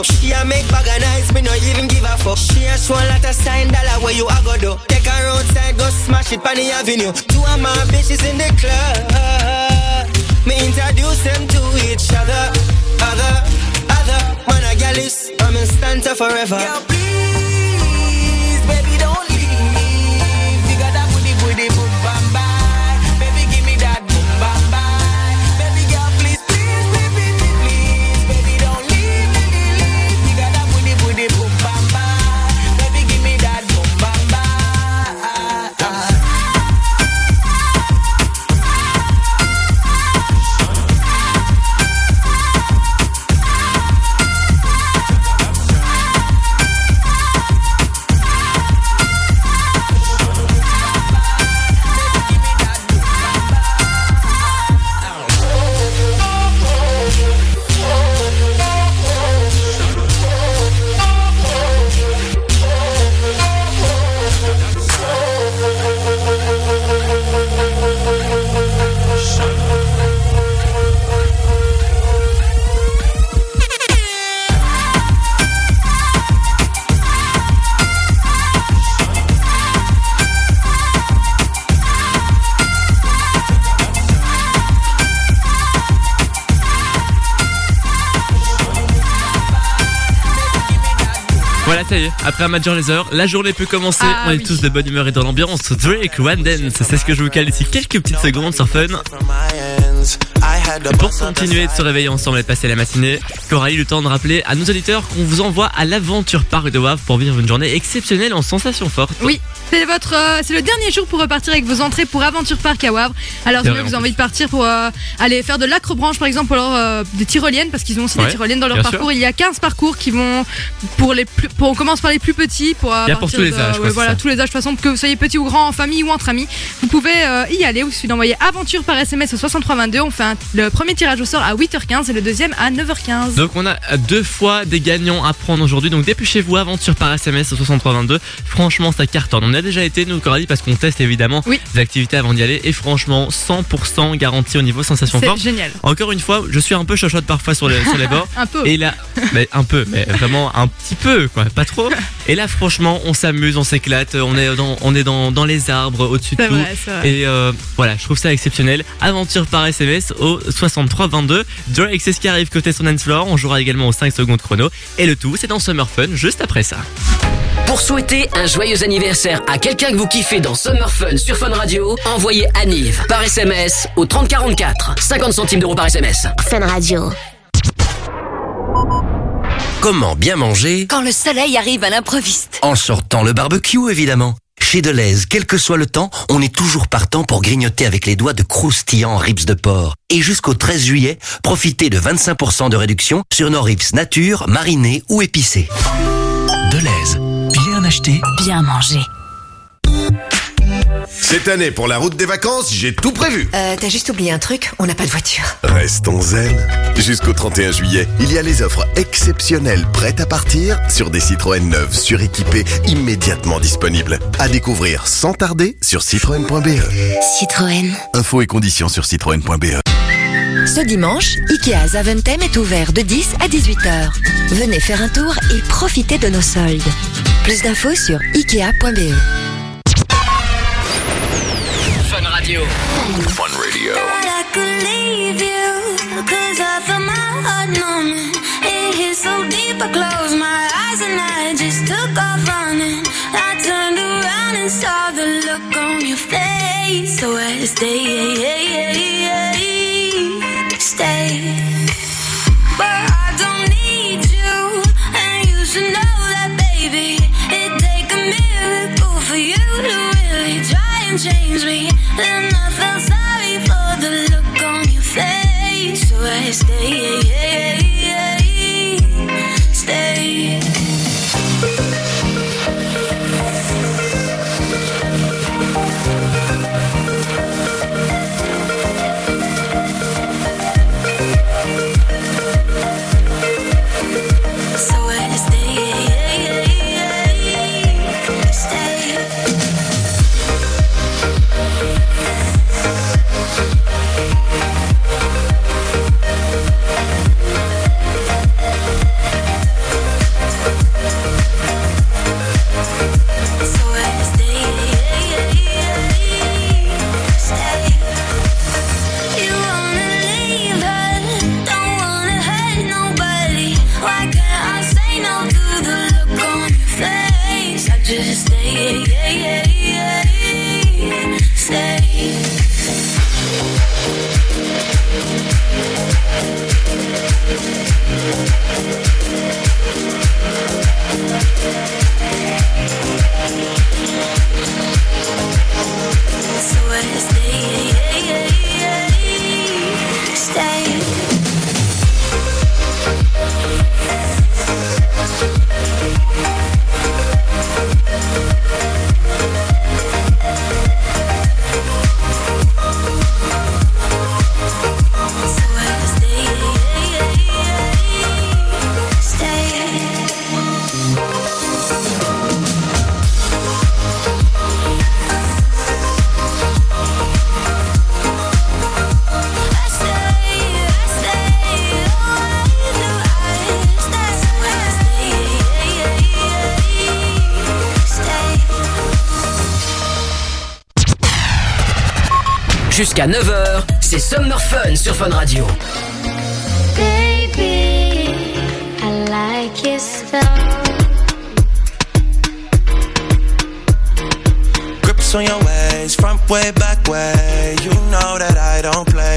Speaker 39: She a make bag of nice, me no even give a fuck. She a show a lot of sign dollar where you a go do. Take her outside, go smash it on the avenue. Two of my bitches in the club. Me introduce them to each other. Other, other. Man a gal is, I'm in stanza forever.
Speaker 40: Please,
Speaker 1: ça y est. Après un Major Laser, la journée peut commencer.
Speaker 7: Ah
Speaker 1: On est
Speaker 7: oui.
Speaker 1: tous de bonne humeur et dans l'ambiance. Drake, One Dance, c'est ce que je vous cale ici quelques petites secondes sur Fun. Pour continuer de se réveiller ensemble et de passer la matinée, Coralie, le temps de rappeler à nos auditeurs qu'on vous envoie à l'aventure parc de Wavre pour vivre une journée exceptionnelle en sensations fortes.
Speaker 7: Oui, c'est votre, euh, c'est le dernier jour pour repartir avec vos entrées pour Aventure Park à Wavre. Alors, si vous avez envie de partir pour euh, aller faire de l'acrobranche, par exemple, ou alors euh, des tyroliennes, parce qu'ils ont aussi
Speaker 1: Ouais,
Speaker 7: des tyroliennes dans leur parcours.
Speaker 1: sûr.
Speaker 7: Il y a 15 parcours qui vont pour les plus, pour, on commence par les plus petits, pour, à
Speaker 1: Il y a pour
Speaker 7: partir
Speaker 1: tous les
Speaker 7: de-
Speaker 1: âges, quoi,
Speaker 7: ouais, voilà,
Speaker 1: ça.
Speaker 7: tous les âges, de toute façon, que vous soyez petit ou grand, en famille ou entre amis. Vous pouvez euh, y aller. Il suffit d'envoyer Aventure par SMS au 6322. On fait un- le premier tirage au sort à 8h15 et le deuxième à 9h15.
Speaker 1: Donc on a deux fois des gagnants à prendre aujourd'hui. Donc dépêchez-vous, aventure par SMS au 6322. Franchement, ça cartonne. On a déjà été, nous, Coralie, parce qu'on teste évidemment des activités avant d'y aller. Et franchement, 100% garanti au niveau sensation forte.
Speaker 7: génial.
Speaker 1: Encore une fois, je suis un peu chochotte parfois sur, le- sur les bords.
Speaker 7: Un peu.
Speaker 1: Et là, mais un peu, mais vraiment un petit peu, quoi, pas trop. Et là, franchement, on s'amuse, on s'éclate, on est dans, on est dans, dans les arbres, au-dessus de tout.
Speaker 7: vrai.
Speaker 1: Et euh, voilà, je trouve ça exceptionnel. Aventure par SMS au 63 22. Drake, c'est ce qui arrive côté son dance floor. On jouera également aux 5 secondes chrono. Et le tout, c'est dans Summer Fun, juste après ça.
Speaker 2: Pour souhaiter un joyeux anniversaire à quelqu'un que vous kiffez dans Summer Fun sur Fun Radio, envoyez Anive par SMS au 3044. 50 centimes d'euros par SMS.
Speaker 21: Fun Radio.
Speaker 26: Comment bien manger
Speaker 41: Quand le soleil arrive à l'improviste.
Speaker 26: en sortant le barbecue évidemment
Speaker 42: Chez Deleuze, quel que soit le temps, on est toujours partant pour grignoter avec les doigts de croustillants rips de porc. Et jusqu'au 13 juillet, profitez de 25% de réduction sur nos rips nature, marinés ou épicés.
Speaker 24: Deleuze. Bien acheté.
Speaker 43: Bien manger.
Speaker 26: Cette année, pour la route des vacances, j'ai tout prévu.
Speaker 44: Euh, t'as juste oublié un truc, on n'a pas de voiture.
Speaker 26: Restons zen. Jusqu'au 31 juillet, il y a les offres exceptionnelles prêtes à partir sur des Citroën neuves suréquipées immédiatement disponibles. À découvrir sans tarder sur citroën.be.
Speaker 43: Citroën.
Speaker 26: Infos et conditions sur citroën.be.
Speaker 3: Ce dimanche, Ikea Zaventem est ouvert de 10 à 18h. Venez faire un tour et profitez de nos soldes. Plus d'infos sur ikea.be.
Speaker 2: Fun Radio.
Speaker 23: I could leave you, cause I my heart. It so deep, I my eyes and I just took off running. I turned around and saw the look on your face. So I stay, stay. But I don't need you, and you should know that, baby. It take a miracle for you to really try and change me. Then on your face. So I stay, stay.
Speaker 2: Jusqu'à 9h, c'est Summer Fun sur Fun Radio.
Speaker 23: Baby, I like your stuff.
Speaker 45: Grips on your ways, front way, back way. You know that I don't play.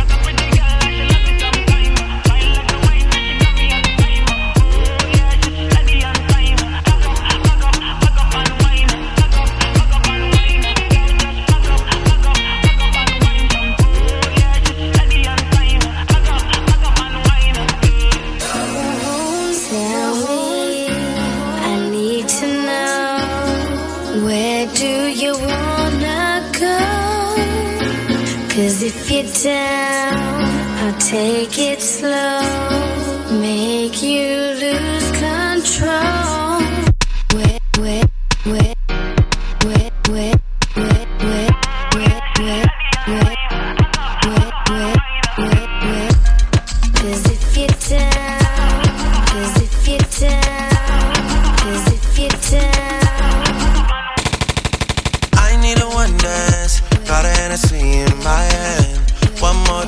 Speaker 12: Cause if you're down, I'll take it slow, make you lose control. Where, where, where, where, where,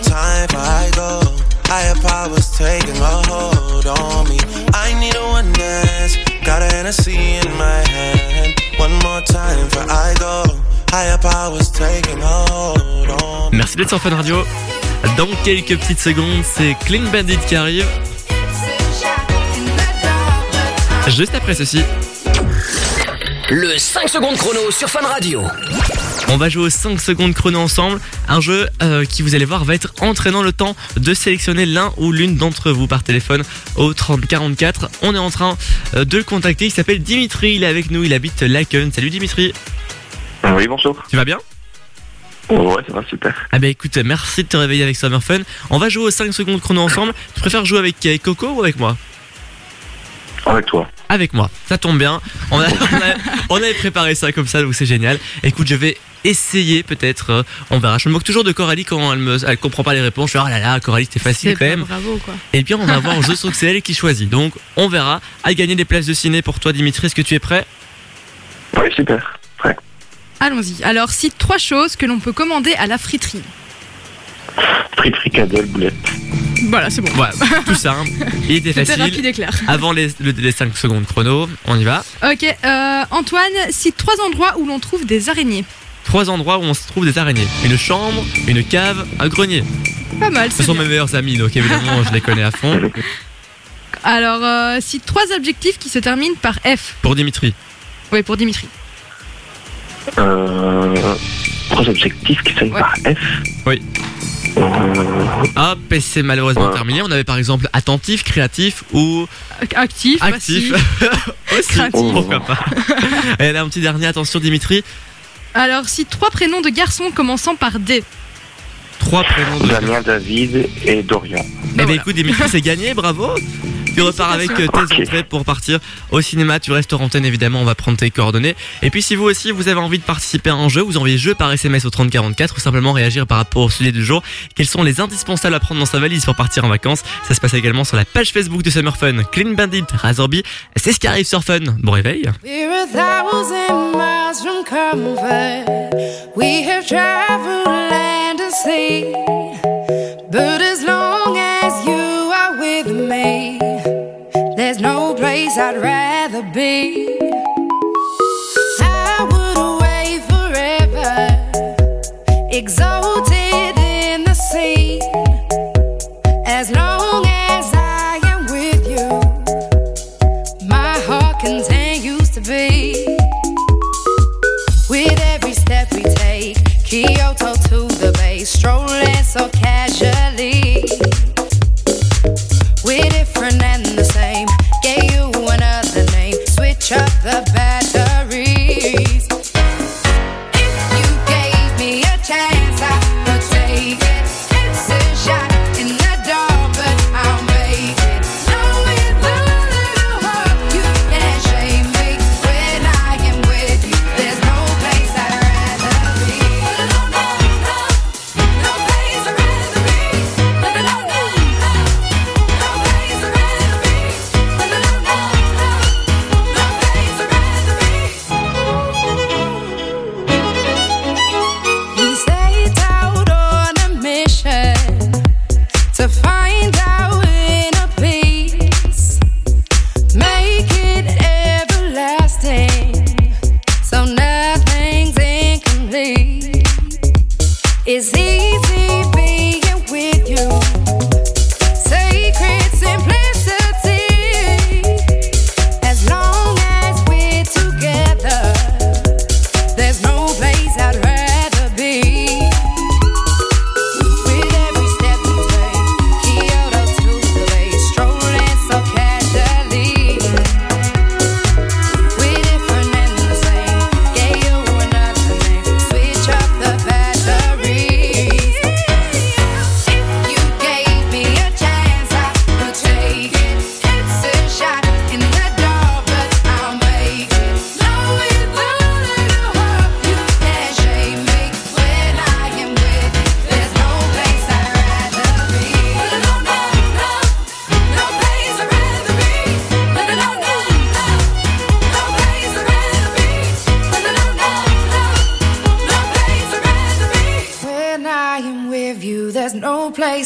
Speaker 45: time before I go. Higher powers taking a hold on me. I need a one dance, got a Hennessy in my hand. One more time before I go. Higher powers taking a hold on me.
Speaker 1: Merci d'être sur Fun Radio. Dans quelques petites secondes, c'est Clean Bandit qui arrive. Juste après ceci,
Speaker 2: Le 5 secondes chrono sur Fun Radio.
Speaker 1: On va jouer aux 5 secondes chrono ensemble. Un jeu euh, qui, vous allez voir, va être entraînant le temps de sélectionner l'un ou l'une d'entre vous par téléphone au 3044. On est en train euh, de le contacter. Il s'appelle Dimitri. Il est avec nous. Il habite Laken. Salut Dimitri.
Speaker 46: Oui, bonjour.
Speaker 1: Tu vas bien?
Speaker 46: Ouais, ça va super.
Speaker 1: Ah bah écoute, merci de te réveiller avec Summer Fun. On va jouer aux 5 secondes chrono ensemble. Tu préfères jouer avec euh, Coco ou avec moi?
Speaker 46: Avec toi.
Speaker 1: Avec moi, ça tombe bien. On, a- on a- on avait préparé ça comme ça, donc c'est génial. Écoute, je vais essayer peut-être. euh, on verra. Je me moque toujours de Coralie quand elle me, elle comprend pas les réponses. Je fais oh là là, Coralie, c'était facile quand même.
Speaker 7: bravo quoi.
Speaker 1: Et puis on va voir Je trouve que c'est elle qui choisit. Donc on verra. À gagner des places de ciné pour toi, Dimitri. Est-ce que tu es prêt?
Speaker 46: Oui, super. Prêt.
Speaker 7: Allons-y. Alors, cite trois choses que l'on peut commander à la friterie.
Speaker 46: Frites, fricadelles, boulettes.
Speaker 7: Voilà, c'est bon.
Speaker 1: Voilà, tout simple. Il était facile.
Speaker 7: rapide et clair.
Speaker 1: Avant les, le- les 5 secondes chrono, on y va.
Speaker 7: Ok, euh, Antoine, cite trois endroits où l'on trouve des araignées.
Speaker 1: Trois endroits où on se trouve des araignées. Une chambre, une cave, un grenier.
Speaker 7: Pas mal,
Speaker 1: Ce
Speaker 7: c'est
Speaker 1: sont
Speaker 7: bien.
Speaker 1: mes meilleurs amis, donc évidemment je les connais à fond.
Speaker 7: Alors, euh, cite trois adjectifs qui se terminent par F.
Speaker 1: Pour Dimitri.
Speaker 7: Oui, pour Dimitri.
Speaker 46: Euh, trois objectifs qui sont par F.
Speaker 1: Oui. Hop, et c'est malheureusement terminé. On avait par exemple attentif, créatif ou
Speaker 7: Actif,
Speaker 1: actif. Aussi,
Speaker 7: Créatif.
Speaker 1: pourquoi pas. Et là, un petit dernier, attention Dimitri.
Speaker 7: Alors, cite trois prénoms de garçons commençant par D.
Speaker 1: Trois prénoms de
Speaker 46: Damien, David et Dorian.
Speaker 1: Eh ben écoute Dimitri, c'est gagné, bravo. Tu repars avec euh, tes entrées pour partir au cinéma. Tu restes en antenne évidemment, on va prendre tes coordonnées. Et puis si vous aussi vous avez envie de participer à un jeu, vous envoyez jeu par SMS au 3044 ou simplement réagir par rapport au sujet du jour. Quels sont les indispensables à prendre dans sa valise pour partir en vacances? Ça se passe également sur la page Facebook de Summer Fun. Clean Bandit, Razorby, c'est ce qui arrive sur Fun. Bon réveil.
Speaker 47: We're a thousand miles from comfort. We have traveled land and sea. But as long there's no place I'd rather be. I would away forever, exalted in the sea. As long as I am with you, my heart continues to beat. With every step we take, Kyoto to the bay, strolling so casually.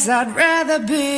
Speaker 47: I'd rather be.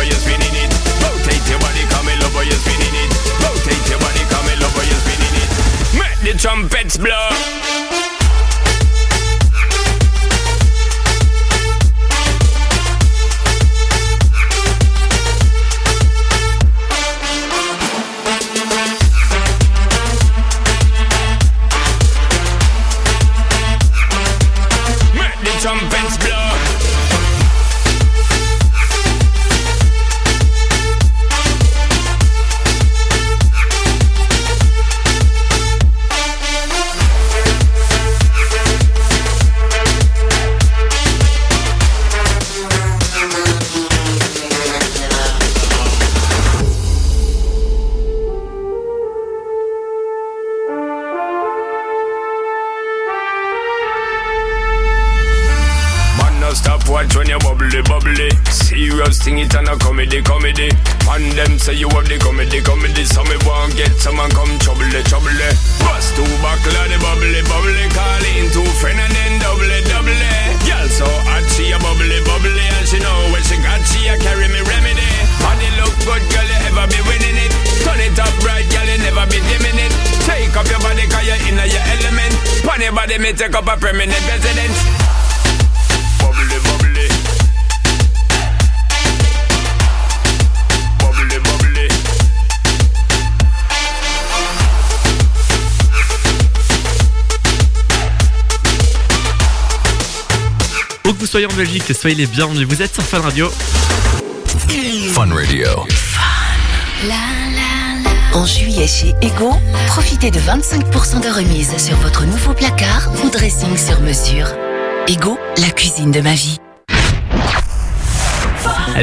Speaker 27: love, you're spinning it. Rotate your body, come in love, you're spinning it. Rotate your body, come in love, you're spinning it. Make the trumpets blow watch when you bubbly, bubbly. Serious thing, it and a comedy, comedy. Man, them say you have the comedy, comedy. So me want get someone come trouble, trouble. Bust two buckle the bubbly, bubbly. Call in two friend and then double, double. Girl so hot, she a bubbly, bubbly. And she know when she got, she a carry me remedy. Body look good, girl, you ever be winning it. Turn it up right, girl, you never be dimming it. Take up your body, cause you're in your element. Pon your body, me take up a permanent residence.
Speaker 1: Où que vous soyez en Belgique, soyez les bienvenus. Vous êtes sur Fun Radio.
Speaker 24: Fun Radio.
Speaker 3: En juillet chez Ego, profitez de 25% de remise sur votre nouveau placard ou dressing sur mesure. Ego, la cuisine de ma vie.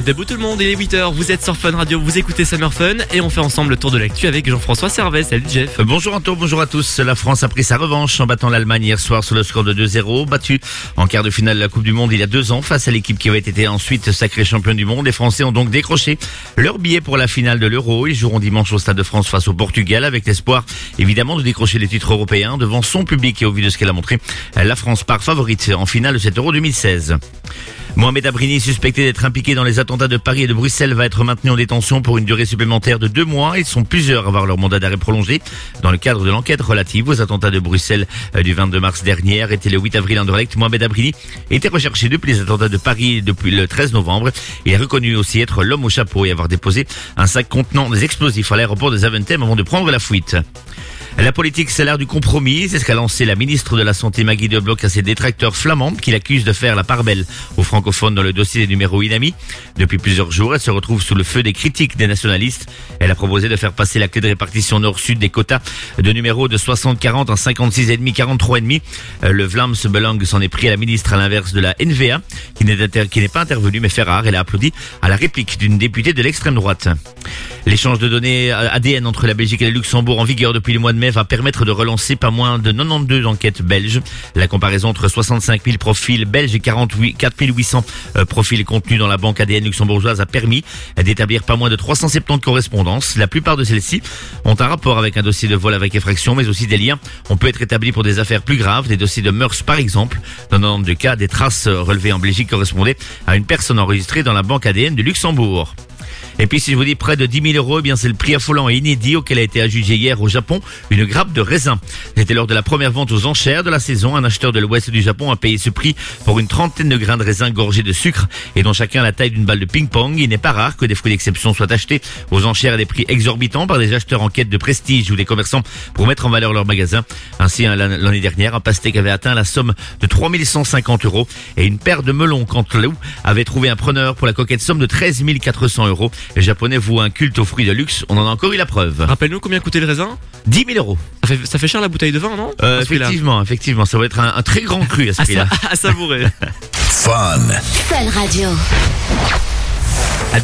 Speaker 1: Tout le monde, il est 8h, vous êtes sur Fun Radio, vous écoutez Summer Fun et on fait ensemble le tour de l'actu avec Jean-François Servet. Salut Jeff.
Speaker 4: Bonjour Anto, bonjour à tous. La France a pris sa revanche en battant l'Allemagne hier soir sur le score de 2-0. Battu en quart de finale de la Coupe du Monde il y a deux ans face à l'équipe qui avait été ensuite sacrée championne du monde. Les Français ont donc décroché leur billet pour la finale de l'Euro. Ils joueront dimanche au Stade de France face au Portugal avec l'espoir évidemment de décrocher les titres européens devant son public et au vu de ce qu'elle a montré. La France part favorite en finale de cet Euro 2016. Mohamed Abrini, suspecté d'être impliqué dans les attentats de Paris et de Bruxelles, va être maintenu en détention pour une durée supplémentaire de deux mois. Ils sont plusieurs à voir leur mandat d'arrêt prolongé. Dans le cadre de l'enquête relative aux attentats de Bruxelles euh, du 22 mars dernier, était le 8 avril en direct, Mohamed Abrini était recherché depuis les attentats de Paris depuis le 13 novembre. Il est reconnu aussi être l'homme au chapeau et avoir déposé un sac contenant des explosifs à l'aéroport de Zaventem avant de prendre la fuite. La politique, c'est l'art du compromis. C'est ce qu'a lancé la ministre de la Santé Maggie de Bloch à ses détracteurs flamands qui l'accusent de faire la part belle aux francophones dans le dossier des numéros Inami. Depuis plusieurs jours, elle se retrouve sous le feu des critiques des nationalistes. Elle a proposé de faire passer la clé de répartition nord-sud des quotas de numéros de 60-40 en 56,5, 43,5. Euh, Le Vlaams Belang s'en est pris à la ministre à l'inverse de la NVA, qui n'est pas intervenue mais fait rare. Elle a applaudi à la réplique d'une députée de l'extrême droite. L'échange de données ADN entre la Belgique et le Luxembourg en vigueur depuis le mois de mai va permettre de relancer pas moins de 92 enquêtes belges. La comparaison entre 65 000 profils belges et 48 4 800 euh, profils contenus dans la banque ADN luxembourgeoise a permis d'établir pas moins de 370 correspondances. La plupart de celles-ci ont un rapport avec un dossier de vol avec effraction, mais aussi des liens. On peut être établi pour des affaires plus graves, des dossiers de mœurs par exemple. Dans 92 cas, des traces relevées en Belgique correspondaient à une personne enregistrée dans la banque ADN de Luxembourg. Et puis si je vous dis près de 10 000 euros, eh bien c'est le prix affolant et inédit auquel a été adjugé hier au Japon une grappe de raisin. C'était lors de la première vente aux enchères de la saison. Un acheteur de l'ouest du Japon a payé ce prix pour une trentaine de grains de raisin gorgés de sucre et dont chacun a la taille d'une balle de ping-pong. Il n'est pas rare que des fruits d'exception soient achetés aux enchères à des prix exorbitants par des acheteurs en quête de prestige ou des commerçants pour mettre en valeur leur magasin. Ainsi, hein, l'an- l'année dernière, un pastèque avait atteint la somme de 3150 euros et une paire de melons Canteloup avait trouvé un preneur pour la coquette somme de 13 400 euros. Les Japonais vouent un culte aux fruits de luxe. On en a encore eu la preuve.
Speaker 1: Rappelle-nous combien coûtait le raisin
Speaker 4: 10 000 euros.
Speaker 1: Ça fait, ça fait cher la bouteille de vin, non
Speaker 4: Euh, effectivement, effectivement, ça va être un, un très grand cru à ce prix-là.
Speaker 1: à savourer.
Speaker 26: Fun.
Speaker 21: Fun Radio.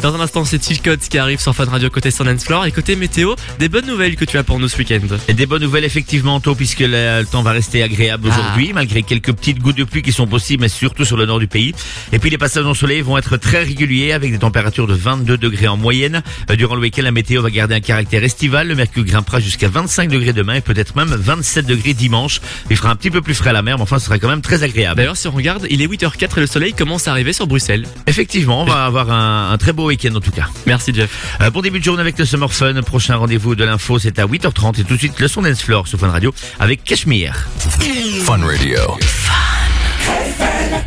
Speaker 1: Dans un instant, c'est Chilcott qui arrive sur Fun Radio côté Sun Floor et côté météo. Des bonnes nouvelles que tu as pour nous ce week-end.
Speaker 4: Et des bonnes nouvelles effectivement tôt puisque le, le temps va rester agréable
Speaker 1: Ah.
Speaker 4: aujourd'hui malgré quelques petites gouttes de pluie qui sont possibles mais surtout sur le nord du pays. Et puis les passages ensoleillés vont être très réguliers avec des températures de 22 degrés en moyenne. Euh, Durant le week-end la météo va garder un caractère estival. Le mercure grimpera jusqu'à 25 degrés demain et peut-être même 27 degrés dimanche. Il fera un petit peu plus frais à la mer mais enfin ce sera quand même très agréable.
Speaker 1: D'ailleurs, si on regarde, il est 8h04 et le soleil commence à arriver sur Bruxelles.
Speaker 4: Effectivement on va avoir un, un très beau week-end en tout cas.
Speaker 1: Merci Jeff.
Speaker 4: Euh, bon début de journée avec le Summer Fun. Prochain rendez-vous de l'info c'est à 8h30 et tout de suite le son dance floor sur Fun Radio avec Cashmere.
Speaker 26: Fun Radio.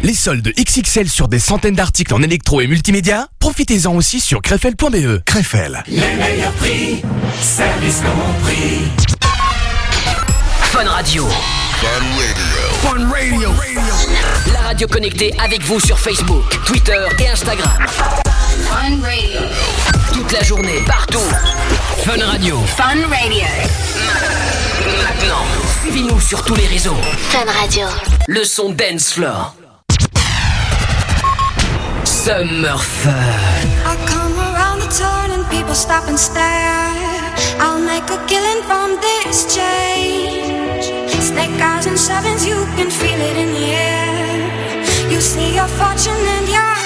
Speaker 24: Les soldes XXL sur des centaines d'articles en électro et multimédia, profitez-en aussi sur crefel.be.
Speaker 26: Krefel.
Speaker 40: Les meilleurs prix, service compris.
Speaker 2: Fun Radio.
Speaker 26: Fun Radio.
Speaker 2: La radio connectée avec vous sur Facebook, Twitter et Instagram.
Speaker 21: Fun Radio.
Speaker 2: Toute la journée, partout. Fun Radio.
Speaker 21: Fun Radio.
Speaker 2: Maintenant, suivez-nous sur tous les réseaux.
Speaker 21: Fun Radio.
Speaker 2: Le son Dance Floor. Summer Fun.
Speaker 47: I come around the turn and people stop and stare. I'll make a killing from this change. Snake eyes and sevens, you can feel it in the air. You see your fortune and your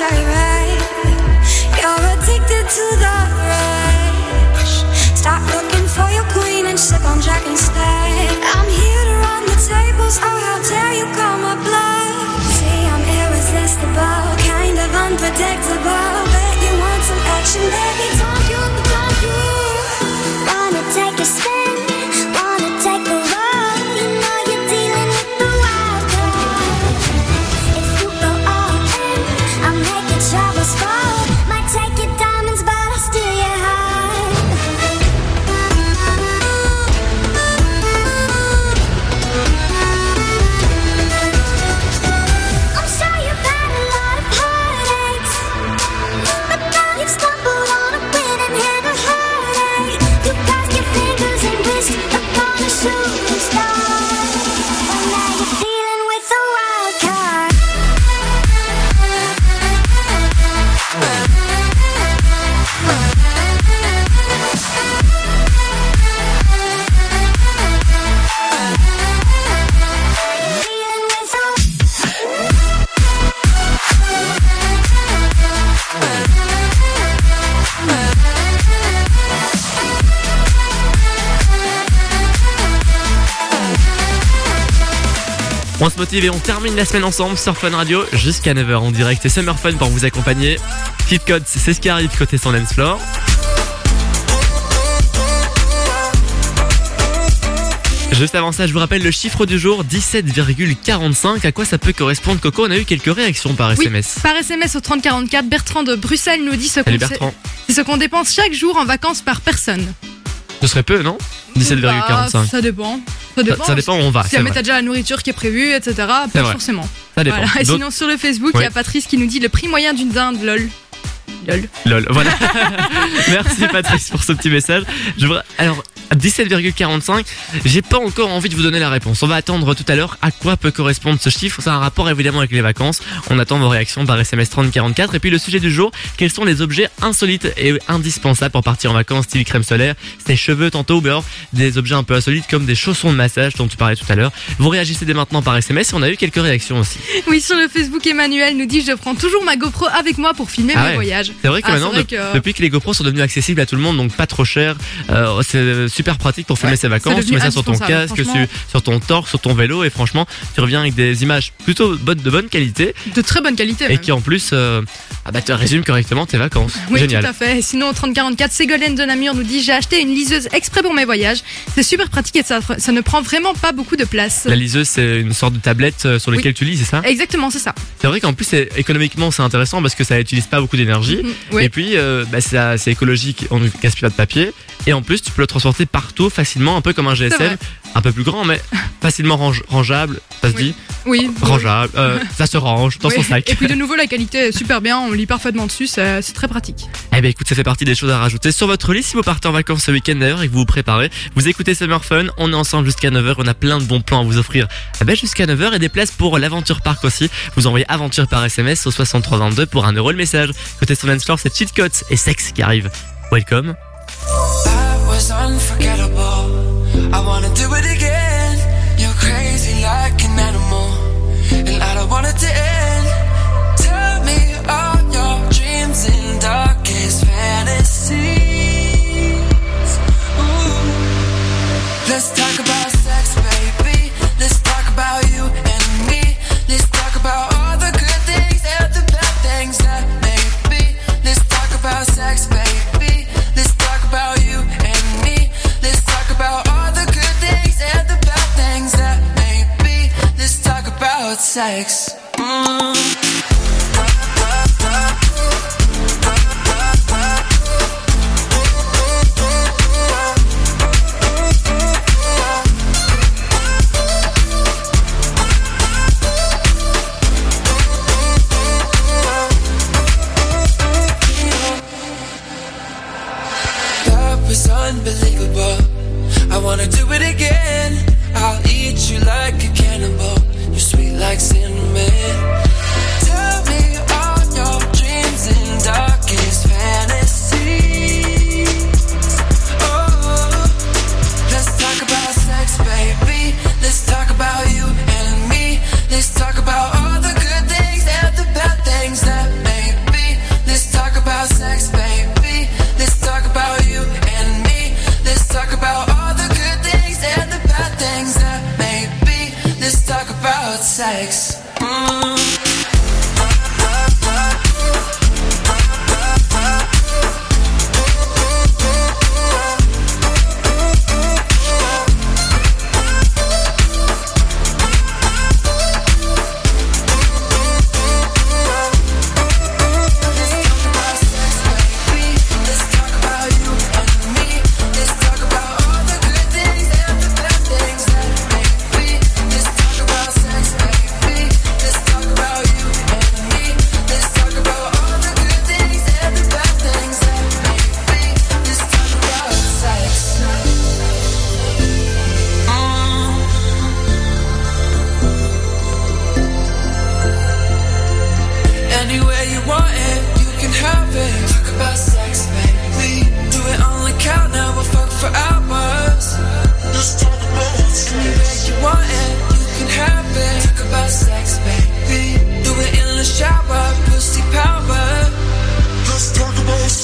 Speaker 47: I
Speaker 12: ride. You're addicted to the rush. Stop looking for your queen and sip on Jack instead. I'm here to run the tables. Oh, you? See, I'm irresistible, kind of unpredictable. Bet you want some action,
Speaker 1: baby? Don't motive et on termine la semaine ensemble sur Fun Radio jusqu'à 9h en direct. C'est Summer Fun pour vous accompagner. Kid Code, c'est ce qui arrive côté son dance floor. Juste avant ça, je vous rappelle le chiffre du jour 17,45. À quoi ça peut correspondre, Coco? On a eu quelques réactions par
Speaker 7: Oui,
Speaker 1: SMS.
Speaker 7: par SMS au 3044, Bertrand de Bruxelles nous dit qu'on ce qu'on dépense chaque jour en vacances par personne.
Speaker 1: Ce serait peu, non 17,45.
Speaker 7: Bah, ça dépend. Ça dépend,
Speaker 1: ça dépend où on va,
Speaker 7: Si t'as déjà la nourriture qui est prévue, etc. Pas
Speaker 1: vrai.
Speaker 7: forcément.
Speaker 1: Ça dépend.
Speaker 7: Voilà. Et sinon, sur le Facebook, il
Speaker 1: Oui.
Speaker 7: y a Patrice qui nous dit le prix moyen d'une dinde, lol. Lol.
Speaker 1: Lol, voilà. Merci Patrice pour ce petit message. Je voudrais- Alors, 17,45, j'ai pas encore envie de vous donner la réponse. On va attendre tout à l'heure à quoi peut correspondre ce chiffre. A un rapport évidemment avec les vacances. On attend vos réactions par SMS 3044. Et puis le sujet du jour, quels sont les objets insolites et indispensables pour partir en vacances, style crème solaire, ses cheveux tantôt, ou alors des objets un peu insolites comme des chaussons de massage dont tu parlais tout à l'heure. Vous réagissez dès maintenant par SMS et on a eu quelques réactions aussi.
Speaker 7: Oui, sur le Facebook, Emmanuel nous dit je prends toujours ma GoPro avec moi pour filmer
Speaker 1: Ah
Speaker 7: mes voyages.
Speaker 1: C'est vrai que
Speaker 7: Ah,
Speaker 1: maintenant,
Speaker 7: vrai
Speaker 1: de-
Speaker 7: que-
Speaker 1: depuis que les GoPros sont devenus accessibles à tout le monde, donc pas trop cher, euh, c'est super pratique pour filmer
Speaker 7: Ouais,
Speaker 1: ses vacances. Tu mets ça sur ton casque, sur, sur ton torse, sur ton vélo, et franchement, tu reviens avec des images plutôt de bonne qualité
Speaker 7: De très bonne qualité.
Speaker 1: et
Speaker 7: même.
Speaker 1: qui en plus euh, ah bah, te résument correctement tes vacances.
Speaker 7: Oui,
Speaker 1: Génial.
Speaker 7: tout à fait. Sinon, au 3044, Ségolène de Namur nous dit J'ai acheté une liseuse exprès pour mes voyages. C'est super pratique et ça, ça ne prend vraiment pas beaucoup de place.
Speaker 1: La liseuse, c'est une sorte de tablette euh, sur laquelle tu lis, c'est ça?
Speaker 7: Exactement, c'est ça.
Speaker 1: C'est vrai qu'en plus, économiquement, c'est intéressant parce que ça utilise pas beaucoup d'énergie.
Speaker 7: oui.
Speaker 1: Et puis, euh, bah, c'est écologique, on ne gaspille pas de papier. Et en plus, tu peux le transporter partout facilement, un peu comme un GSM, un peu plus grand, mais facilement range- rangeable. Ça se dit
Speaker 7: Oui.
Speaker 1: Rangeable. euh, ça se range dans
Speaker 7: Oui.
Speaker 1: son sac.
Speaker 7: Et puis de nouveau, la qualité est super bien. On lit parfaitement dessus. C'est très pratique.
Speaker 1: Eh ben écoute, ça fait partie des choses à rajouter sur votre liste si vous partez en vacances ce week-end d'ailleurs et que vous vous préparez. Vous écoutez Summer Fun, on est ensemble jusqu'à 9h, on a plein de bons plans à vous offrir eh ben, jusqu'à 9h et des places pour l'Aventure Park aussi. Vous envoyez Aventure par SMS au 6322 pour un euro le message. Côté Stone Floor, c'est Cheat Codes et Sex qui arrive. Welcome.
Speaker 40: That was unforgettable. I wanna do it again. You're crazy like an animal, and I don't to end. Sex. Unbelievable. I wanna do it again. I'll eat you like a cannibal. You're sweet like cinnamon.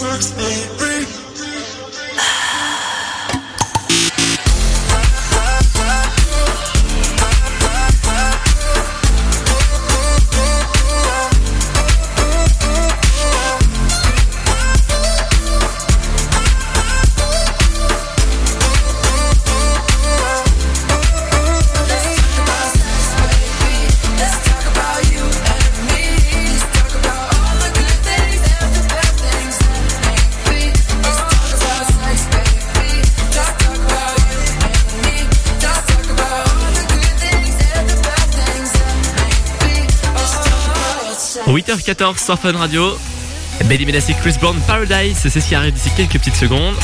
Speaker 40: took me.
Speaker 1: 14 Radio. Benny Benassi, Chris Brown, Paradise, c'est ce qui arrive d'ici quelques petites secondes.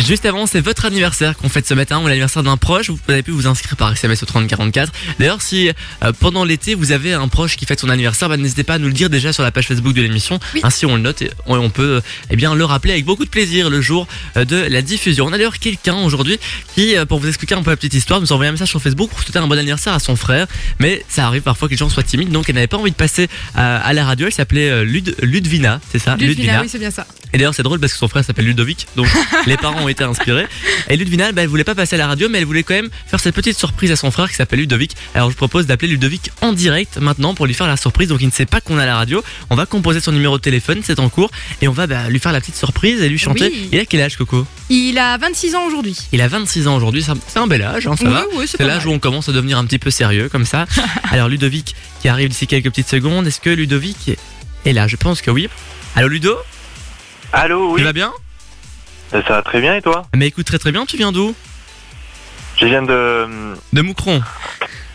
Speaker 1: Juste avant, c'est votre anniversaire qu'on fête ce matin ou l'anniversaire d'un proche. Vous avez pu vous inscrire par SMS au 3044. D'ailleurs, si euh, pendant l'été vous avez un proche qui fête son anniversaire, bah, n'hésitez pas à nous le dire déjà sur la page Facebook de l'émission. Ainsi, on le note et on, on peut euh, eh bien le rappeler avec beaucoup de plaisir le jour euh, de la diffusion. On a d'ailleurs quelqu'un aujourd'hui qui, pour vous expliquer un peu la petite histoire, nous a envoyé un message sur Facebook pour souhaiter un bon anniversaire à son frère. Mais ça arrive parfois que les gens soient timides, donc elle n'avait pas envie de passer à la radio. Elle s'appelait Lud- Ludvina, c'est ça?
Speaker 7: Ludvina, oui, c'est bien ça.
Speaker 1: et d'ailleurs, c'est drôle parce que son frère s'appelle Ludovic, donc les parents ont été inspirés. Et Ludvina, bah, elle voulait pas passer à la radio, mais elle voulait quand même faire cette petite surprise à son frère qui s'appelle Ludovic. Alors, je propose d'appeler Ludovic en direct maintenant pour lui faire la surprise. Donc, il ne sait pas qu'on a la radio. On va composer son numéro de téléphone, c'est en cours, et on va bah, lui faire la petite surprise et lui chanter.
Speaker 7: Oui.
Speaker 1: Il a quel âge, Coco?
Speaker 7: Il a 26 ans aujourd'hui.
Speaker 1: il a 26 ans aujourd'hui, c'est un- bel âge, hein, ça
Speaker 7: Oui,
Speaker 1: va.
Speaker 7: oui, c'est
Speaker 1: l'âge où on commence à devenir un petit peu sérieux comme ça. Alors Ludovic qui arrive d'ici quelques petites secondes, est-ce que Ludovic est là? Je pense que oui. Allô Ludo?
Speaker 48: Allô, oui.
Speaker 1: Tu vas bien?
Speaker 48: Ça va très bien et toi?
Speaker 1: Mais écoute très très bien, tu viens d'où?
Speaker 48: Je viens de.
Speaker 1: De Moucron.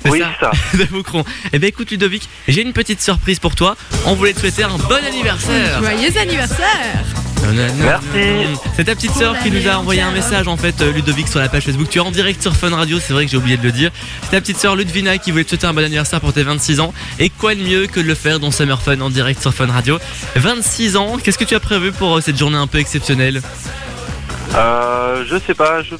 Speaker 48: Oui,
Speaker 1: ça. de Moucron. Eh ben écoute Ludovic, j'ai une petite surprise pour toi. On voulait te souhaiter un bon anniversaire.
Speaker 7: Joyeux anniversaire
Speaker 48: Merci.
Speaker 1: C'est ta petite sœur qui nous a envoyé un message en fait, euh, Ludovic, sur la page Facebook. Tu es en direct sur Fun Radio, c'est vrai que j'ai oublié de le dire. C'est ta petite sœur Ludvina qui voulait te souhaiter un bon anniversaire pour tes 26 ans. Et quoi de mieux que de le faire dans Summer Fun en direct sur Fun Radio? 26 ans, qu'est-ce que tu as prévu pour euh, cette journée un peu exceptionnelle?
Speaker 48: Euh, je sais pas, je,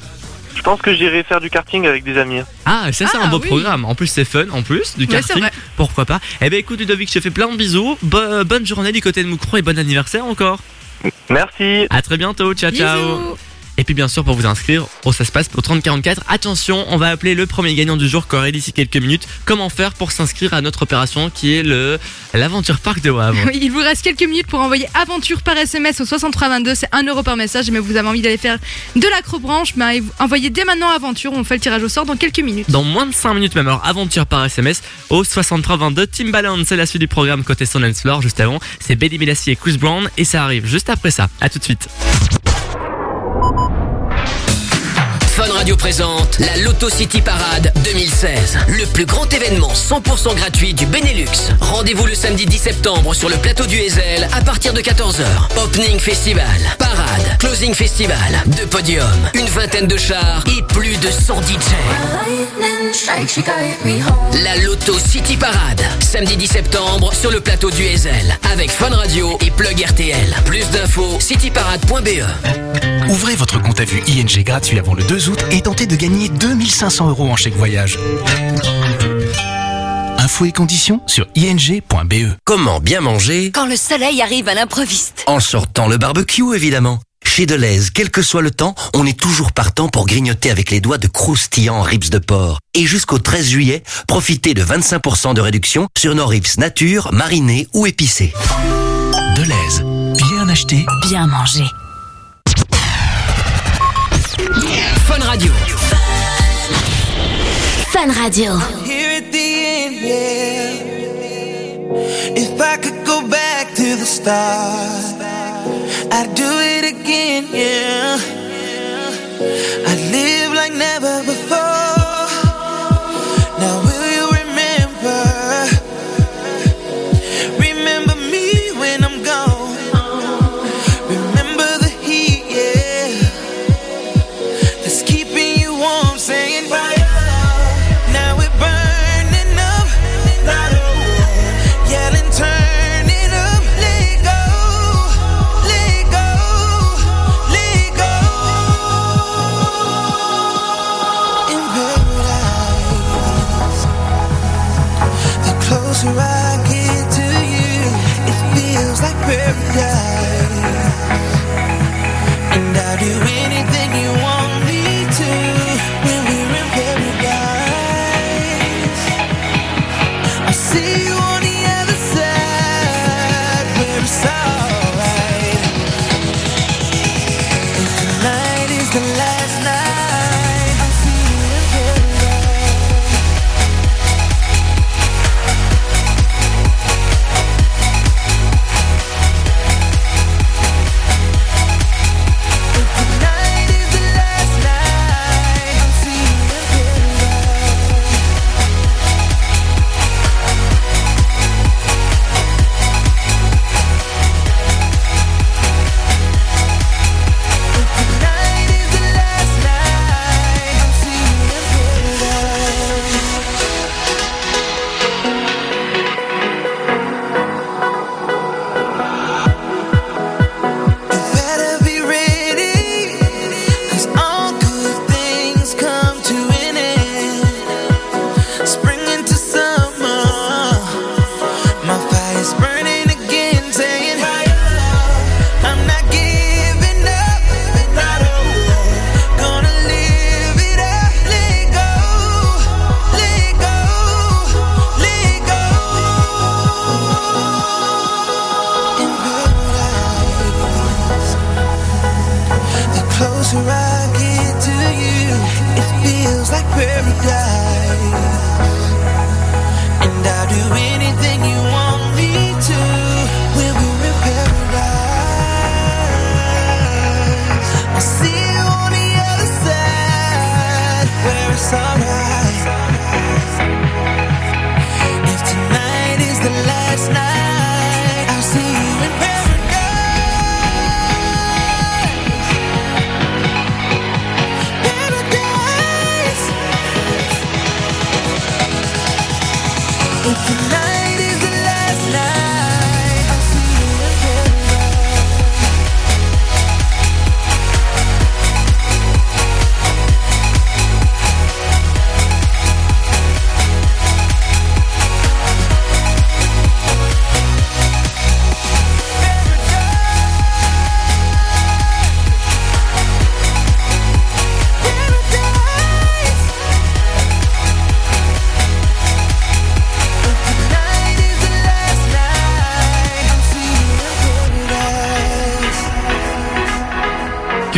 Speaker 48: je pense que j'irai faire du karting avec des amis.
Speaker 1: Ah, ça c'est
Speaker 7: Ah,
Speaker 1: un beau
Speaker 7: oui.
Speaker 1: programme. En plus c'est fun, en plus du karting.
Speaker 7: vrai.
Speaker 1: Pourquoi pas Eh ben écoute Ludovic, je te fais plein de bisous. Bo- bonne journée du côté de Moucron et bon anniversaire encore.
Speaker 48: Merci.
Speaker 1: À très bientôt, ciao ciao.
Speaker 7: Bisous.
Speaker 1: Et puis bien sûr pour vous inscrire, oh, ça se passe au 3044. Attention, on va appeler le premier gagnant du jour Corée d'ici quelques minutes. Comment faire pour s'inscrire à notre opération qui est le l'aventure parc de Wavre.
Speaker 7: Oui, il vous reste quelques minutes pour envoyer aventure par SMS au 6322, c'est 1 euro par message. Mais vous avez envie d'aller faire de l'acrobranche, bah, envoyez dès maintenant aventure, on fait le tirage au sort dans quelques minutes.
Speaker 1: Dans moins de 5 minutes même, alors aventure par SMS au 6322 Timbaland, c'est la suite du programme côté Son and Floor juste avant. C'est Betty Benassi et Chris Brown et ça arrive juste après ça. À tout de suite.
Speaker 2: Fun Radio présente la Lotto City Parade 2016. Le plus grand événement 100% gratuit du Benelux. Rendez-vous le samedi 10 septembre sur le plateau du Hazel à partir de 14h. Opening Festival, parade, closing festival, deux podiums, une vingtaine de chars et plus de 100 DJ. La Lotto City Parade, samedi 10 septembre sur le plateau du Hazel avec Fun Radio et Plug RTL. Plus d'infos cityparade.be.
Speaker 24: Ouvrez votre compte à vue ING gratuit avant le 2 août et tentez de gagner 2500 euros en chèque voyage. Infos et conditions sur ing.be.
Speaker 42: Comment bien manger
Speaker 3: Quand le soleil arrive à l'improviste.
Speaker 42: En sortant le barbecue, évidemment. Chez Deleuze, quel que soit le temps, on est toujours partant pour grignoter avec les doigts de croustillants ribs de porc. Et jusqu'au 13 juillet, profitez de 25% de réduction sur nos ribs nature, marinés ou épicés.
Speaker 24: Deleuze, bien acheté,
Speaker 21: Bien manger.
Speaker 2: Fun Radio.
Speaker 40: Here at the end, yeah. If I could go back to the start, I'd do it again, yeah. I'd live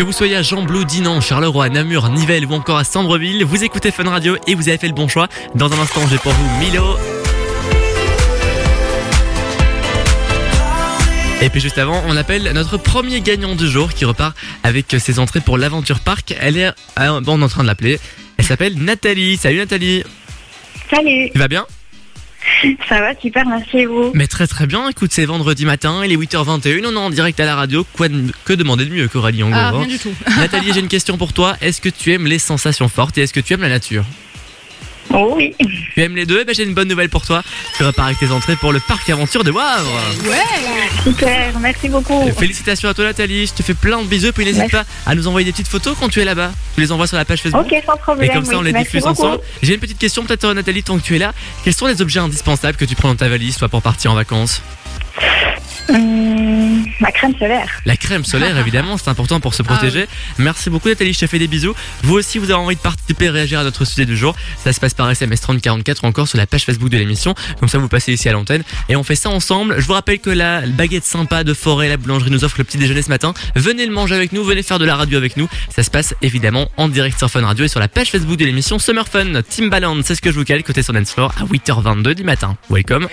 Speaker 1: Que vous soyez à Jean-Blou, Dinan, Charleroi, Namur, Nivelles ou encore à Sambreville, vous écoutez Fun Radio et vous avez fait le bon choix. Dans un instant, j'ai pour vous Milo. Et puis juste avant, on appelle notre premier gagnant du jour qui repart avec ses entrées pour l'Aventure Park. Elle est, euh, bon, on est en train de l'appeler. Elle s'appelle Nathalie. Salut Nathalie.
Speaker 49: Salut,
Speaker 1: Tu vas bien?
Speaker 49: Ça va super, merci et vous.
Speaker 1: Mais très très bien. Écoute, c'est vendredi matin, il est 8h21, on est en direct à la radio. Quoi de- que demander de mieux qu'Aurélie en gros,
Speaker 7: Ah,
Speaker 1: hein.
Speaker 7: rien du tout.
Speaker 1: Nathalie, j'ai une question pour toi. Est-ce que tu aimes les sensations fortes et est-ce que tu aimes la nature?
Speaker 49: Oh oui.
Speaker 1: Tu aimes les deux Eh ben, J'ai une bonne nouvelle pour toi. Tu repars avec tes entrées pour le parc aventure de Wavre.
Speaker 49: Ouais. Super, merci beaucoup.
Speaker 1: Félicitations à toi Nathalie, je te fais plein de bisous. Puis n'hésite pas à nous envoyer des petites photos quand tu es là-bas. Tu les envoies sur la page Facebook.
Speaker 49: Ok, sans problème.
Speaker 1: Et comme ça,
Speaker 49: oui,
Speaker 1: on les diffuse
Speaker 49: beaucoup.
Speaker 1: ensemble. J'ai une petite question peut-être euh, Nathalie, tant que tu es là. Quels sont les objets indispensables que tu prends dans ta valise, toi, pour partir en vacances?
Speaker 49: Hum, ma crème solaire.
Speaker 1: La crème solaire, évidemment, c'est important pour se protéger. Merci beaucoup Nathalie, je te fais des bisous. Vous aussi, vous avez envie de participer, réagir à notre sujet du jour. Ça se passe par SMS 3044 ou encore sur la page Facebook de l'émission. Comme ça, vous passez ici à l'antenne et on fait ça ensemble. Je vous rappelle que la baguette sympa de Forêt, la boulangerie nous offre le petit déjeuner ce matin. Venez le manger avec nous, venez faire de la radio avec nous. Ça se passe évidemment en direct sur Fun Radio et sur la page Facebook de l'émission Summer Fun. Timbaland, c'est ce que je vous cale côté sur Dance Floor à 8h22 du matin. Welcome.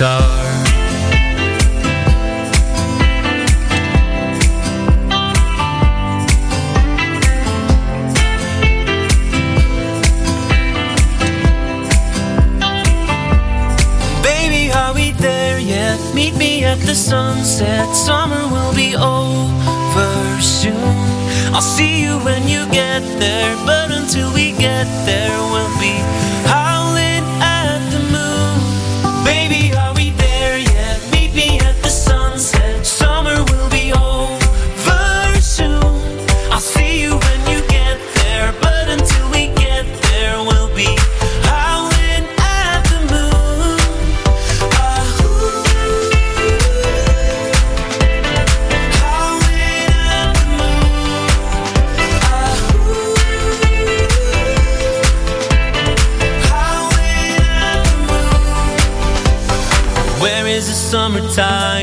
Speaker 40: Guitar.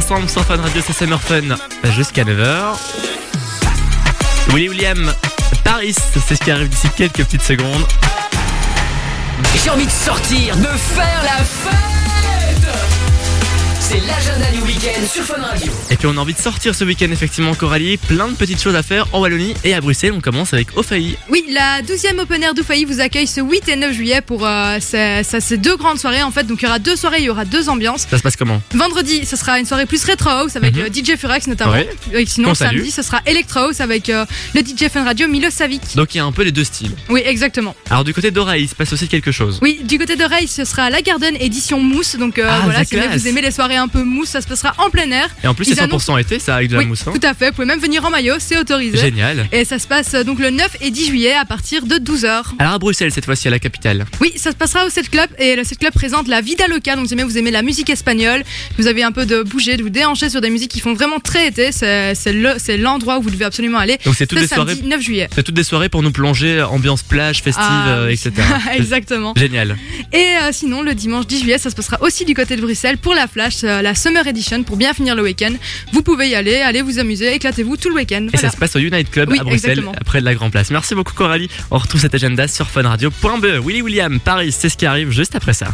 Speaker 1: Ensemble sur Fun Radio, c'est Summer Fun jusqu'à 9h. Willy William, Paris, c'est ce qui arrive d'ici quelques petites secondes.
Speaker 2: J'ai envie de sortir, de faire la fête C'est l'agenda du week-end sur Fun Radio.
Speaker 1: Et puis on a envie de sortir ce week-end effectivement Coralie, plein de petites choses à faire en Wallonie et à Bruxelles. On commence avec Ophaï.
Speaker 7: Oui, la 12e Open Air d'Oufaï vous accueille ce 8 et 9 juillet pour euh, ces, deux grandes soirées en fait. Donc il y aura deux soirées, il y aura deux ambiances.
Speaker 1: Ça se passe comment?
Speaker 7: Vendredi, ce sera une soirée plus rétro house avec
Speaker 1: Mhm.
Speaker 7: euh, DJ Furex notamment.
Speaker 1: Ouais.
Speaker 7: Et sinon samedi, ce sera Electro House avec euh, le DJ Fun Radio Milo Savic.
Speaker 1: Donc il y a un peu les deux styles.
Speaker 7: Oui, exactement.
Speaker 1: Alors du côté d'Oraï, il se passe aussi quelque chose.
Speaker 7: Oui, du côté de Ray, ce sera la Garden édition mousse. Donc euh,
Speaker 1: Ah,
Speaker 7: voilà, si vous aimez les soirées un peu mousse, ça se passera en plein air.
Speaker 1: Et en plus c'est 100%
Speaker 7: annoncent-
Speaker 1: été ça avec de la
Speaker 7: oui,
Speaker 1: mousse. hein.
Speaker 7: tout à fait. Vous pouvez même venir en maillot, c'est autorisé.
Speaker 1: Génial.
Speaker 7: Et ça se passe euh, donc le 9 et 10 juillet à partir de 12h.
Speaker 1: Alors à Bruxelles cette fois-ci à la capitale.
Speaker 7: Oui, ça se passera au Set Club et le Set Club présente la Vida Loca. Donc, si vous aimez la musique espagnole, vous avez un peu de bouger, de vous déhancher sur des musiques qui font vraiment très été, c'est c'est le- c'est l'endroit où vous devez absolument aller.
Speaker 1: Donc c'est toutes des soirées.
Speaker 7: samedi 9 juillet.
Speaker 1: C'est toutes des soirées pour nous plonger ambiance plage, festive,
Speaker 7: Ah,
Speaker 1: euh, etc.
Speaker 7: Exactement.
Speaker 1: Génial.
Speaker 7: Et euh, sinon, le dimanche 10 juillet, ça se passera aussi du côté de Bruxelles pour la Flash, euh, la Summer Edition, pour bien finir le week-end. Vous pouvez y aller, allez vous amuser, éclatez-vous tout le week-end.
Speaker 1: Et ça se passe au United Club
Speaker 7: Oui,
Speaker 1: à Bruxelles,
Speaker 7: exactement.
Speaker 1: près de la Grand Place. Merci beaucoup Coralie. On retrouve cet agenda sur funradio.be. Willy William, Paris, c'est ce qui arrive juste après ça.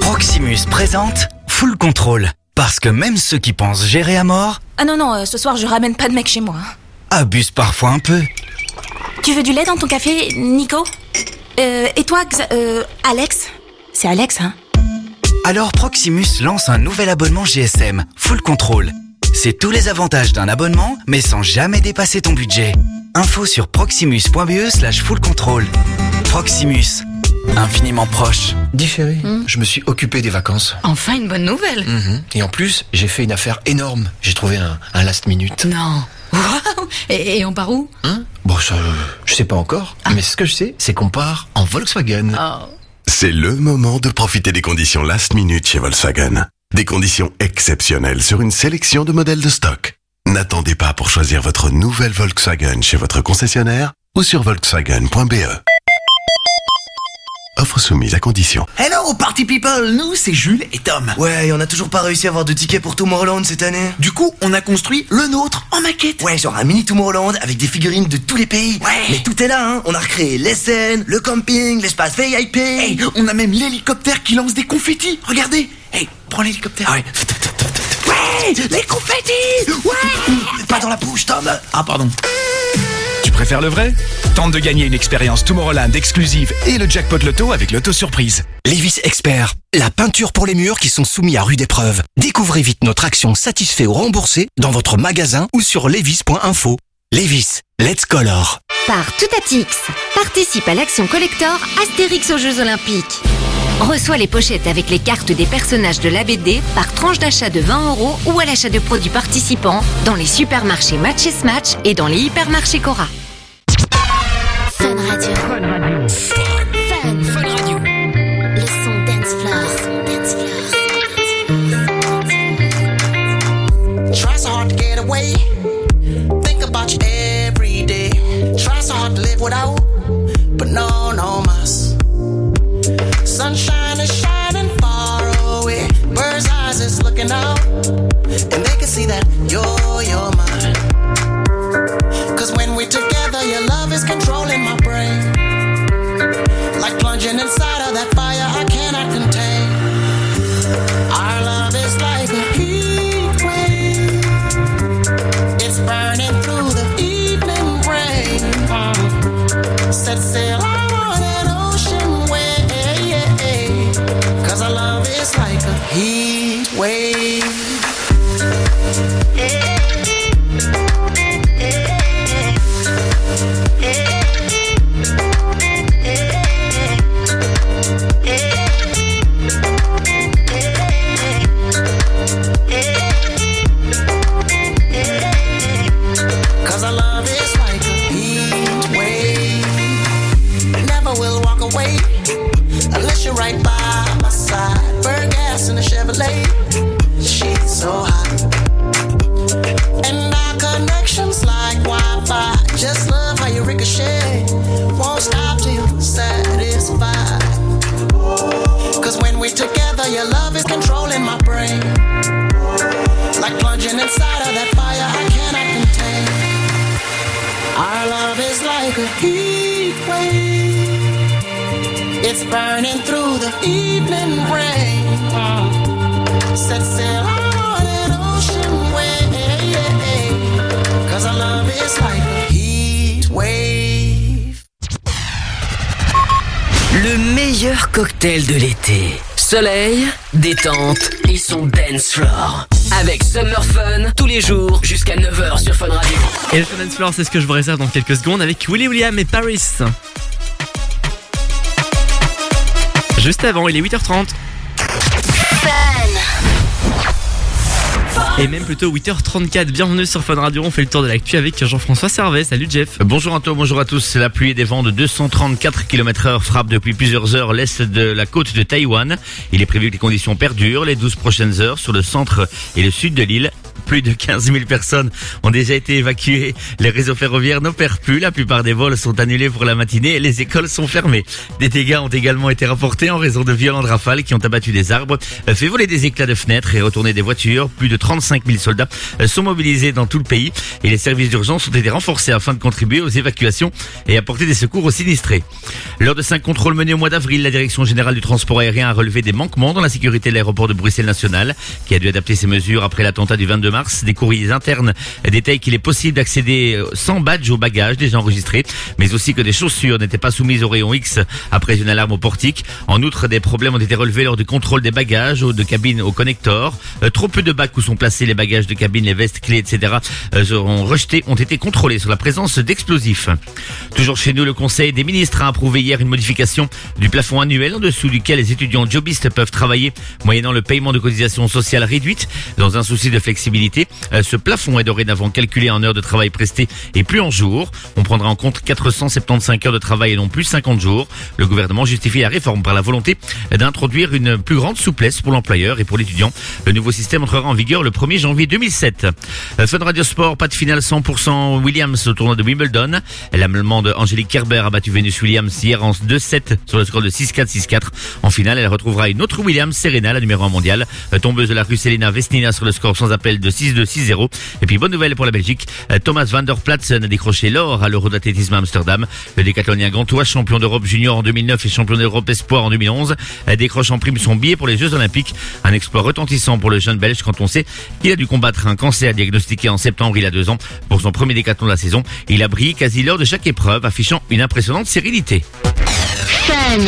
Speaker 50: Proximus présente Full Control. Parce que même ceux qui pensent gérer à mort
Speaker 51: Ah non, non, euh, ce soir je ramène pas de mec chez moi.
Speaker 50: abusent parfois un peu.
Speaker 51: Tu veux du lait dans ton café, Nico? Euh, Et toi, Xa- euh, Alex? C'est Alex, hein?
Speaker 50: Alors Proximus lance un nouvel abonnement GSM, Full Control. C'est tous les avantages d'un abonnement, mais sans jamais dépasser ton budget. Info sur proximus.be slash full control. Proximus. infiniment proche.
Speaker 52: Dis chérie, je me suis occupé des vacances.
Speaker 53: Enfin une bonne nouvelle.
Speaker 52: Mhm. Et en plus, j'ai fait une affaire énorme. J'ai trouvé un, un last minute.
Speaker 53: Non. Waouh et, et on part où?
Speaker 52: Bon, ça, je sais pas encore. Mais ce que je sais, c'est qu'on part en Volkswagen.
Speaker 26: C'est le moment de profiter des conditions last minute chez Volkswagen. Des conditions exceptionnelles sur une sélection de modèles de stock. N'attendez pas pour choisir votre nouvelle Volkswagen chez votre concessionnaire ou sur volkswagen.be. Offre soumise à condition.
Speaker 54: Hello party people, nous c'est Jules et Tom. Ouais, et on a toujours pas réussi à avoir de tickets pour Tomorrowland cette année. Du coup, on a construit le nôtre en maquette. Ouais, genre un mini Tomorrowland avec des figurines de tous les pays. Ouais. Mais tout est là, hein. On a recréé les scènes, le camping, l'espace VIP. Hey, on a même l'hélicoptère qui lance des confettis. Regardez. Hey, prends l'hélicoptère. Ouais. Ouais, les confettis. Ouais. Pas dans la bouche, Tom.
Speaker 24: Ah, pardon. Préfères le vrai Tente de gagner une expérience Tomorrowland exclusive et le jackpot loto avec l'auto surprise.
Speaker 55: Levis Expert, la peinture pour les murs qui sont soumis à rude épreuve. Découvrez vite notre action satisfait ou remboursé dans votre magasin ou sur levis.info. Levis, let's color.
Speaker 41: Par Toutatix, participe à l'action collector Astérix aux Jeux Olympiques. Reçois les pochettes avec les cartes des personnages de la BD par tranche d'achat de 20 euros ou à l'achat de produits participants dans les supermarchés Match et Smatch et dans les hypermarchés Cora.
Speaker 21: Fun Radio. Fun. Fun Radio. Le son dance floor. Dance
Speaker 39: Try so hard to get away. Think about you every day. Try so hard to live without, but no, no mas. Sunshine is shining far away. Bird's eyes is looking out, and they can see that you're you're heat wave. Cause
Speaker 2: détente et son dance floor. Avec Summer Fun tous les jours jusqu'à 9h sur Fun Radio.
Speaker 1: Et le Dance Floor, c'est ce que je vous réserve dans quelques secondes avec Willy William et Paris. Juste avant, il est 8h30. Et même plutôt 8h34, bienvenue sur Fun Radio, on fait le tour de l'actu avec Jean-François Servet. Salut Jeff.
Speaker 4: Bonjour à toi, bonjour à tous. La pluie et des vents de 234 km heure frappent depuis plusieurs heures l'est de la côte de Taïwan. Il est prévu que les conditions perdurent les 12 prochaines heures sur le centre et le sud de l'île. Plus de 15 000 personnes ont déjà été évacuées. Les réseaux ferroviaires n'opèrent plus. La plupart des vols sont annulés pour la matinée et les écoles sont fermées. Des dégâts ont également été rapportés en raison de violentes rafales qui ont abattu des arbres, euh, fait voler des éclats de fenêtres et retourner des voitures. Plus de 35 000 soldats euh, sont mobilisés dans tout le pays et les services d'urgence ont été renforcés afin de contribuer aux évacuations et apporter des secours aux sinistrés. Lors de cinq contrôles menés au mois d'avril, la Direction générale du transport aérien a relevé des manquements dans la sécurité de l'aéroport de Bruxelles National, qui a dû adapter ses mesures après l'attentat du 22 mars. Des courriers internes détaillent qu'il est possible d'accéder euh, sans badge aux bagages déjà enregistrés, mais aussi que des chaussures n'étaient pas soumises au rayon X après une alarme au portique. En outre, des problèmes ont été relevés lors du contrôle des bagages de cabine au connecteur. Trop peu de bacs où sont placés les bagages de cabine, les vestes, clés, etc. euh, seront rejetés, ont été contrôlés sur la présence d'explosifs. Toujours chez nous, le Conseil des ministres a approuvé hier une modification du plafond annuel en dessous duquel les étudiants jobistes peuvent travailler moyennant le paiement de cotisations sociales réduites. Dans un souci de flexibilité, euh, ce plafond est dorénavant calculé en heures de travail prestées et plus en jours. On prendra en compte 475 heures de travail et non plus 50 jours. Le gouvernement justifie la réforme par la volonté d'introduire une plus grande souplesse pour l'employeur et pour l'étudiant. Le nouveau système entrera en vigueur le 1er janvier 2007. Euh, Fun Radio Sport, pas de finale 100% Williams au tournoi de Wimbledon. L'Allemande Angélique Kerber a battu Venus Williams hier en 2-7 sur le score de 6-4, 6-4. En finale, elle retrouvera une autre Williams, Serena, la numéro 1 mondiale. Euh, Tombeuse de la rue Selena Vesnina sur le score sans appel de 6-2, 6-0. Et puis bonne nouvelle pour la Belgique, euh, Thomas van der Platz a décroché l'or à l'Euro d'athlétisme Amsterdam. Le décathlonien gantois, champion d'Europe junior en 2009 et champion d'Europe espoir en 2011, euh, décroche en prime son billet pour les Jeux Olympiques. Un exploit retentissant pour le jeune Belge quand on sait qu'il a dû combattre un cancer diagnostiqué en septembre il y a deux ans pour son premier décathlon de la saison. Il a brillé quasi lors de chaque épreuve, affichant une impressionnante sérénité.
Speaker 41: Fun.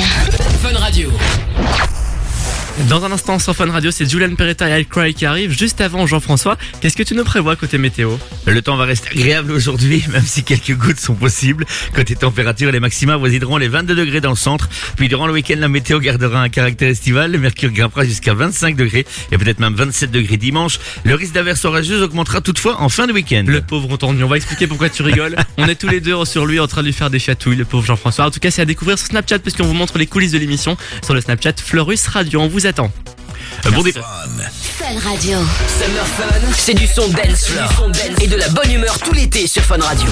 Speaker 2: Fun Radio.
Speaker 1: Dans un instant sur Fun Radio, c'est Julian Peretta et Cry qui arrivent. Juste avant, Jean-François, qu'est-ce que tu nous prévois côté météo?
Speaker 4: Le temps va rester agréable aujourd'hui, même si quelques gouttes sont possibles. Côté température, les maxima voisineront les 22 degrés dans le centre. Puis durant le week-end, la météo gardera un caractère estival. Le mercure grimpera jusqu'à 25 degrés et peut-être même 27 degrés dimanche. Le risque d'averse orageuse augmentera toutefois en fin de week-end.
Speaker 1: Le pauvre entendu, on va expliquer pourquoi tu rigoles. on est tous les deux sur lui en train de lui faire des chatouilles, le pauvre Jean-François. En tout cas, c'est à découvrir sur Snapchat parce qu'on vous montre les coulisses de l'émission sur le Snapchat Fleurus Radio. On vous attend.
Speaker 4: Bon dé-
Speaker 41: Fun Radio.
Speaker 2: Summer Fun, c'est du son dance floor. Et de la bonne humeur tout l'été sur Fun Radio.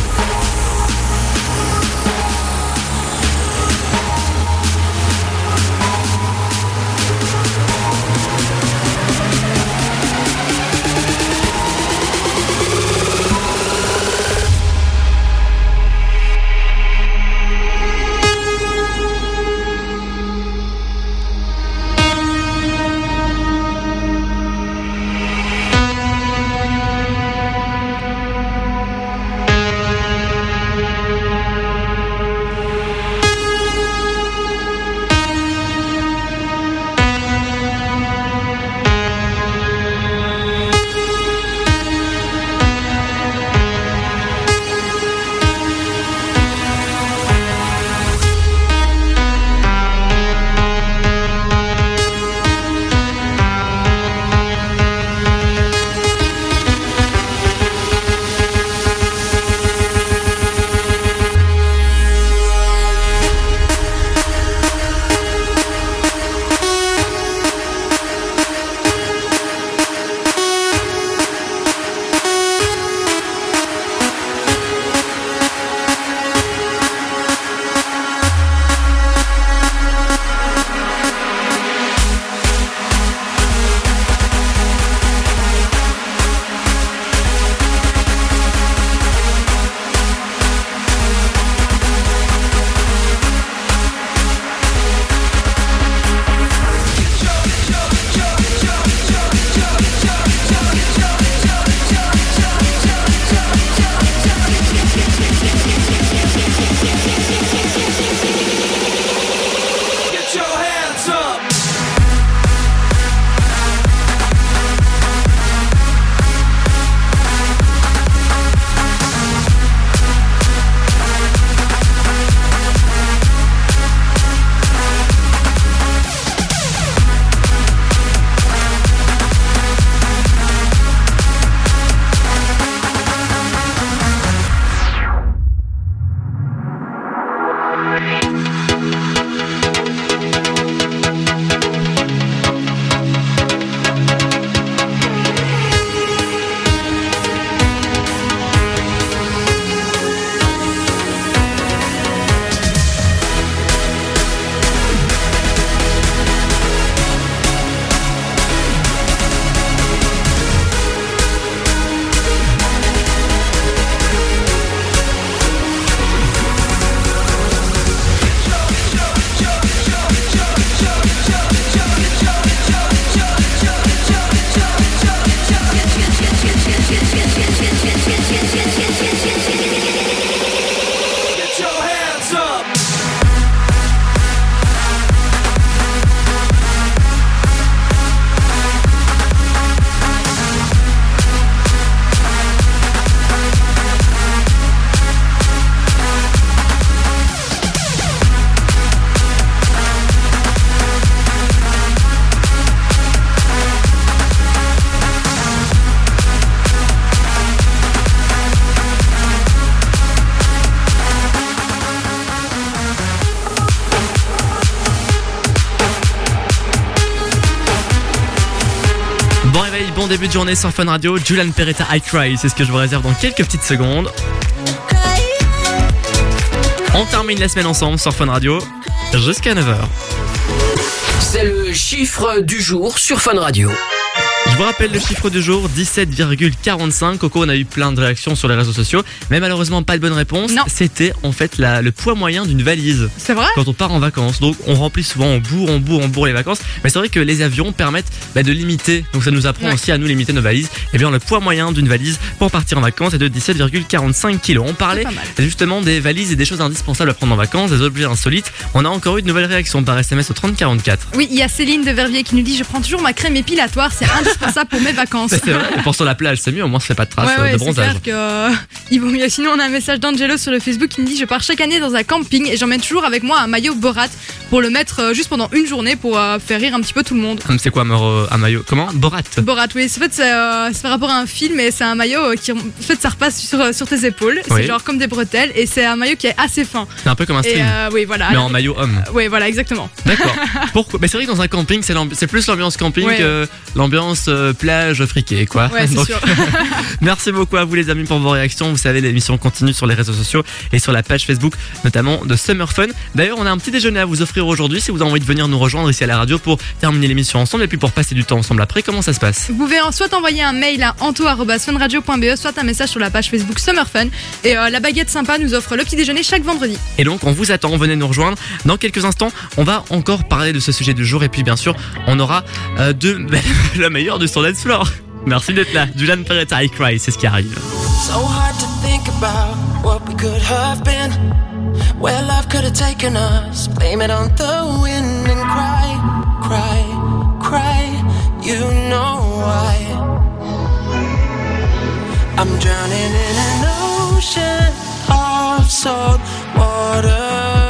Speaker 1: Début de journée sur Fun Radio. Julian Peretta, I Cry, c'est ce que je vous réserve dans quelques petites secondes. On termine la semaine ensemble sur Fun Radio jusqu'à 9h.
Speaker 2: C'est le chiffre du jour sur Fun Radio.
Speaker 1: Je vous rappelle le chiffre du jour, 17,45. Coco, on a eu plein de réactions sur les réseaux sociaux, mais malheureusement pas de bonne réponse. C'était en fait la- le poids moyen d'une valise.
Speaker 7: C'est vrai
Speaker 1: Quand on part en vacances, donc on remplit souvent, on bourre, on bourre, on bourre les vacances. Mais c'est vrai que les avions permettent bah, de limiter, donc ça nous apprend
Speaker 7: Ouais.
Speaker 1: aussi à nous limiter nos valises. Et bien le poids moyen d'une valise pour partir en vacances est de 17,45 kilos. On parlait justement des valises et des choses indispensables à prendre en vacances, des objets insolites. On a encore eu de nouvelles réactions par SMS au 3044.
Speaker 7: Oui, il y a Céline de Verviers qui nous dit Je prends toujours ma crème épilatoire, c'est indispensable pour mes vacances.
Speaker 1: C'est vrai, et pour sur la plage, c'est mieux, au moins ça fait pas de traces
Speaker 7: Ouais,
Speaker 1: euh,
Speaker 7: ouais,
Speaker 1: de
Speaker 7: c'est
Speaker 1: bronzage.
Speaker 7: clair que euh, il vaut mieux. Sinon, on a un message d'Angelo sur le Facebook qui me dit Je pars chaque année dans un camping et j'emmène toujours avec moi un maillot Borat pour le mettre euh, juste pendant une journée pour faire rire un petit peu tout le monde.
Speaker 1: C'est quoi un, maillot Comment? Borat.
Speaker 7: Borat, oui, en fait, c'est euh, c'est par rapport à un film et c'est un maillot qui, en fait, ça repasse sur, sur tes épaules.
Speaker 1: Oui.
Speaker 7: C'est genre comme des bretelles et c'est un maillot qui est assez fin.
Speaker 1: C'est un peu comme un string.
Speaker 7: euh, oui, voilà.
Speaker 1: Mais en maillot homme.
Speaker 7: Oui, voilà, exactement.
Speaker 1: D'accord. Pourquoi? Mais c'est vrai que dans un camping, c'est c'est plus l'ambiance camping
Speaker 7: Ouais.
Speaker 1: que l'ambiance euh, plage friquée, quoi.
Speaker 7: Ouais, c'est
Speaker 1: Donc,
Speaker 7: sûr.
Speaker 1: merci beaucoup à vous les amis pour vos réactions. Vous savez, l'émission continue sur les réseaux sociaux et sur la page Facebook, notamment de Summer Fun. D'ailleurs, on a un petit déjeuner à vous offrir aujourd'hui si vous avez envie de venir nous rejoindre ici à la radio pour terminer l'émission ensemble et puis pour passer du temps ensemble après. Comment ça se passe?
Speaker 7: Vous pouvez soit envoyer un mail à anto.funradio.be, soit un message sur la page Facebook Summer Fun. Et euh, la baguette sympa nous offre le petit déjeuner chaque vendredi.
Speaker 1: Et donc, on vous attend, venez nous rejoindre. Dans quelques instants, on va encore parler de ce sujet du jour. Et puis, bien sûr, on aura euh, de la meilleure son dance floor. Merci d'être là. Julian Peretta, I Cry, c'est ce qui arrive.
Speaker 40: So hard to think about what we could have been. Where love could have taken us. Blame it on the wind and cry, cry, cry. You know why. I'm drowning in an ocean of salt water.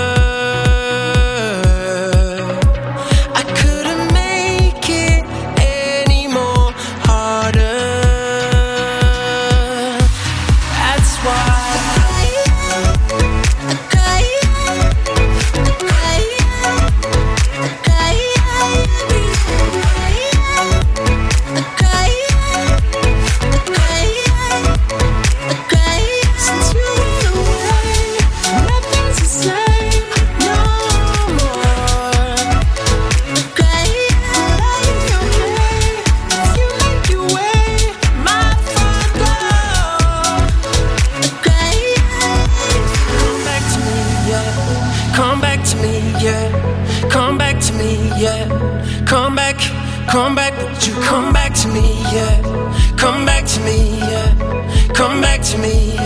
Speaker 40: To me.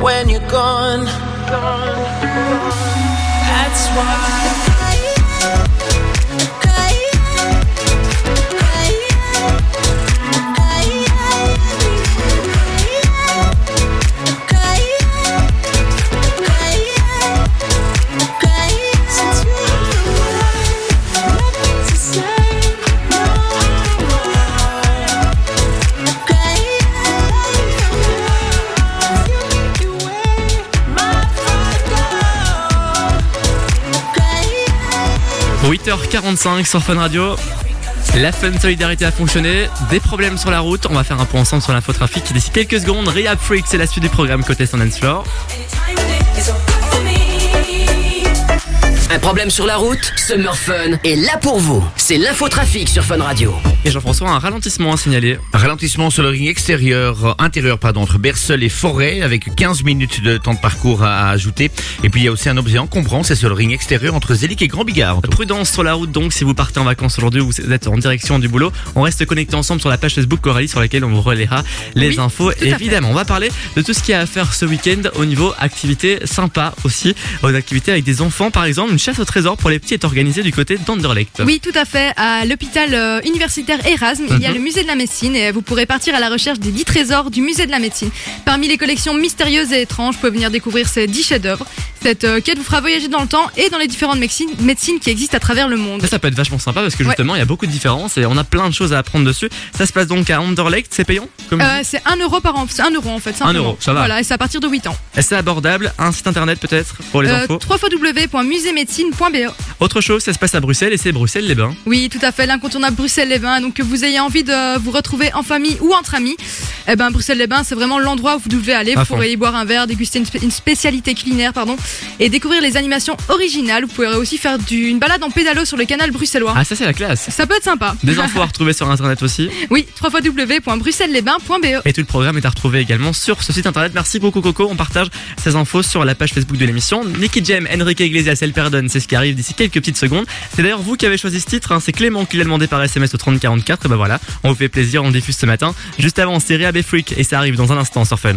Speaker 40: When you're gone, that's why.
Speaker 1: 8h45 sur Fun Radio. La Fun Solidarité a fonctionné. Des problèmes sur la route. On va faire un point ensemble sur l'infotrafic. D'ici quelques secondes, Rehab Freak, c'est la suite du programme côté Sundance Floor.
Speaker 2: Un problème sur la route Summer Fun est là pour vous. C'est l'infotrafic sur Fun Radio.
Speaker 1: Et Jean-François, un ralentissement à signaler.
Speaker 4: Ralentissement sur le ring extérieur, intérieur, pardon, entre Berceul et Forêt, avec 15 minutes de temps de parcours à, à ajouter. Et puis il y a aussi un objet encombrant, c'est sur le ring extérieur entre Zélic et Grand Bigard.
Speaker 1: Prudence sur la route donc si vous partez en vacances aujourd'hui ou vous êtes en direction du boulot. On reste connecté ensemble sur la page Facebook Coralie sur laquelle on vous relaiera les
Speaker 7: Oui,
Speaker 1: infos. Évidemment, on va parler de tout ce qu'il y a à faire ce week-end au niveau activité sympa aussi. Une activité avec des enfants par exemple, une chasse au trésor pour les petits est organisée du côté d'Anderlecht.
Speaker 7: Oui, tout à fait. À l'hôpital euh, universitaire Erasme, il y a
Speaker 1: Mhm.
Speaker 7: le musée de la médecine et vous pourrez partir à la recherche des 10 trésors du musée de la médecine. Parmi les collections mystérieuses et étranges, vous pouvez venir découvrir ces 10 chefs-d'œuvre. Cette euh, quête vous fera voyager dans le temps et dans les différentes médecines, qui existent à travers le monde.
Speaker 1: Ça, ça peut être vachement sympa parce que
Speaker 7: Ouais.
Speaker 1: justement, il y a beaucoup de différences et on a plein de choses à apprendre dessus. Ça se passe donc à Anderlecht, c'est payant
Speaker 7: Euh, c'est 1 euro par an, c'est 1 euro en fait. simplement.
Speaker 1: euro, ça va.
Speaker 7: Voilà, et c'est à partir de 8 ans.
Speaker 1: C'est abordable, un site internet peut-être pour les
Speaker 7: Euh,
Speaker 1: infos? Autre chose, ça se passe à Bruxelles et c'est Bruxelles-les-Bains.
Speaker 7: Oui, tout à fait, l'incontournable Bruxelles-les-Bains. Donc que vous ayez envie de vous retrouver en famille ou entre amis, eh ben Bruxelles-les-Bains, c'est vraiment l'endroit où vous devez aller. Pourrez y boire un verre, déguster une, spé- une spécialité culinaire, pardon, et découvrir les animations originales. Vous pourrez aussi faire du- une balade en pédalo sur le canal bruxellois.
Speaker 1: Ah, ça c'est la classe.
Speaker 7: Ça peut être sympa.
Speaker 1: Des infos à retrouver sur internet aussi.
Speaker 7: oui, www.bruxelleslebains.be.
Speaker 1: Et tout le programme est à retrouver également sur ce site internet. Merci beaucoup Coco. On partage ces infos sur la page Facebook de l'émission. Nicky Jam, Enrique Iglesias, El C'est ce qui arrive d'ici quelques petites secondes. C'est d'ailleurs vous qui avez choisi ce titre. hein. C'est Clément qui l'a demandé par SMS au 3044. Et ben voilà, on vous fait plaisir, on diffuse ce matin. Juste avant, c'est et Freak et ça arrive dans un instant sur Fun.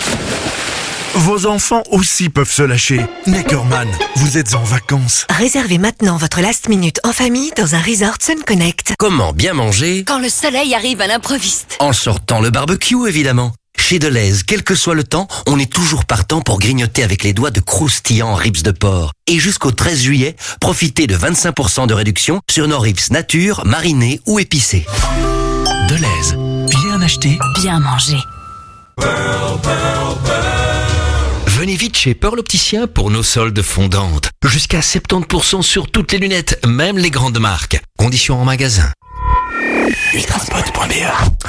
Speaker 56: Vos enfants aussi peuvent se lâcher. Neckerman, vous êtes en vacances.
Speaker 57: Réservez maintenant votre last minute en famille dans un resort Sun Connect.
Speaker 42: Comment bien manger
Speaker 53: Quand le soleil arrive à l'improviste.
Speaker 42: En sortant le barbecue, évidemment. Chez Deleuze, quel que soit le temps, on est toujours partant pour grignoter avec les doigts de croustillants ribs de porc. Et jusqu'au 13 juillet, profitez de 25% de réduction sur nos ribs nature, marinés ou épicés.
Speaker 24: Deleuze, bien acheté,
Speaker 53: Bien mangé.
Speaker 55: Venez vite chez Pearl Opticien pour nos soldes fondantes. Jusqu'à 70% sur toutes les lunettes, même les grandes marques. Conditions en magasin.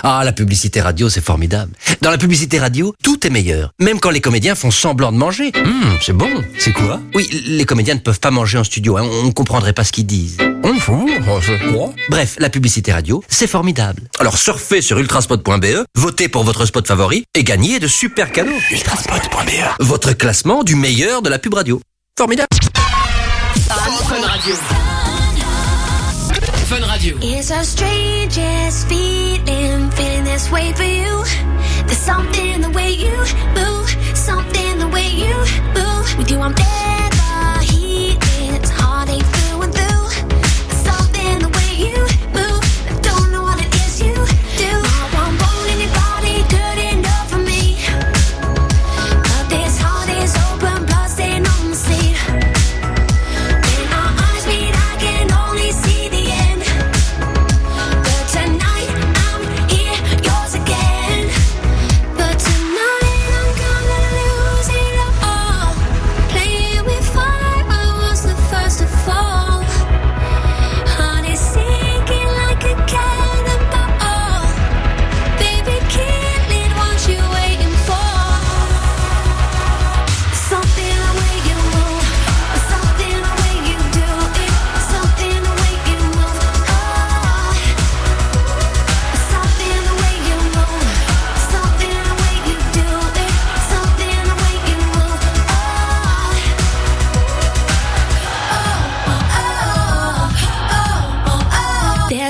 Speaker 42: Ah, la publicité radio, c'est formidable. Dans la publicité radio, tout est meilleur. Même quand les comédiens font semblant de manger. Hum, c'est bon. C'est quoi? Oui, les comédiens ne peuvent pas manger en studio. hein. On ne comprendrait pas ce qu'ils disent. Bref, la publicité radio, c'est formidable. Alors surfez sur ultraspot.be, votez pour votre spot favori et gagnez de super cadeaux. Ultraspot.be. Votre classement du meilleur de la pub radio. Formidable.
Speaker 2: Fun Radio. Fun Radio.
Speaker 12: It's the strangest feeling, feeling this way for you. There's something the way you move, something the way you move. With you, I'm never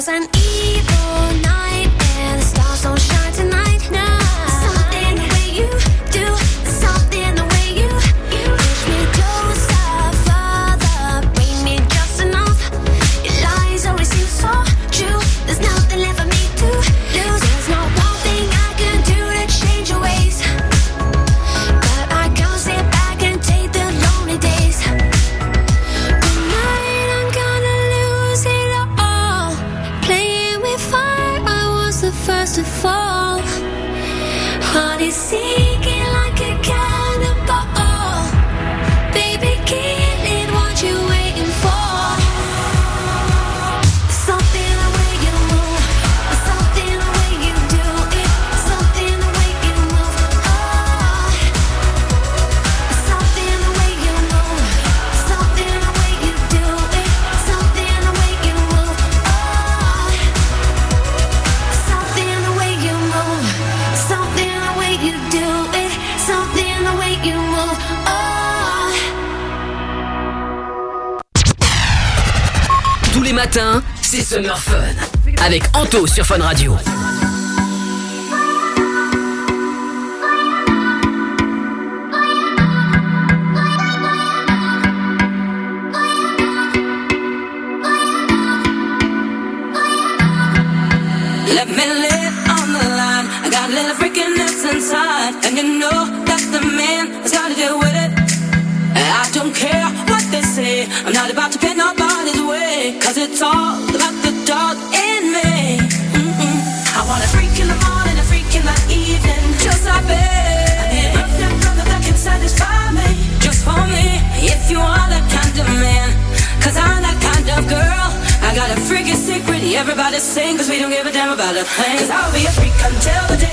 Speaker 2: pasan c'est Summer Fun. Avec Anto sur Fun Radio.
Speaker 23: Let me on the line. I got inside. And you know the man. I don't care what they say. I'm not about to pay nobody's way. Cause it's all about the dog in me. I want freak in the morning, freak in the evening. Just like me. I need a brother that can satisfy me. Just for me, if you are that kind of I'm that kind of girl. I got a secret, everybody sing. Cause we don't give a damn about a thing. Cause I'll be a freak until the day.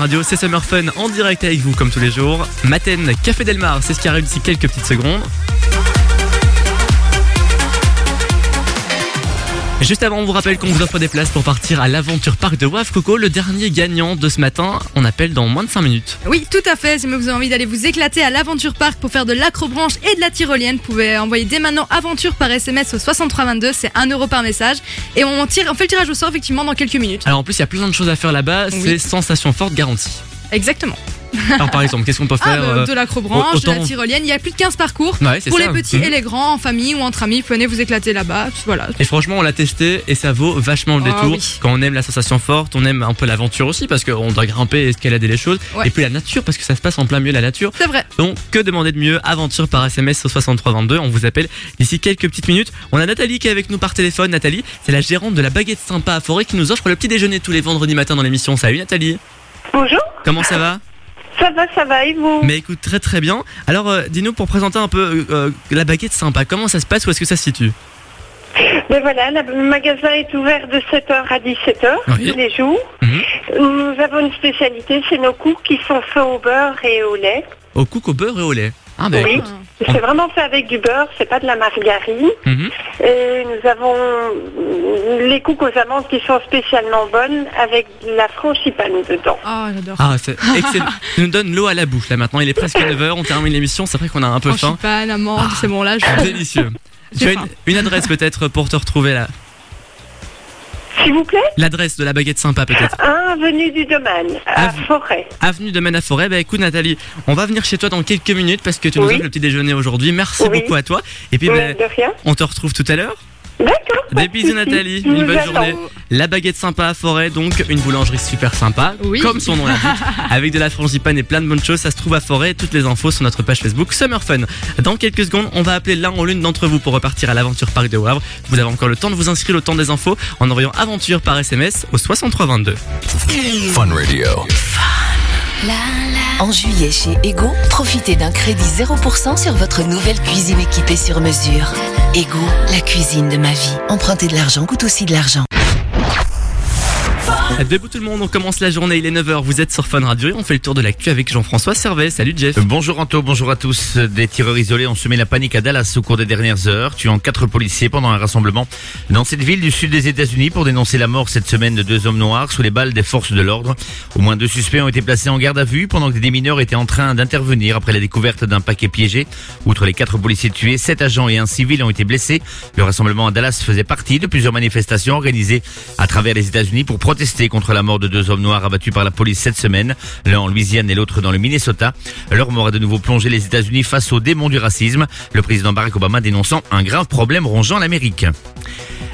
Speaker 58: Radio,
Speaker 1: c'est Summer Fun en direct avec vous comme tous les jours. Maten, Café Delmar, c'est ce qui arrive d'ici quelques petites secondes. Juste avant, on vous rappelle qu'on vous offre des places pour partir à l'aventure parc de Wave Coco. Le dernier gagnant de ce matin, on appelle dans moins de 5 minutes.
Speaker 7: Oui, tout à fait. Si vous avez envie d'aller vous éclater à l'Aventure Park pour faire de l'acrobranche et de la tyrolienne, vous pouvez envoyer dès maintenant aventure par SMS au 6322. C'est 1 euro par message. Et on, tire, on fait le tirage au sort effectivement dans quelques minutes.
Speaker 1: Alors en plus, il y a plein de choses à faire là-bas,
Speaker 7: Oui.
Speaker 1: c'est sensation forte garantie.
Speaker 7: Exactement.
Speaker 1: Alors par exemple, qu'est-ce qu'on peut
Speaker 7: Ah,
Speaker 1: faire
Speaker 7: bah,
Speaker 1: euh,
Speaker 7: de l'acrobranche, de la tyrolienne. Il y a plus de 15 parcours.
Speaker 1: Ouais,
Speaker 7: pour
Speaker 1: ça.
Speaker 7: les petits
Speaker 1: Mhm.
Speaker 7: et les grands, en famille ou entre amis. Venez vous éclater là-bas. Voilà.
Speaker 1: Et franchement, on l'a testé et ça vaut vachement le
Speaker 7: Ah
Speaker 1: détour.
Speaker 7: oui.
Speaker 1: Quand on aime la sensation forte, on aime un peu l'aventure aussi parce qu'on doit grimper et escalader les choses.
Speaker 7: Ouais.
Speaker 1: Et puis la nature parce que ça se passe en plein milieu de la nature.
Speaker 7: C'est vrai.
Speaker 1: Donc que demander de mieux? Aventure par SMS au 6322. On vous appelle d'ici quelques petites minutes. On a Nathalie qui est avec nous par téléphone. Nathalie, c'est la gérante de la baguette sympa à Forêt qui nous offre le petit déjeuner tous les vendredis matins dans l'émission. Salut Nathalie.
Speaker 59: Bonjour.
Speaker 1: Comment ça va?
Speaker 59: Ça va, ça va, et vous
Speaker 1: Mais écoute, très très bien. Alors, euh, dis-nous pour présenter un peu euh, la baguette sympa, comment ça se passe Où est-ce que ça se situe?
Speaker 59: Ben voilà, le magasin est ouvert de 7h à 17h
Speaker 1: Oui.
Speaker 59: tous les jours.
Speaker 1: Mhm.
Speaker 59: Nous avons une spécialité, c'est nos cooks qui sont faits au beurre et au lait.
Speaker 1: Au cook, au beurre et au lait. Ah,
Speaker 59: oui,
Speaker 1: écoute.
Speaker 59: C'est vraiment fait avec du beurre, c'est pas de la margarine.
Speaker 1: Mhm.
Speaker 59: Et nous avons les cooks aux amandes qui sont spécialement bonnes avec de la frangipane dedans.
Speaker 7: Oh, j'adore.
Speaker 1: Ah, c'est excellent. Nous donnes l'eau à la bouche là maintenant. Il est presque 9h, on termine l'émission. C'est vrai qu'on a un peu faim.
Speaker 7: Frangipane, amande, c'est bon là. Je...
Speaker 1: Délicieux. Tu as une adresse peut-être pour te retrouver là?
Speaker 59: S'il vous plaît
Speaker 1: L'adresse de la baguette sympa peut-être
Speaker 59: 1 avenue du Domaine, à
Speaker 1: Ave-
Speaker 59: Forêt.
Speaker 1: Avenue de Maine à Forêt. Bah écoute Nathalie, on va venir chez toi dans quelques minutes parce que tu nous
Speaker 59: Oui.
Speaker 1: offres le petit déjeuner aujourd'hui. Merci
Speaker 59: Oui.
Speaker 1: beaucoup à toi. Et puis bah,
Speaker 59: de rien.
Speaker 1: on te retrouve tout à l'heure.
Speaker 59: D'accord.
Speaker 1: Des bisous Nathalie, une bonne journée. La baguette sympa à Forêt, donc une boulangerie super sympa, comme son nom l'indique, avec de la frangipane et plein de bonnes choses. Ça se trouve à Forêt. Toutes les infos sur notre page Facebook Summer Fun. Dans quelques secondes, on va appeler l'un ou l'une d'entre vous pour repartir à l'aventure parc de Wavre. Vous avez encore le temps de vous inscrire au temps des infos en envoyant aventure par SMS au 6322.
Speaker 24: Fun Radio.
Speaker 53: En juillet chez Ego, profitez d'un crédit 0% sur votre nouvelle cuisine équipée sur mesure. Ego, la cuisine de ma vie. Emprunter de l'argent coûte aussi de l'argent.
Speaker 1: Debout tout le monde, on commence la journée, il est 9h, vous êtes sur Fun Radio et on fait le tour de l'actu avec Jean-François Servet. Salut Jeff.
Speaker 4: Bonjour Anto, bonjour à tous. Des tireurs isolés ont semé la panique à Dallas au cours des dernières heures, tuant quatre policiers pendant un rassemblement dans cette ville du sud des États-Unis pour dénoncer la mort cette semaine de deux hommes noirs sous les balles des forces de l'ordre. Au moins deux suspects ont été placés en garde à vue pendant que des mineurs étaient en train d'intervenir après la découverte d'un paquet piégé. Outre les quatre policiers tués, sept agents et un civil ont été blessés. Le rassemblement à Dallas faisait partie de plusieurs manifestations organisées à travers les États-Unis pour protester contre la mort de deux hommes noirs abattus par la police cette semaine, l'un en Louisiane et l'autre dans le Minnesota. Leur mort a de nouveau plongé les États-Unis face au démon du racisme, le président Barack Obama dénonçant un grave problème rongeant l'Amérique.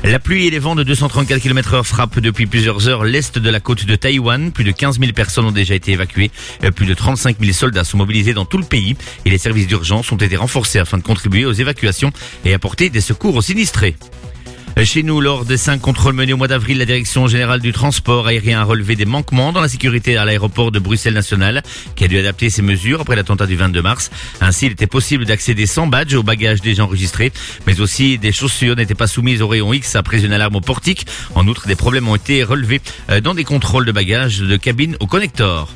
Speaker 4: La pluie et les vents de 234 km heure frappent depuis plusieurs heures l'est de la côte de Taïwan. Plus de 15 000 personnes ont déjà été évacuées. Euh, Plus de 35 000 soldats sont mobilisés dans tout le pays et les services d'urgence ont été renforcés afin de contribuer aux évacuations et apporter des secours aux sinistrés. Chez nous, lors des cinq contrôles menés au mois d'avril, la Direction générale du transport aérien a relevé des manquements dans la sécurité à l'aéroport de Bruxelles National, qui a dû adapter ses mesures après l'attentat du 22 mars. Ainsi, il était possible d'accéder sans badge aux bagages déjà enregistrés, mais aussi des chaussures n'étaient pas soumises au rayon X après une alarme au portique. En outre, des problèmes ont été relevés euh, dans des contrôles de bagages de cabine au connecteur.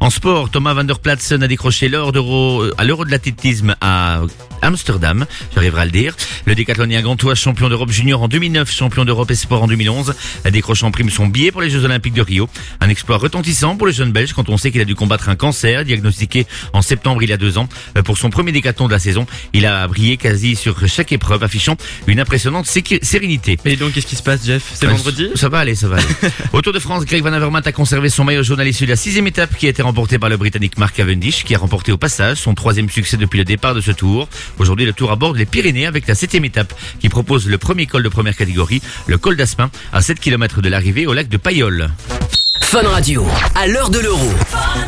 Speaker 4: En sport, Thomas Van der Platsen a décroché l'or d'euro à l'euro de l'athlétisme à Amsterdam, j'arriverai à le dire. Le décathlonien gantois, champion d'Europe junior en 2009, champion d'Europe espoir en 2011, décroche en prime son billet pour les Jeux Olympiques de Rio. Un exploit retentissant pour le jeune Belge quand on sait qu'il a dû combattre un cancer diagnostiqué en septembre il y a deux ans. Euh, Pour son premier décathlon de la saison, il a brillé quasi sur chaque épreuve, affichant une impressionnante sérénité.
Speaker 1: Et donc, qu'est-ce qui se passe, Jeff? C'est
Speaker 4: Euh,
Speaker 1: vendredi?
Speaker 4: Ça va aller, ça va aller. Au Tour de France, Greg Van Avermaet a conservé son maillot jaune à l'issue de la sixième étape qui a été remportée par le Britannique Mark Cavendish, qui a remporté au passage son troisième succès depuis le départ de ce tour. Aujourd'hui, le Tour aborde les Pyrénées avec la septième étape qui propose le premier col de première catégorie, le col d'Aspin, à 7 km de l'arrivée au lac de Payolle.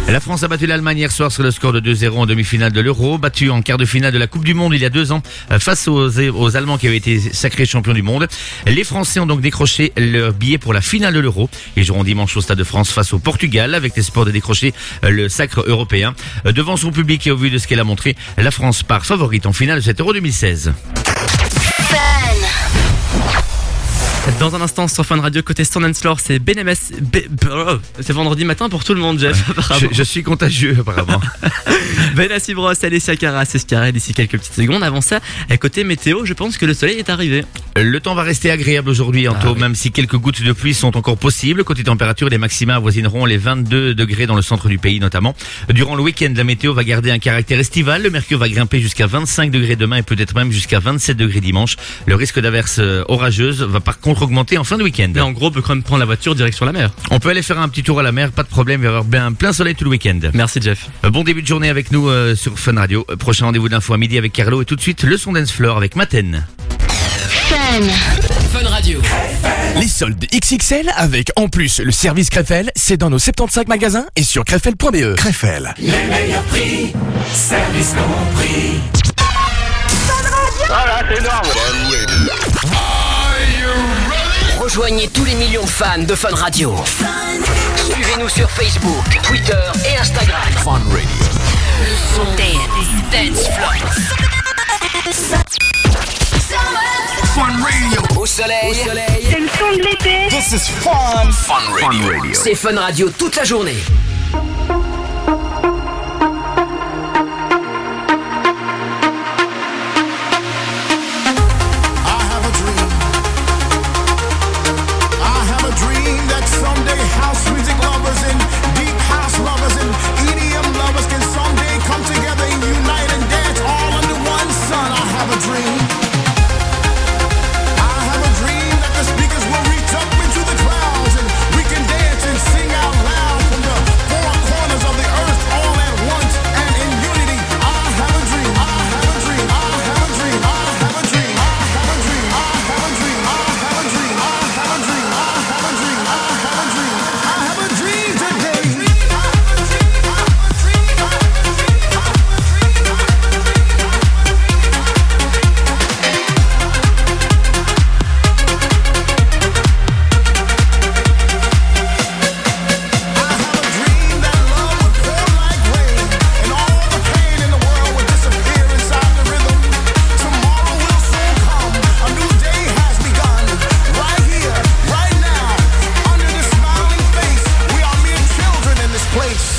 Speaker 4: La France a battu l'Allemagne hier soir sur le score de 2-0 en demi-finale de l'Euro, battu en quart de finale de la Coupe du Monde il y a deux ans euh, face aux, aux Allemands qui avaient été sacrés champions du monde. Les Français ont donc décroché leur billet pour la finale de l'Euro. Ils joueront dimanche au Stade de France face au Portugal avec l'espoir de décrocher euh, le sacre européen. Euh, Devant son public et au vu de ce qu'elle a montré, la France part favorite en finale de cet Euro 2016.
Speaker 1: Dans un instant sur Fun Radio côté and Floor, c'est BNMS. Oh, c'est vendredi matin pour tout le monde, Jeff.
Speaker 4: Je, suis contagieux apparemment.
Speaker 1: Benassi Bros, Alessia Cara, c'est ce d'ici quelques petites secondes. Avant ça, à côté météo, je pense que le soleil est arrivé.
Speaker 4: Le temps va rester agréable aujourd'hui, Anto, même si quelques gouttes de pluie sont encore possibles. Côté température, les maxima avoisineront les 22 degrés dans le centre du pays notamment. Durant le week-end, la météo va garder un caractère estival. Le mercure va grimper jusqu'à 25 degrés demain et peut-être même jusqu'à 27 degrés dimanche. Le risque d'averse euh, orageuse va par contre augmenter en fin de week-end.
Speaker 1: Et en gros, on peut quand même prendre la voiture direction la mer.
Speaker 4: On peut aller faire un petit tour à la mer, pas de problème, il va y avoir bien plein soleil tout le week-end.
Speaker 1: Merci Jeff.
Speaker 4: Euh, Bon début de journée avec nous euh, sur Fun Radio. Euh, Prochain rendez-vous d'info à midi avec Carlo et tout de suite le son dance floor avec Maten.
Speaker 60: Fun Radio.
Speaker 37: Les soldes XXL avec en plus le service Krefel, c'est dans nos 75 magasins et sur krefel.be. Krefel.
Speaker 61: Les meilleurs prix, service compris.
Speaker 60: Voilà, c'est énorme. Rejoignez tous les millions de fans de Fun Radio. Suivez-nous sur Facebook, Twitter et Instagram. Fun Radio. Le son dance, dance floor.
Speaker 37: Fun Radio.
Speaker 60: Au soleil.
Speaker 2: C'est le son de l'été.
Speaker 37: This is fun.
Speaker 60: Fun Radio. C'est Fun Radio toute la journée.
Speaker 37: Place.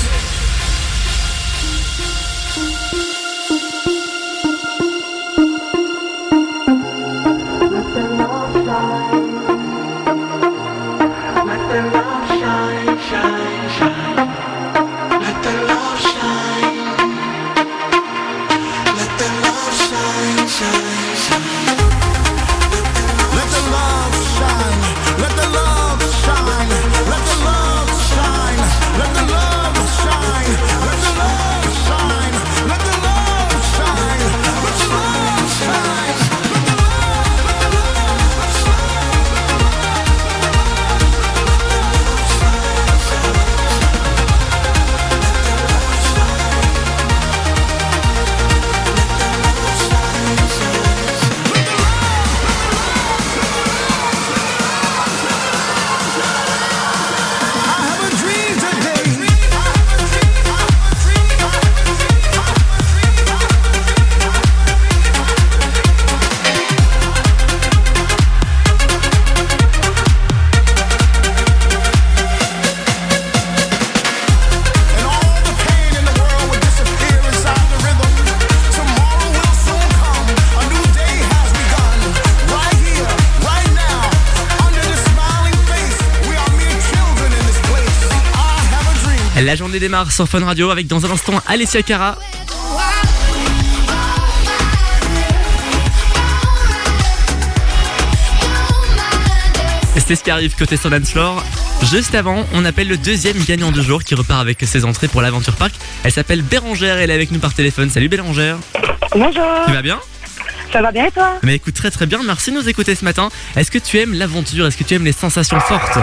Speaker 1: Journée démarre sur Fun Radio avec dans un instant Alessia Cara. Et C'est ce qui arrive côté Dance Floor. Juste avant, on appelle le deuxième gagnant du jour qui repart avec ses entrées pour l'Aventure Park. Elle s'appelle Bérangère, elle est avec nous par téléphone. Salut Bérangère.
Speaker 60: Bonjour.
Speaker 1: Tu vas bien?
Speaker 60: Ça va bien et toi?
Speaker 1: Mais écoute très très bien, merci de nous écouter ce matin. Est-ce que tu aimes l'aventure? Est-ce que tu aimes les sensations fortes?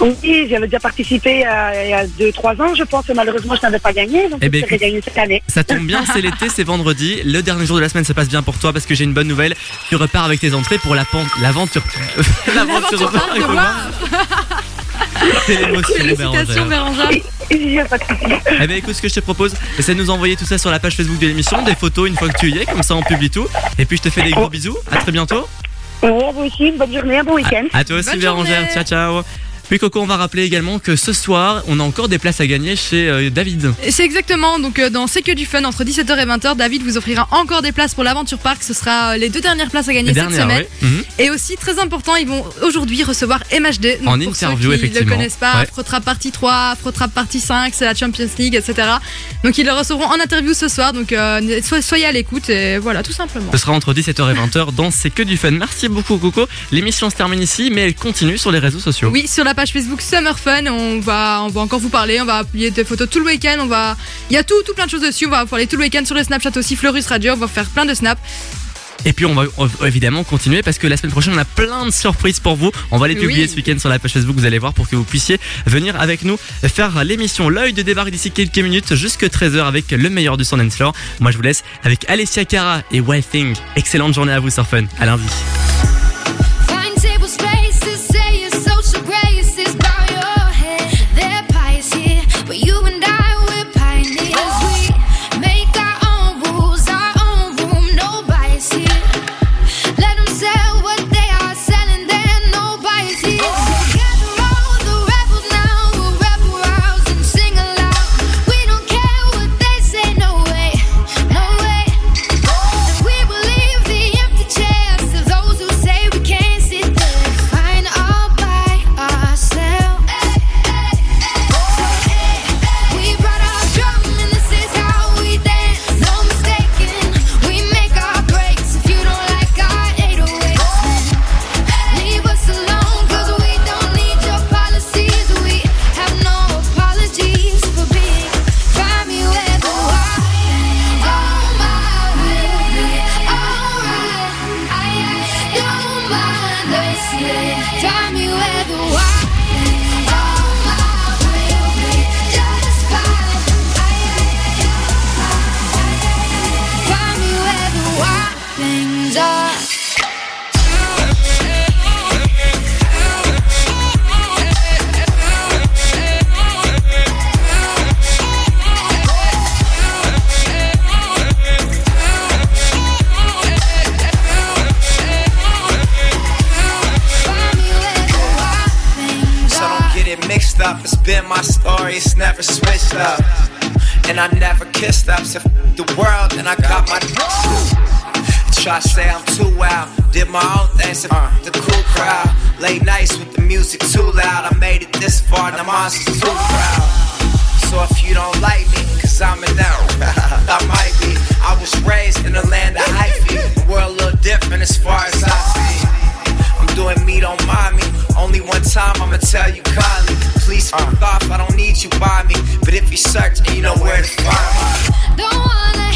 Speaker 60: Oui, j'avais déjà participé euh, il y a 2-3 ans, je pense. Malheureusement, je n'avais pas gagné, donc
Speaker 1: Eh ben,
Speaker 60: gagné cette année.
Speaker 1: Ça tombe bien, c'est l'été, c'est vendredi. Le dernier jour de la semaine se passe bien pour toi parce que j'ai une bonne nouvelle. Tu repars avec tes entrées pour la pente, l'aventure. l'aventure C'est l'émotion,
Speaker 7: Félicitations
Speaker 1: Bérangère. Eh ben écoute, ce que je te propose, c'est de nous envoyer tout ça sur la page Facebook de l'émission, des photos une fois que tu y es, comme ça on publie tout. Et puis je te fais des gros bisous. À très bientôt.
Speaker 60: Vous aussi, une bonne journée, un bon week-end.
Speaker 1: À toi aussi, Bérangère. Ciao, ciao. Puis Coco, on va rappeler également que ce soir, on a encore des places à gagner chez euh, David.
Speaker 7: C'est exactement, donc euh, dans C'est que du fun, entre 17h et 20h, David vous offrira encore des places pour l'Aventure Park. Ce sera euh, les deux dernières places à gagner
Speaker 1: Les
Speaker 7: cette
Speaker 1: dernières,
Speaker 7: semaine.
Speaker 1: oui. Mhm.
Speaker 7: Et aussi, très important, ils vont aujourd'hui recevoir MHD. Donc
Speaker 1: En
Speaker 7: pour
Speaker 1: interview,
Speaker 7: ceux qui
Speaker 1: effectivement.
Speaker 7: le connaissent pas,
Speaker 1: Ouais.
Speaker 7: Afrotrap partie 3, Afrotrap partie 5, c'est la Champions League, etc. Donc ils le recevront en interview ce soir, donc euh, so- soyez à l'écoute et voilà, tout simplement.
Speaker 1: Ce sera entre 17h et 20h dans C'est que du fun. Merci beaucoup, Coco. L'émission se termine ici, mais elle continue sur les réseaux sociaux.
Speaker 7: Oui, sur la page Facebook Summer Fun, on va, on va encore vous parler, on va publier des photos tout le week-end, on va, il y a tout, tout plein de choses dessus, on va vous parler tout le week-end sur le Snapchat aussi, Fleurus Radio, on va faire plein de snaps.
Speaker 1: Et puis on va euh, évidemment continuer parce que la semaine prochaine on a plein de surprises pour vous. On va les publier
Speaker 7: Oui.
Speaker 1: ce week-end sur la page Facebook, vous allez voir pour que vous puissiez venir avec nous faire l'émission L'œil de débarque d'ici quelques minutes jusque 13h avec le meilleur du son and floor. Moi je vous laisse avec Alessia Cara et Wild Thing. Excellente journée à vous sur Fun. À lundi.
Speaker 62: It's never switched up. And I never kissed up. So f- the world, and I got my. Try to say I'm too wild. Did my own thing, so f- uh. the cool crowd. Late nights with the music too loud. I made it this far, now I'm too proud. So if you don't like me, cause I'm in now, I might be. I was raised in the land of hyphy. The world a little different as far as I see. I'm doing me, don't mind me. Only one time I'ma tell you kindly. Please uh. fuck off, I don't need you by me. But if you search, you know where to find me.
Speaker 47: Don't wanna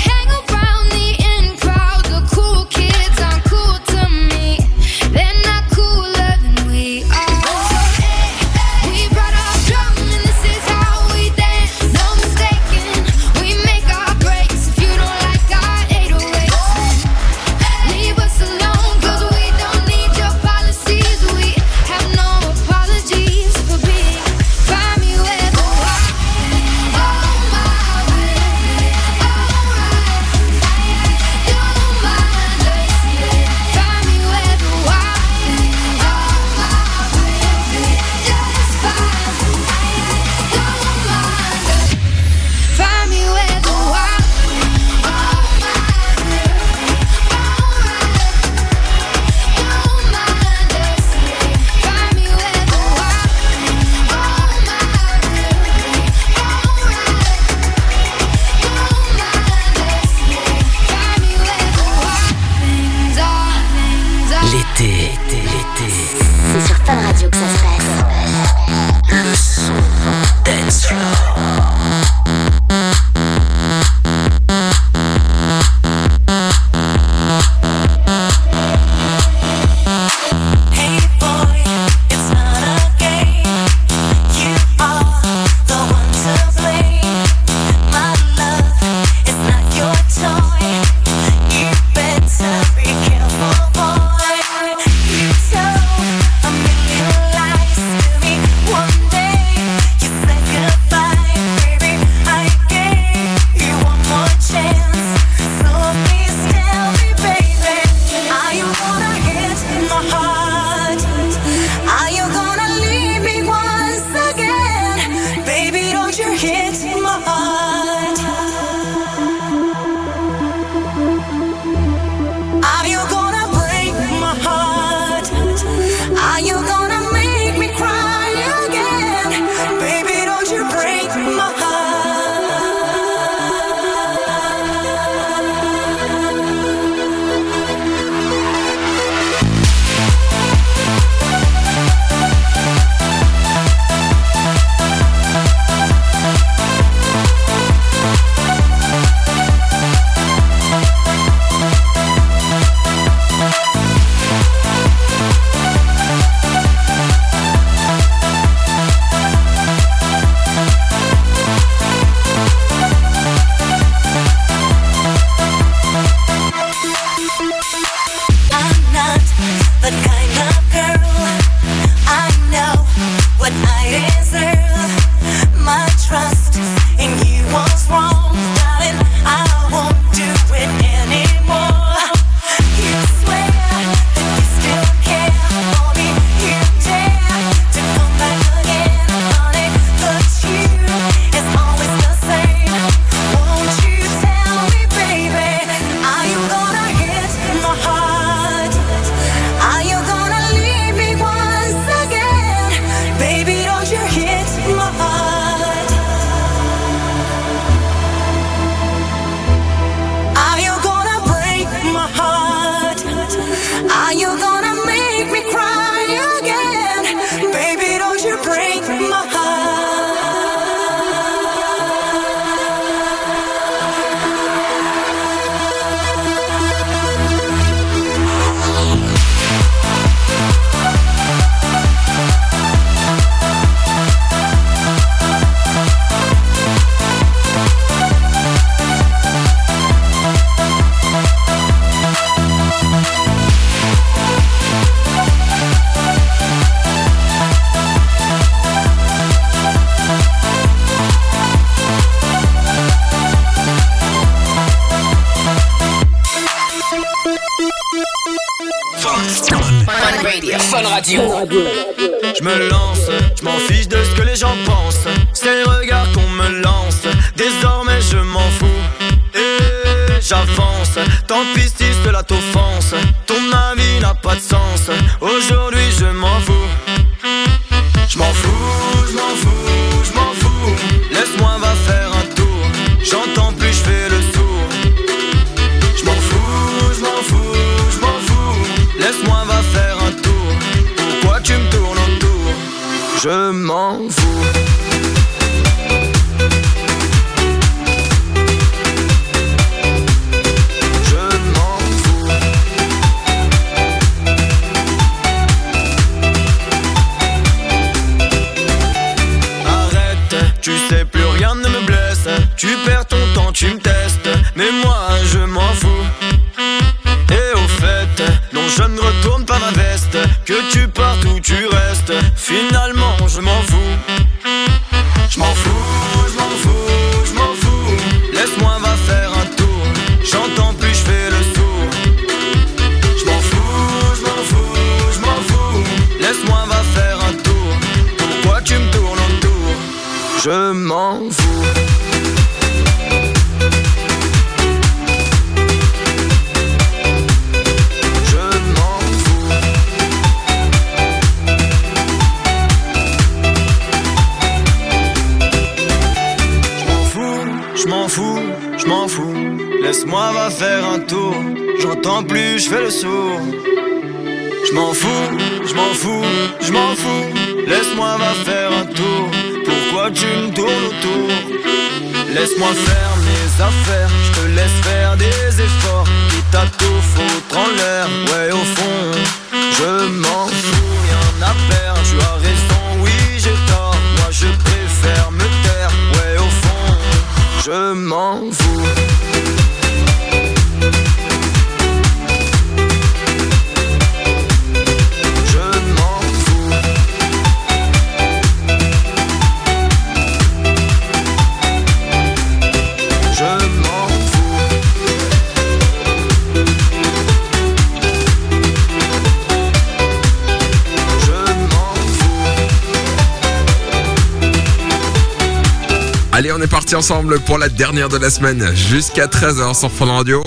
Speaker 63: pour la dernière de la semaine, jusqu'à 13h sur Fun Radio.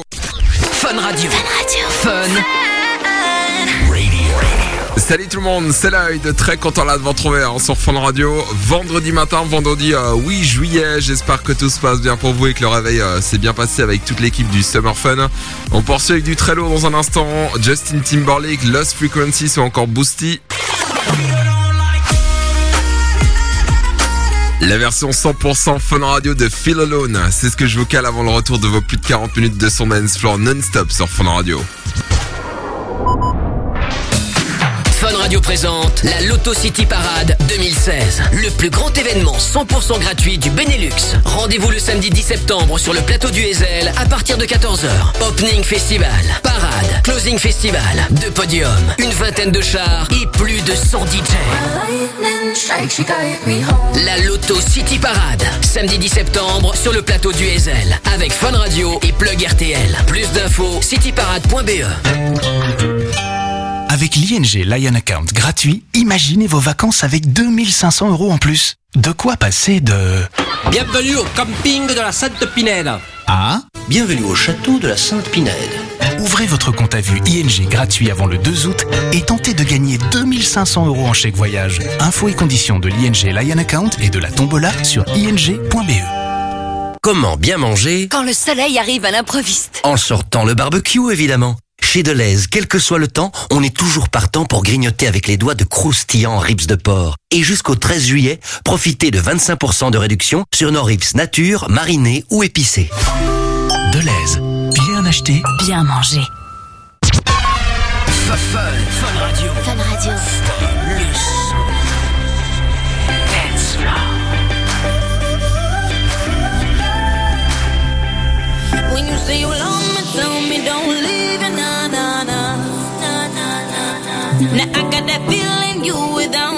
Speaker 2: Fun Radio. Fun.
Speaker 63: Salut tout le monde, c'est Lloyd, très content là de vous retrouver hein, sur Fun Radio. Vendredi matin, vendredi euh, 8 juillet, j'espère que tout se passe bien pour vous et que le réveil euh, s'est bien passé avec toute l'équipe du Summer Fun. On poursuit avec du très lourd dans un instant, Justin Timberlake, Lost Frequencies ou encore Boosty. La version 100% Fun Radio de Feel Alone, c'est ce que je vous cale avant le retour de vos plus de 40 minutes de son dance floor non-stop sur Fun Radio.
Speaker 2: Fun Radio présente la Lotto City Parade 2016. Le plus grand événement 100% gratuit du Benelux. Rendez-vous le samedi 10 septembre sur le plateau du Hazel à partir de 14h. Opening Festival, parade, closing festival, deux podiums, une vingtaine de chars et plus de 100 DJ. La Lotto City Parade, samedi 10 septembre sur le plateau du Hazel avec Fun Radio et Plug RTL. Plus d'infos cityparade.be.
Speaker 24: Avec l'ING Lion Account gratuit, imaginez vos vacances avec 2500 euros en plus. De quoi passer de...
Speaker 64: Bienvenue au camping de la Sainte Pinède.
Speaker 24: Ah
Speaker 42: Bienvenue au château de la Sainte Pinède.
Speaker 24: Ouvrez votre compte à vue ING gratuit avant le 2 août et tentez de gagner 2500 euros en chèque voyage. Infos et conditions de l'ING Lion Account et de la tombola sur ing.be.
Speaker 42: Comment bien manger
Speaker 3: Quand le soleil arrive à l'improviste.
Speaker 42: En sortant le barbecue, évidemment. Chez Deleuze, quel que soit le temps, on est toujours partant pour grignoter avec les doigts de croustillants ribs de porc. Et jusqu'au 13 juillet, profitez de 25% de réduction sur nos ribs nature, marinés ou épicés.
Speaker 24: Deleuze, bien acheté,
Speaker 3: Bien manger.
Speaker 2: Fun, Fun Radio.
Speaker 3: Fun Radio.
Speaker 2: Le son. Dance
Speaker 23: When you say you love Now I got that feeling you without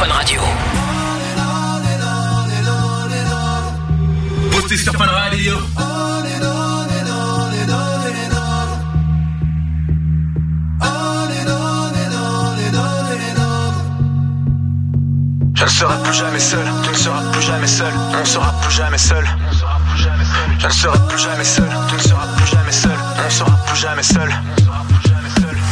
Speaker 2: Fun Radio.
Speaker 14: Posté sur Fun Radio.
Speaker 62: Je ne serai plus jamais seul, tu ne seras plus jamais seul, on ne sera plus jamais seul. Je ne serai plus jamais seul, tu ne seras plus jamais seul, on ne sera plus jamais seul.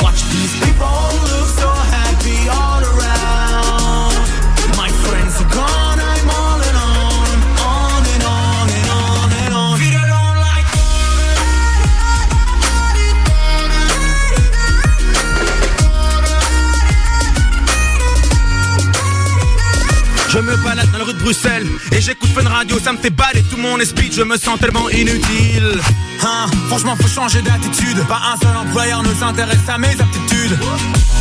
Speaker 14: Watch these people look so happy all around. My friends are gone, I'm all alone, on and on and on and on. Je me balade et j'écoute Fun Radio, ça me fait baler tout mon esprit, je me sens tellement inutile. Hein, franchement, faut changer d'attitude. Pas un seul employeur ne s'intéresse à mes aptitudes.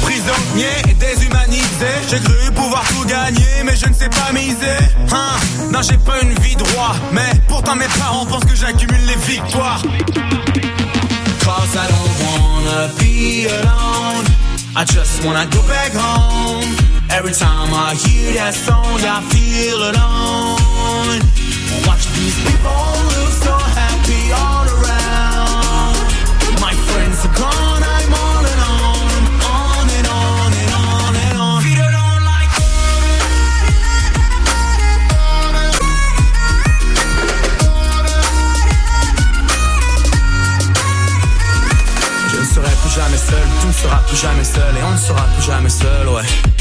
Speaker 14: Prisonnier et déshumanisé, j'ai cru pouvoir tout gagner, mais je ne sais pas miser. Hein, non, j'ai pas une vie droit, mais pourtant mes parents pensent que j'accumule les victoires. Cause I don't wanna be alone. I just wanna go back home. Every time I hear that song, I feel alone. Watch these people look so happy all around. My friends are gone, I'm all alone. On and on and on and on. Feel alone like Je ne serai plus jamais seul, tu ne seras plus jamais seul et on ne sera plus jamais seul, ouais.